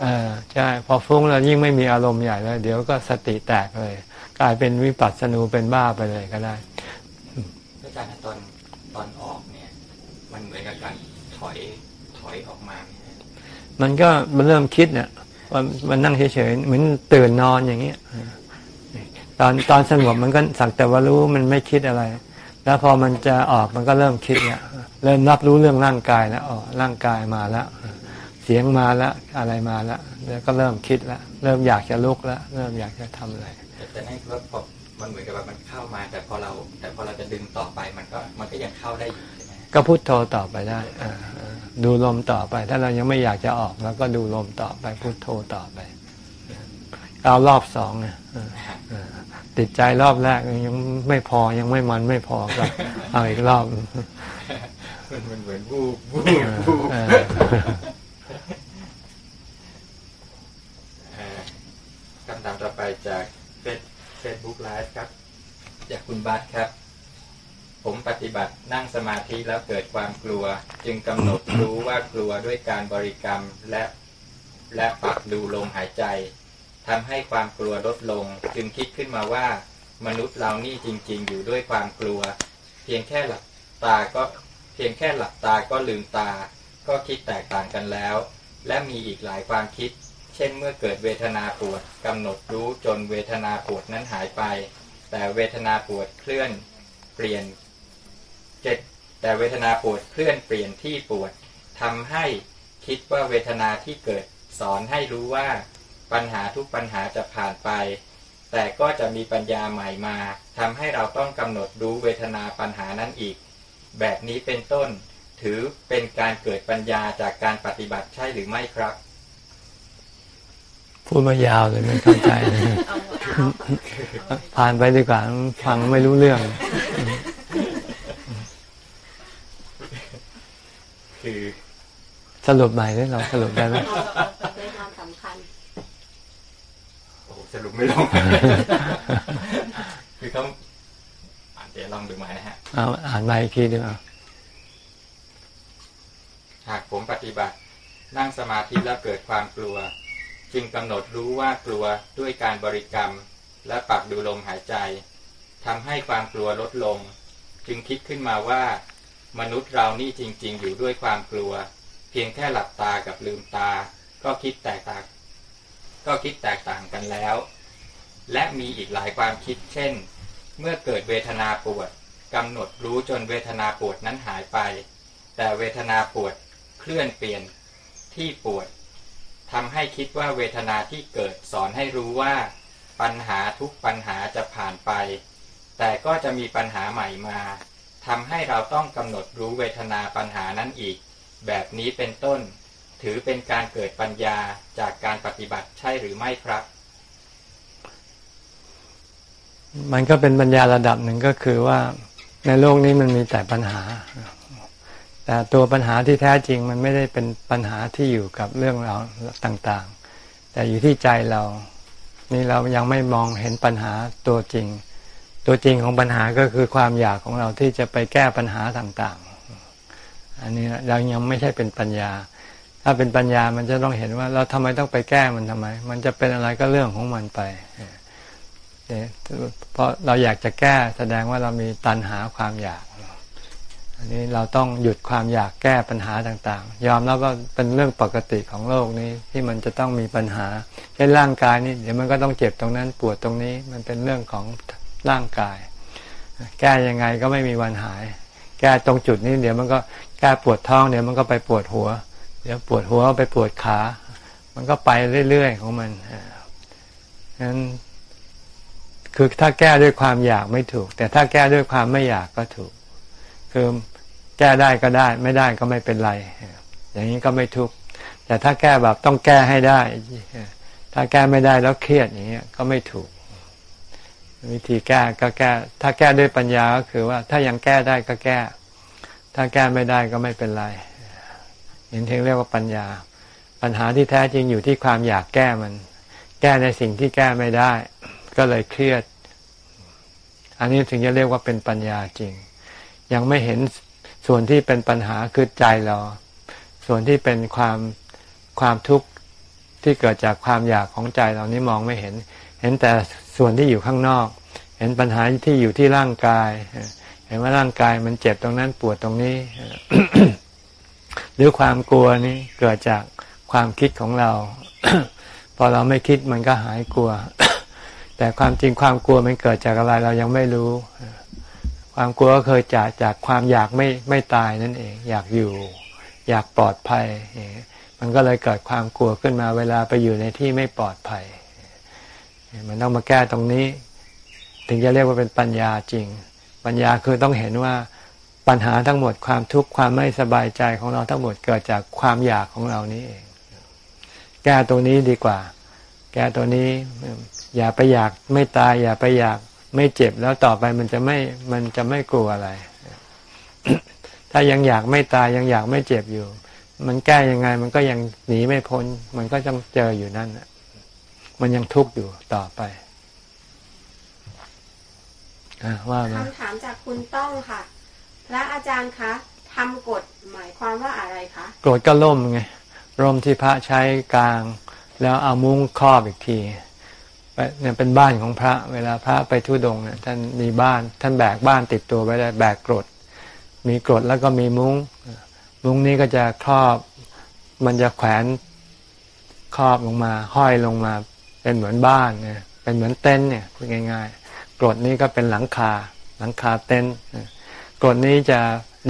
เออใช่พอฟุ้งแล้วยิ่งไม่มีอารมณ์ใหญ่เลยเดี๋ยวก็สติแตกเลย กลายเป็นวิปัสสนูเป็นบ้าไปเลยก็ได้อาจารย์ตอนตอนออกเนี่ย มันเหมือนกับการถอยถอยออกมา มันก็มันเริ่มคิดเนี่ยว่ามันนั่งเฉยๆเหมือนตื่นนอนอย่างเงี้ยตอนตอนสงบมันก็สักแต่ว่ารู้มันไม่คิดอะไร แล้วพอมันจะออกมันก็เริ่มคิดเนี่ยเริ่มรับรู้เรื่องร่างกายแล้วอ๋อร่างกายมาแล้วเสียงมาแล้วอะไรมาแล้วแล้วก็เริ่มคิดแล้วเริ่มอยากจะลุกแล้วเริ่มอยากจะทำอะไรแต่ในว่าพอมันเหมือนกับว่ามันเข้ามา แต่พอเรา แต่พอเราจะดึงต่อไปมันก็มันก็ยังเข้าได้อยู่ใช่ไหมก็พุทโธต่อไปได้ดูลมต่อไป ถ้าเรายังไม่อยากจะออกแล้วก็ดูลมต่อไปพุทโธต่อไปเอารอบสองเนี่ย ติดใจรอบแรกยังไม่พอยังไม่มันไม่พอก็เอาอีกรอบมันเหมือนบูบบูบบูบคำถามต่อไปจากเฟซเฟซบุ๊กไลฟ์ครับ จากคุณบัตครับ ผมปฏิบัตินั่งสมาธิแล้วเกิดความกลัว จึงกำหนดรู้ว่ากลัวด้วยการบริกรรมและ และปักดูลมหายใจ ทำให้ความกลัวลดลง จึงคิดขึ้นมาว่า มนุษย์เรานี่จริง ๆ อยู่ด้วยความกลัว เพียงแค่หลับตาก็เพียงแค่หลับตาก็ลืมตา ก็คิดแตกต่างกันแล้ว และมีอีกหลายความคิด เช่นเมื่อเกิดเวทนาปวดกำหนดรู้จนเวทนาปวดนั้นหายไป แต่เวทนาปวดเคลื่อนเปลี่ยนเจ็ดแต่เวทนาปวดเคลื่อนเปลี่ยนที่ปวดทำให้คิดว่าเวทนาที่เกิดสอนให้รู้ว่า ปัญหาทุกปัญหาจะผ่านไป แต่ก็จะมีปัญญาใหม่มาทำให้เราต้องกำหนดรู้เวทนาปัญหานั้นอีก แบบนี้เป็นต้น ถือเป็นการเกิดปัญญาจากการปฏิบัติใช่หรือไม่ครับ พูดมายาวเลยไม่เข้าใจเลยเอาเอาผ่านไปดีกว่าฟังไม่รู้เรื่องคือสรุปใหม่ได้เราสรุปได้ไหม เอาเป็นความสำคัญ โอ้โห สรุปไม่ลง คือเขาอ่านเดี๋ยวลองดูใหม่นะฮะเอาอ่านมาอีกทีดีกว่าหากผมปฏิบัติ นั่งสมาธิแล้วเกิดความกลัว จึงกำหนดรู้ว่ากลัวด้วยการบริกรรม และปรับดูลมหายใจทำให้ความกลัวลดลง จึงคิดขึ้นมาว่า มนุษย์เรานี่จริง ๆ อยู่ด้วยความกลัว เพียงแค่หลับตากับลืมตา ก็คิดแตกต่าง ก็คิดแตกต่างกันแล้ว และมีอีกหลายความคิดเช่น เมื่อเกิดเวทนาปวดกำหนดรู้จนเวทนาปวดนั้นหายไป แต่เวทนาปวดเคลื่อนเปลี่ยนที่ปวดทำให้คิดว่าเวทนาที่เกิดสอนให้รู้ว่า ปัญหาทุกปัญหาจะผ่านไป แต่ก็จะมีปัญหาใหม่มาทำให้เราต้องกำหนดรู้เวทนาปัญหานั้นอีก แบบนี้เป็นต้น ถือเป็นการเกิดปัญญาจากการปฏิบัติใช่หรือไม่ครับ มันก็เป็นปัญญาระดับหนึ่งก็คือว่าในโลกนี้มันมีแต่ปัญหา แต่ตัวปัญหาที่แท้จริงมันไม่ได้เป็นปัญหาที่อยู่กับเรื่องราวต่างๆ แต่อยู่ที่ใจเรา นี่เรายังไม่มองเห็นปัญหาตัวจริง ตัวจริงของปัญหาก็คือความอยากของเราที่จะไปแก้ปัญหาต่างๆ อันนี้เรายังไม่ใช่เป็นปัญญา ถ้าเป็นปัญญามันจะต้องเห็นว่า เราทำไมต้องไปแก้มันทำไม มันจะเป็นอะไรก็เรื่องของมันไปเนี่ยเพราะเราอยากจะแก้แสดงว่าเรามีตัณหาความอยาก อันนี้เราต้องหยุดความอยากแก้ปัญหาต่าง ๆ ยอมแล้วว่าเป็นเรื่องปกติของโลกนี้ที่มันจะต้องมีปัญหาเช่นร่างกายนี่เดี๋ยวมันก็ต้องเจ็บตรงนั้นปวดตรงนี้มันเป็นเรื่องของร่างกาย แก้ยังไงก็ไม่มีวันหาย แก้ตรงจุดนี้เดี๋ยวมันก็แก้ปวดท้องเดี๋ยวมันก็ไปปวดหัว ดี๋ยวปวดหัวไปปวดขา มันก็ไปเรื่อยๆของมันนั้นคือถ้าแก้ด้วยความอยากไม่ถูก แต่ถ้าแก้ด้วยความไม่อยากก็ถูก คือแก้ได้ก็ได้ ไม่ได้ก็ไม่เป็นไร อย่างนี้ก็ไม่ทุกข์แต่ถ้าแก้แบบต้องแก้ให้ได้ ถ้าแก้ไม่ได้แล้วเครียดอย่างเงี้ยก็ไม่ถูก วิธีแก้ก็แก้ ถ้าแก้ด้วยปัญญาก็คือว่าถ้ายังแก้ได้ก็แก้ ถ้าแก้ไม่ได้ก็ไม่เป็นไร นเทงเรียกว่าปัญญา ปัญหาที่แท้จริงอยู่ที่ความอยากแก้มัน แก้ในสิ่งที่แก้ไม่ได้ ก็เลยเครียด อันนี้ถึงจะเรียกว่าเป็นปัญญาจริง ยังไม่เห็นส่วนที่เป็นปัญหาคือใจเรา ส่วนที่เป็นความความทุกข์ที่เกิดจากความอยากของใจเรานี้มองไม่เห็น เห็นแต่ส่วนที่อยู่ข้างนอก เห็นปัญหาที่อยู่ที่ร่างกาย เห็นว่าร่างกายมันเจ็บตรงนั้นปวดตรงนี้ หรือความกลัวนี้เกิดจากความคิดของเรา พอเราไม่คิดมันก็หายกลัว แต่ความจริงความกลัวมันเกิดจากอะไรเรายังไม่รู้ ความกลัวก็เคยจากจากความอยากไม่ไม่ตายนั่นเอง อยากอยู่ อยากปลอดภัย มันก็เลยเกิดความกลัวขึ้นมาเวลาไปอยู่ในที่ไม่ปลอดภัย มันต้องมาแก้ตรงนี้ ถึงจะเรียกว่าเป็นปัญญาจริง ปัญญาคือต้องเห็นว่า ปัญหาทั้งหมดความทุกข์ความไม่สบายใจของเราทั้งหมดเกิดจากความอยากของเรานี้เอง แก้ตัวนี้ดีกว่า แก้ตัวนี้ อย่าไปอยากไม่ตาย อย่าไปอยากไม่เจ็บแล้วต่อไปมันจะไม่มันจะไม่กลัวอะไร ถ้ายังอยากไม่ตายยังอยากไม่เจ็บอยู่ มันแก้ยังไงมันก็ยังหนีไม่พ้น มันก็จะเจออยู่นั่นมันยังทุกข์อยู่ต่อไปว่าคำถามจากคุณต้องค่ะ พระอาจารย์คะทำกฎหมายความว่าอะไรคะกรธก็ล่มไงร่มที่พระใช้กลาง แล้วเอามุ้งครอบอีกทีเนี่ยเป็นบ้านของพระเวลาพระไปทุดงเนี่ยท่านมีบ้านท่านแบกบ้านติดตัวไว้ได้แบกกรด มีกรดแล้วก็มีมุ้ง มุ้งนี้ก็จะครอบมันจะแขวนครอบลงมาห้อยลงมา เป็นเหมือนบ้านเนี่ยเป็นเหมือนเต็นท์เนี่ยพูดง่าย ๆกรดนี้ก็เป็นหลังคาหลังคาเต็นท์ กดนี้จะ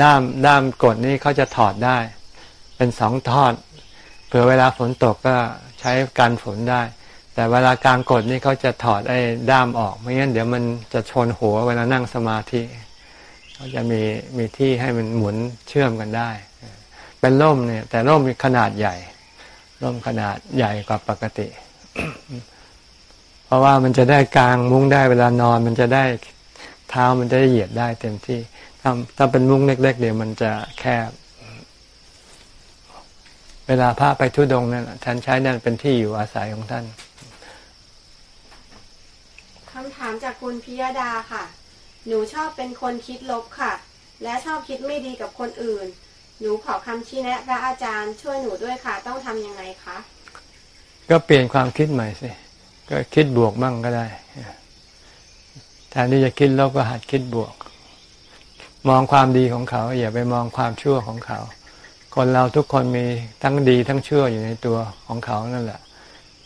ด้ามด้ามกดนี้เขาจะถอดได้ เป็นสองทอดเผื่อเวลาฝนตกก็ใช้กันฝนได้ แต่เวลากลางกดนี่เขาจะถอดไอ้ด้ามออกไม่งั้นเดี๋ยวมันจะชนหัวเวลานั่งสมาธิเขาจะมีมีที่ให้มันหมุนเชื่อมกันได้ เป็นร่มเนี่ย แต่ร่มมีขนาดใหญ่ร่มขนาดใหญ่กว่าปกติ เพราะว่ามันจะได้กลางมุ้งได้เวลานอน มันจะได้เท้ามันจะได้เหยียดได้เต็มที่ ถ้าถ้าเป็นมุ้งเล็ก ๆ เดี๋ยวมันจะแคบ เวลาพระไปทุดงนั่นท่านใช้นั่นเป็นที่อยู่อาศัยของท่านคำถามจากคุณพิยดาค่ะ หนูชอบเป็นคนคิดลบค่ะ และชอบคิดไม่ดีกับคนอื่น หนูขอคำชี้แนะพระอาจารย์ช่วยหนูด้วยค่ะ ต้องทำยังไงคะ ก็เปลี่ยนความคิดใหม่สิ ก็คิดบวกบ้างก็ได้แทนที่จะคิดลบก็หัดคิดบวก มองความดีของเขา อย่าไปมองความชั่วของเขา คนเราทุกคนมีทั้งดีทั้งชั่วอยู่ในตัวของเขานั่นแหละ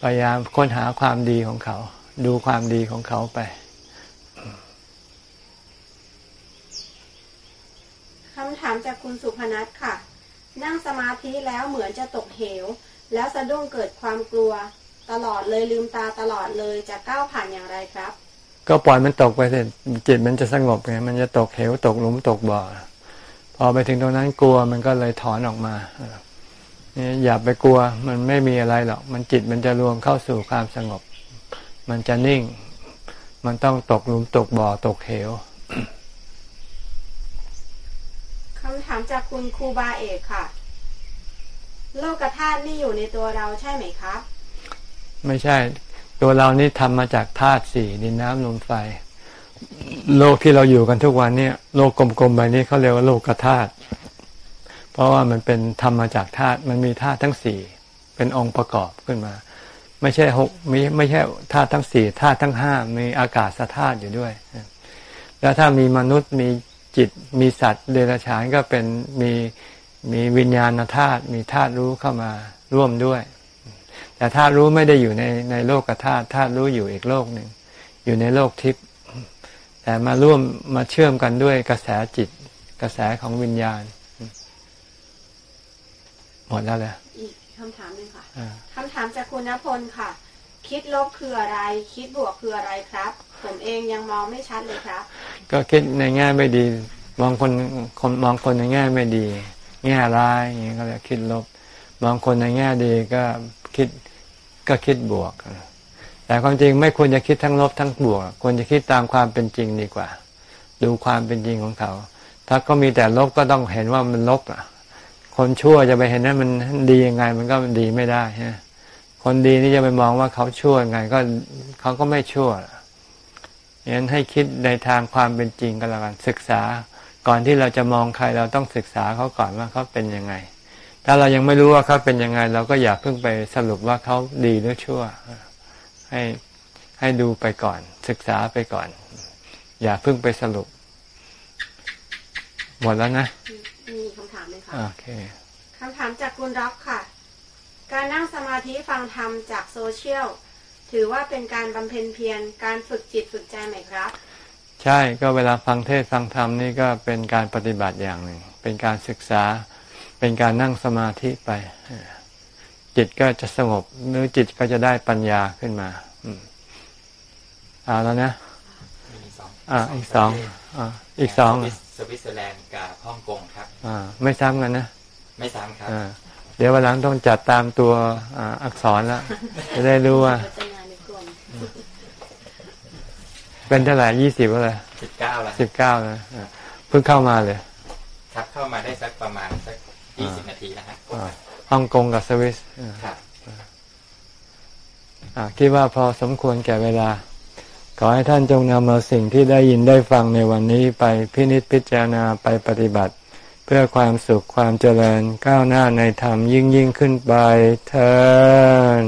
พยายามค้นหาความดีของเขา ดูความดีของเขาไปคำถามจากคุณสุพนัทค่ะ นั่งสมาธิแล้วเหมือนจะตกเหว แล้วสะดุ้งเกิดความกลัว ตลอดเลยลืมตาตลอดเลยจะก้าวผ่านอย่างไรครับ ก็ปล่อยมันตกไปสิจิตมันจะสงบไงมันจะตกเหวตกหลุมตกบ่อ พอไปถึงตรงนั้นกลัวมันก็เลยถอนออกมานี่อย่าไปกลัวมันไม่มีอะไรหรอก มันจิตมันจะรวมเข้าสู่ความสงบ มันจะนิ่ง มันต้องตกหลุมตกบ่อตกเหวคำถามจากคุณครูบาเอกค่ะ โลกธาตุนี่อยู่ในตัวเราใช่ไหมครับ ไม่ใช่ ตัวเรานี่ทำมาจากธาตุสี่ดินน้ำลมไฟ โลกที่เราอยู่กันทุกวันเนี่ยโลกกลมๆใบนี้เขาเรียกว่าโลกธาตุเพราะว่ามันเป็นทำมาจากธาตุมันมีธาตุทั้งสี่เป็นองค์ประกอบขึ้นมา ไม่ใช่หกมีไม่ใช่ธาตุทั้งสี่ธาตุทั้งห้ามีอากาศธาตุอยู่ด้วย แล้วถ้ามีมนุษย์มีจิตมีสัตว์เดรัจฉานก็เป็นมีมีวิญญาณธาตุมีธาตุรู้เข้ามาร่วมด้วย แต่ธาตุรู้ไม่ได้อยู่ในในโลกธาตุธาตุรู้อยู่อีกโลกหนึ่งอยู่ในโลกทิพย์แต่มาร่วมมาเชื่อมกันด้วยกระแสจิต กระแสของวิญญาณ หมดแล้วเลยอีกคำถามหนึ่งค่ะอ่าคำถามจากคุณณพลค่ะ คิดลบคืออะไร คิดบวกคืออะไรครับ ผมเองยังมองไม่ชัดเลยครับ ก็คิดในแง่ไม่ดี มองคนคนมองคนในแง่ไม่ดี แง่ร้ายอย่างนี้ก็เรียกคิดลบ มองคนในแง่ดีก็คิด ก็คิดบวก แต่ความจริงไม่ควรจะคิดทั้งลบทั้งบวก ควรจะคิดตามความเป็นจริงดีกว่า ดูความเป็นจริงของเขา ถ้าก็มีแต่ลบก็ต้องเห็นว่ามันลบอะ คนชั่วจะไปเห็นว่ามันดียังไง มันก็ดีไม่ได้ฮะคนดีนี่จะไปมองว่าเขาชั่วยังไงก็เขาก็ไม่ชั่วอย่างนั้นให้คิดในทางความเป็นจริงก็แล้วกันศึกษา ก่อนที่เราจะมองใครเราต้องศึกษาเขาก่อนว่าเขาเป็นยังไง ถ้าเรายังไม่รู้ว่าเขาเป็นยังไง เราก็อย่าเพิ่งไปสรุปว่าเขาดีหรือชั่ว ให้ให้ดูไปก่อน ศึกษาไปก่อน อย่าเพิ่งไปสรุป หมดแล้วนะ มีคำถามเลยค่ะโอเคคำถามจากคุณร็อกค่ะ การนั่งสมาธิฟังธรรมจากโซเชียลถือว่าเป็นการบำเพ็ญเพียรการฝึกจิตฝึกใจไหมครับ ใช่ก็เวลาฟังเทศน์ฟังธรรมนี่ก็เป็นการปฏิบัติอย่างหนึ่งเป็นการศึกษา เป็นการนั่งสมาธิไป จิตก็จะสงบหรือจิตก็จะได้ปัญญาขึ้นมาอืมเอาแล้วนะมีสองอ่าอีกสองอ่าอีกสองสวิสสวิตเซอร์แลนด์กับฮ่องกงครับ อ่า ไม่ซ้ำกันนะ ไม่ซ้ำครับอ่าเดี๋ยววันหลังต้องจัดตามตัวอ่าอักษรแล้วจะได้รู้ว่าพัฒนาในกลุ่มเป็นเท่าไหร่ยี่สิบอะไรสิบเก้าแล้วสิบเก้านะอ่าเพิ่งเข้ามาเลย ครับเข้ามาได้สักประมาณสัก ยี่สิบนาทีนะฮะอ่าฮ่องกงกับสวิสอ่าครับอ่าคิดว่าพอสมควรแก่เวลา ขอให้ท่านจงนำเอาสิ่งที่ได้ยินได้ฟังในวันนี้ไปพินิจพิจารณาไปปฏิบัติ เพื่อความสุขความเจริญก้าวหน้าในธรรมยิ่งยิ่งขึ้นไปเถิด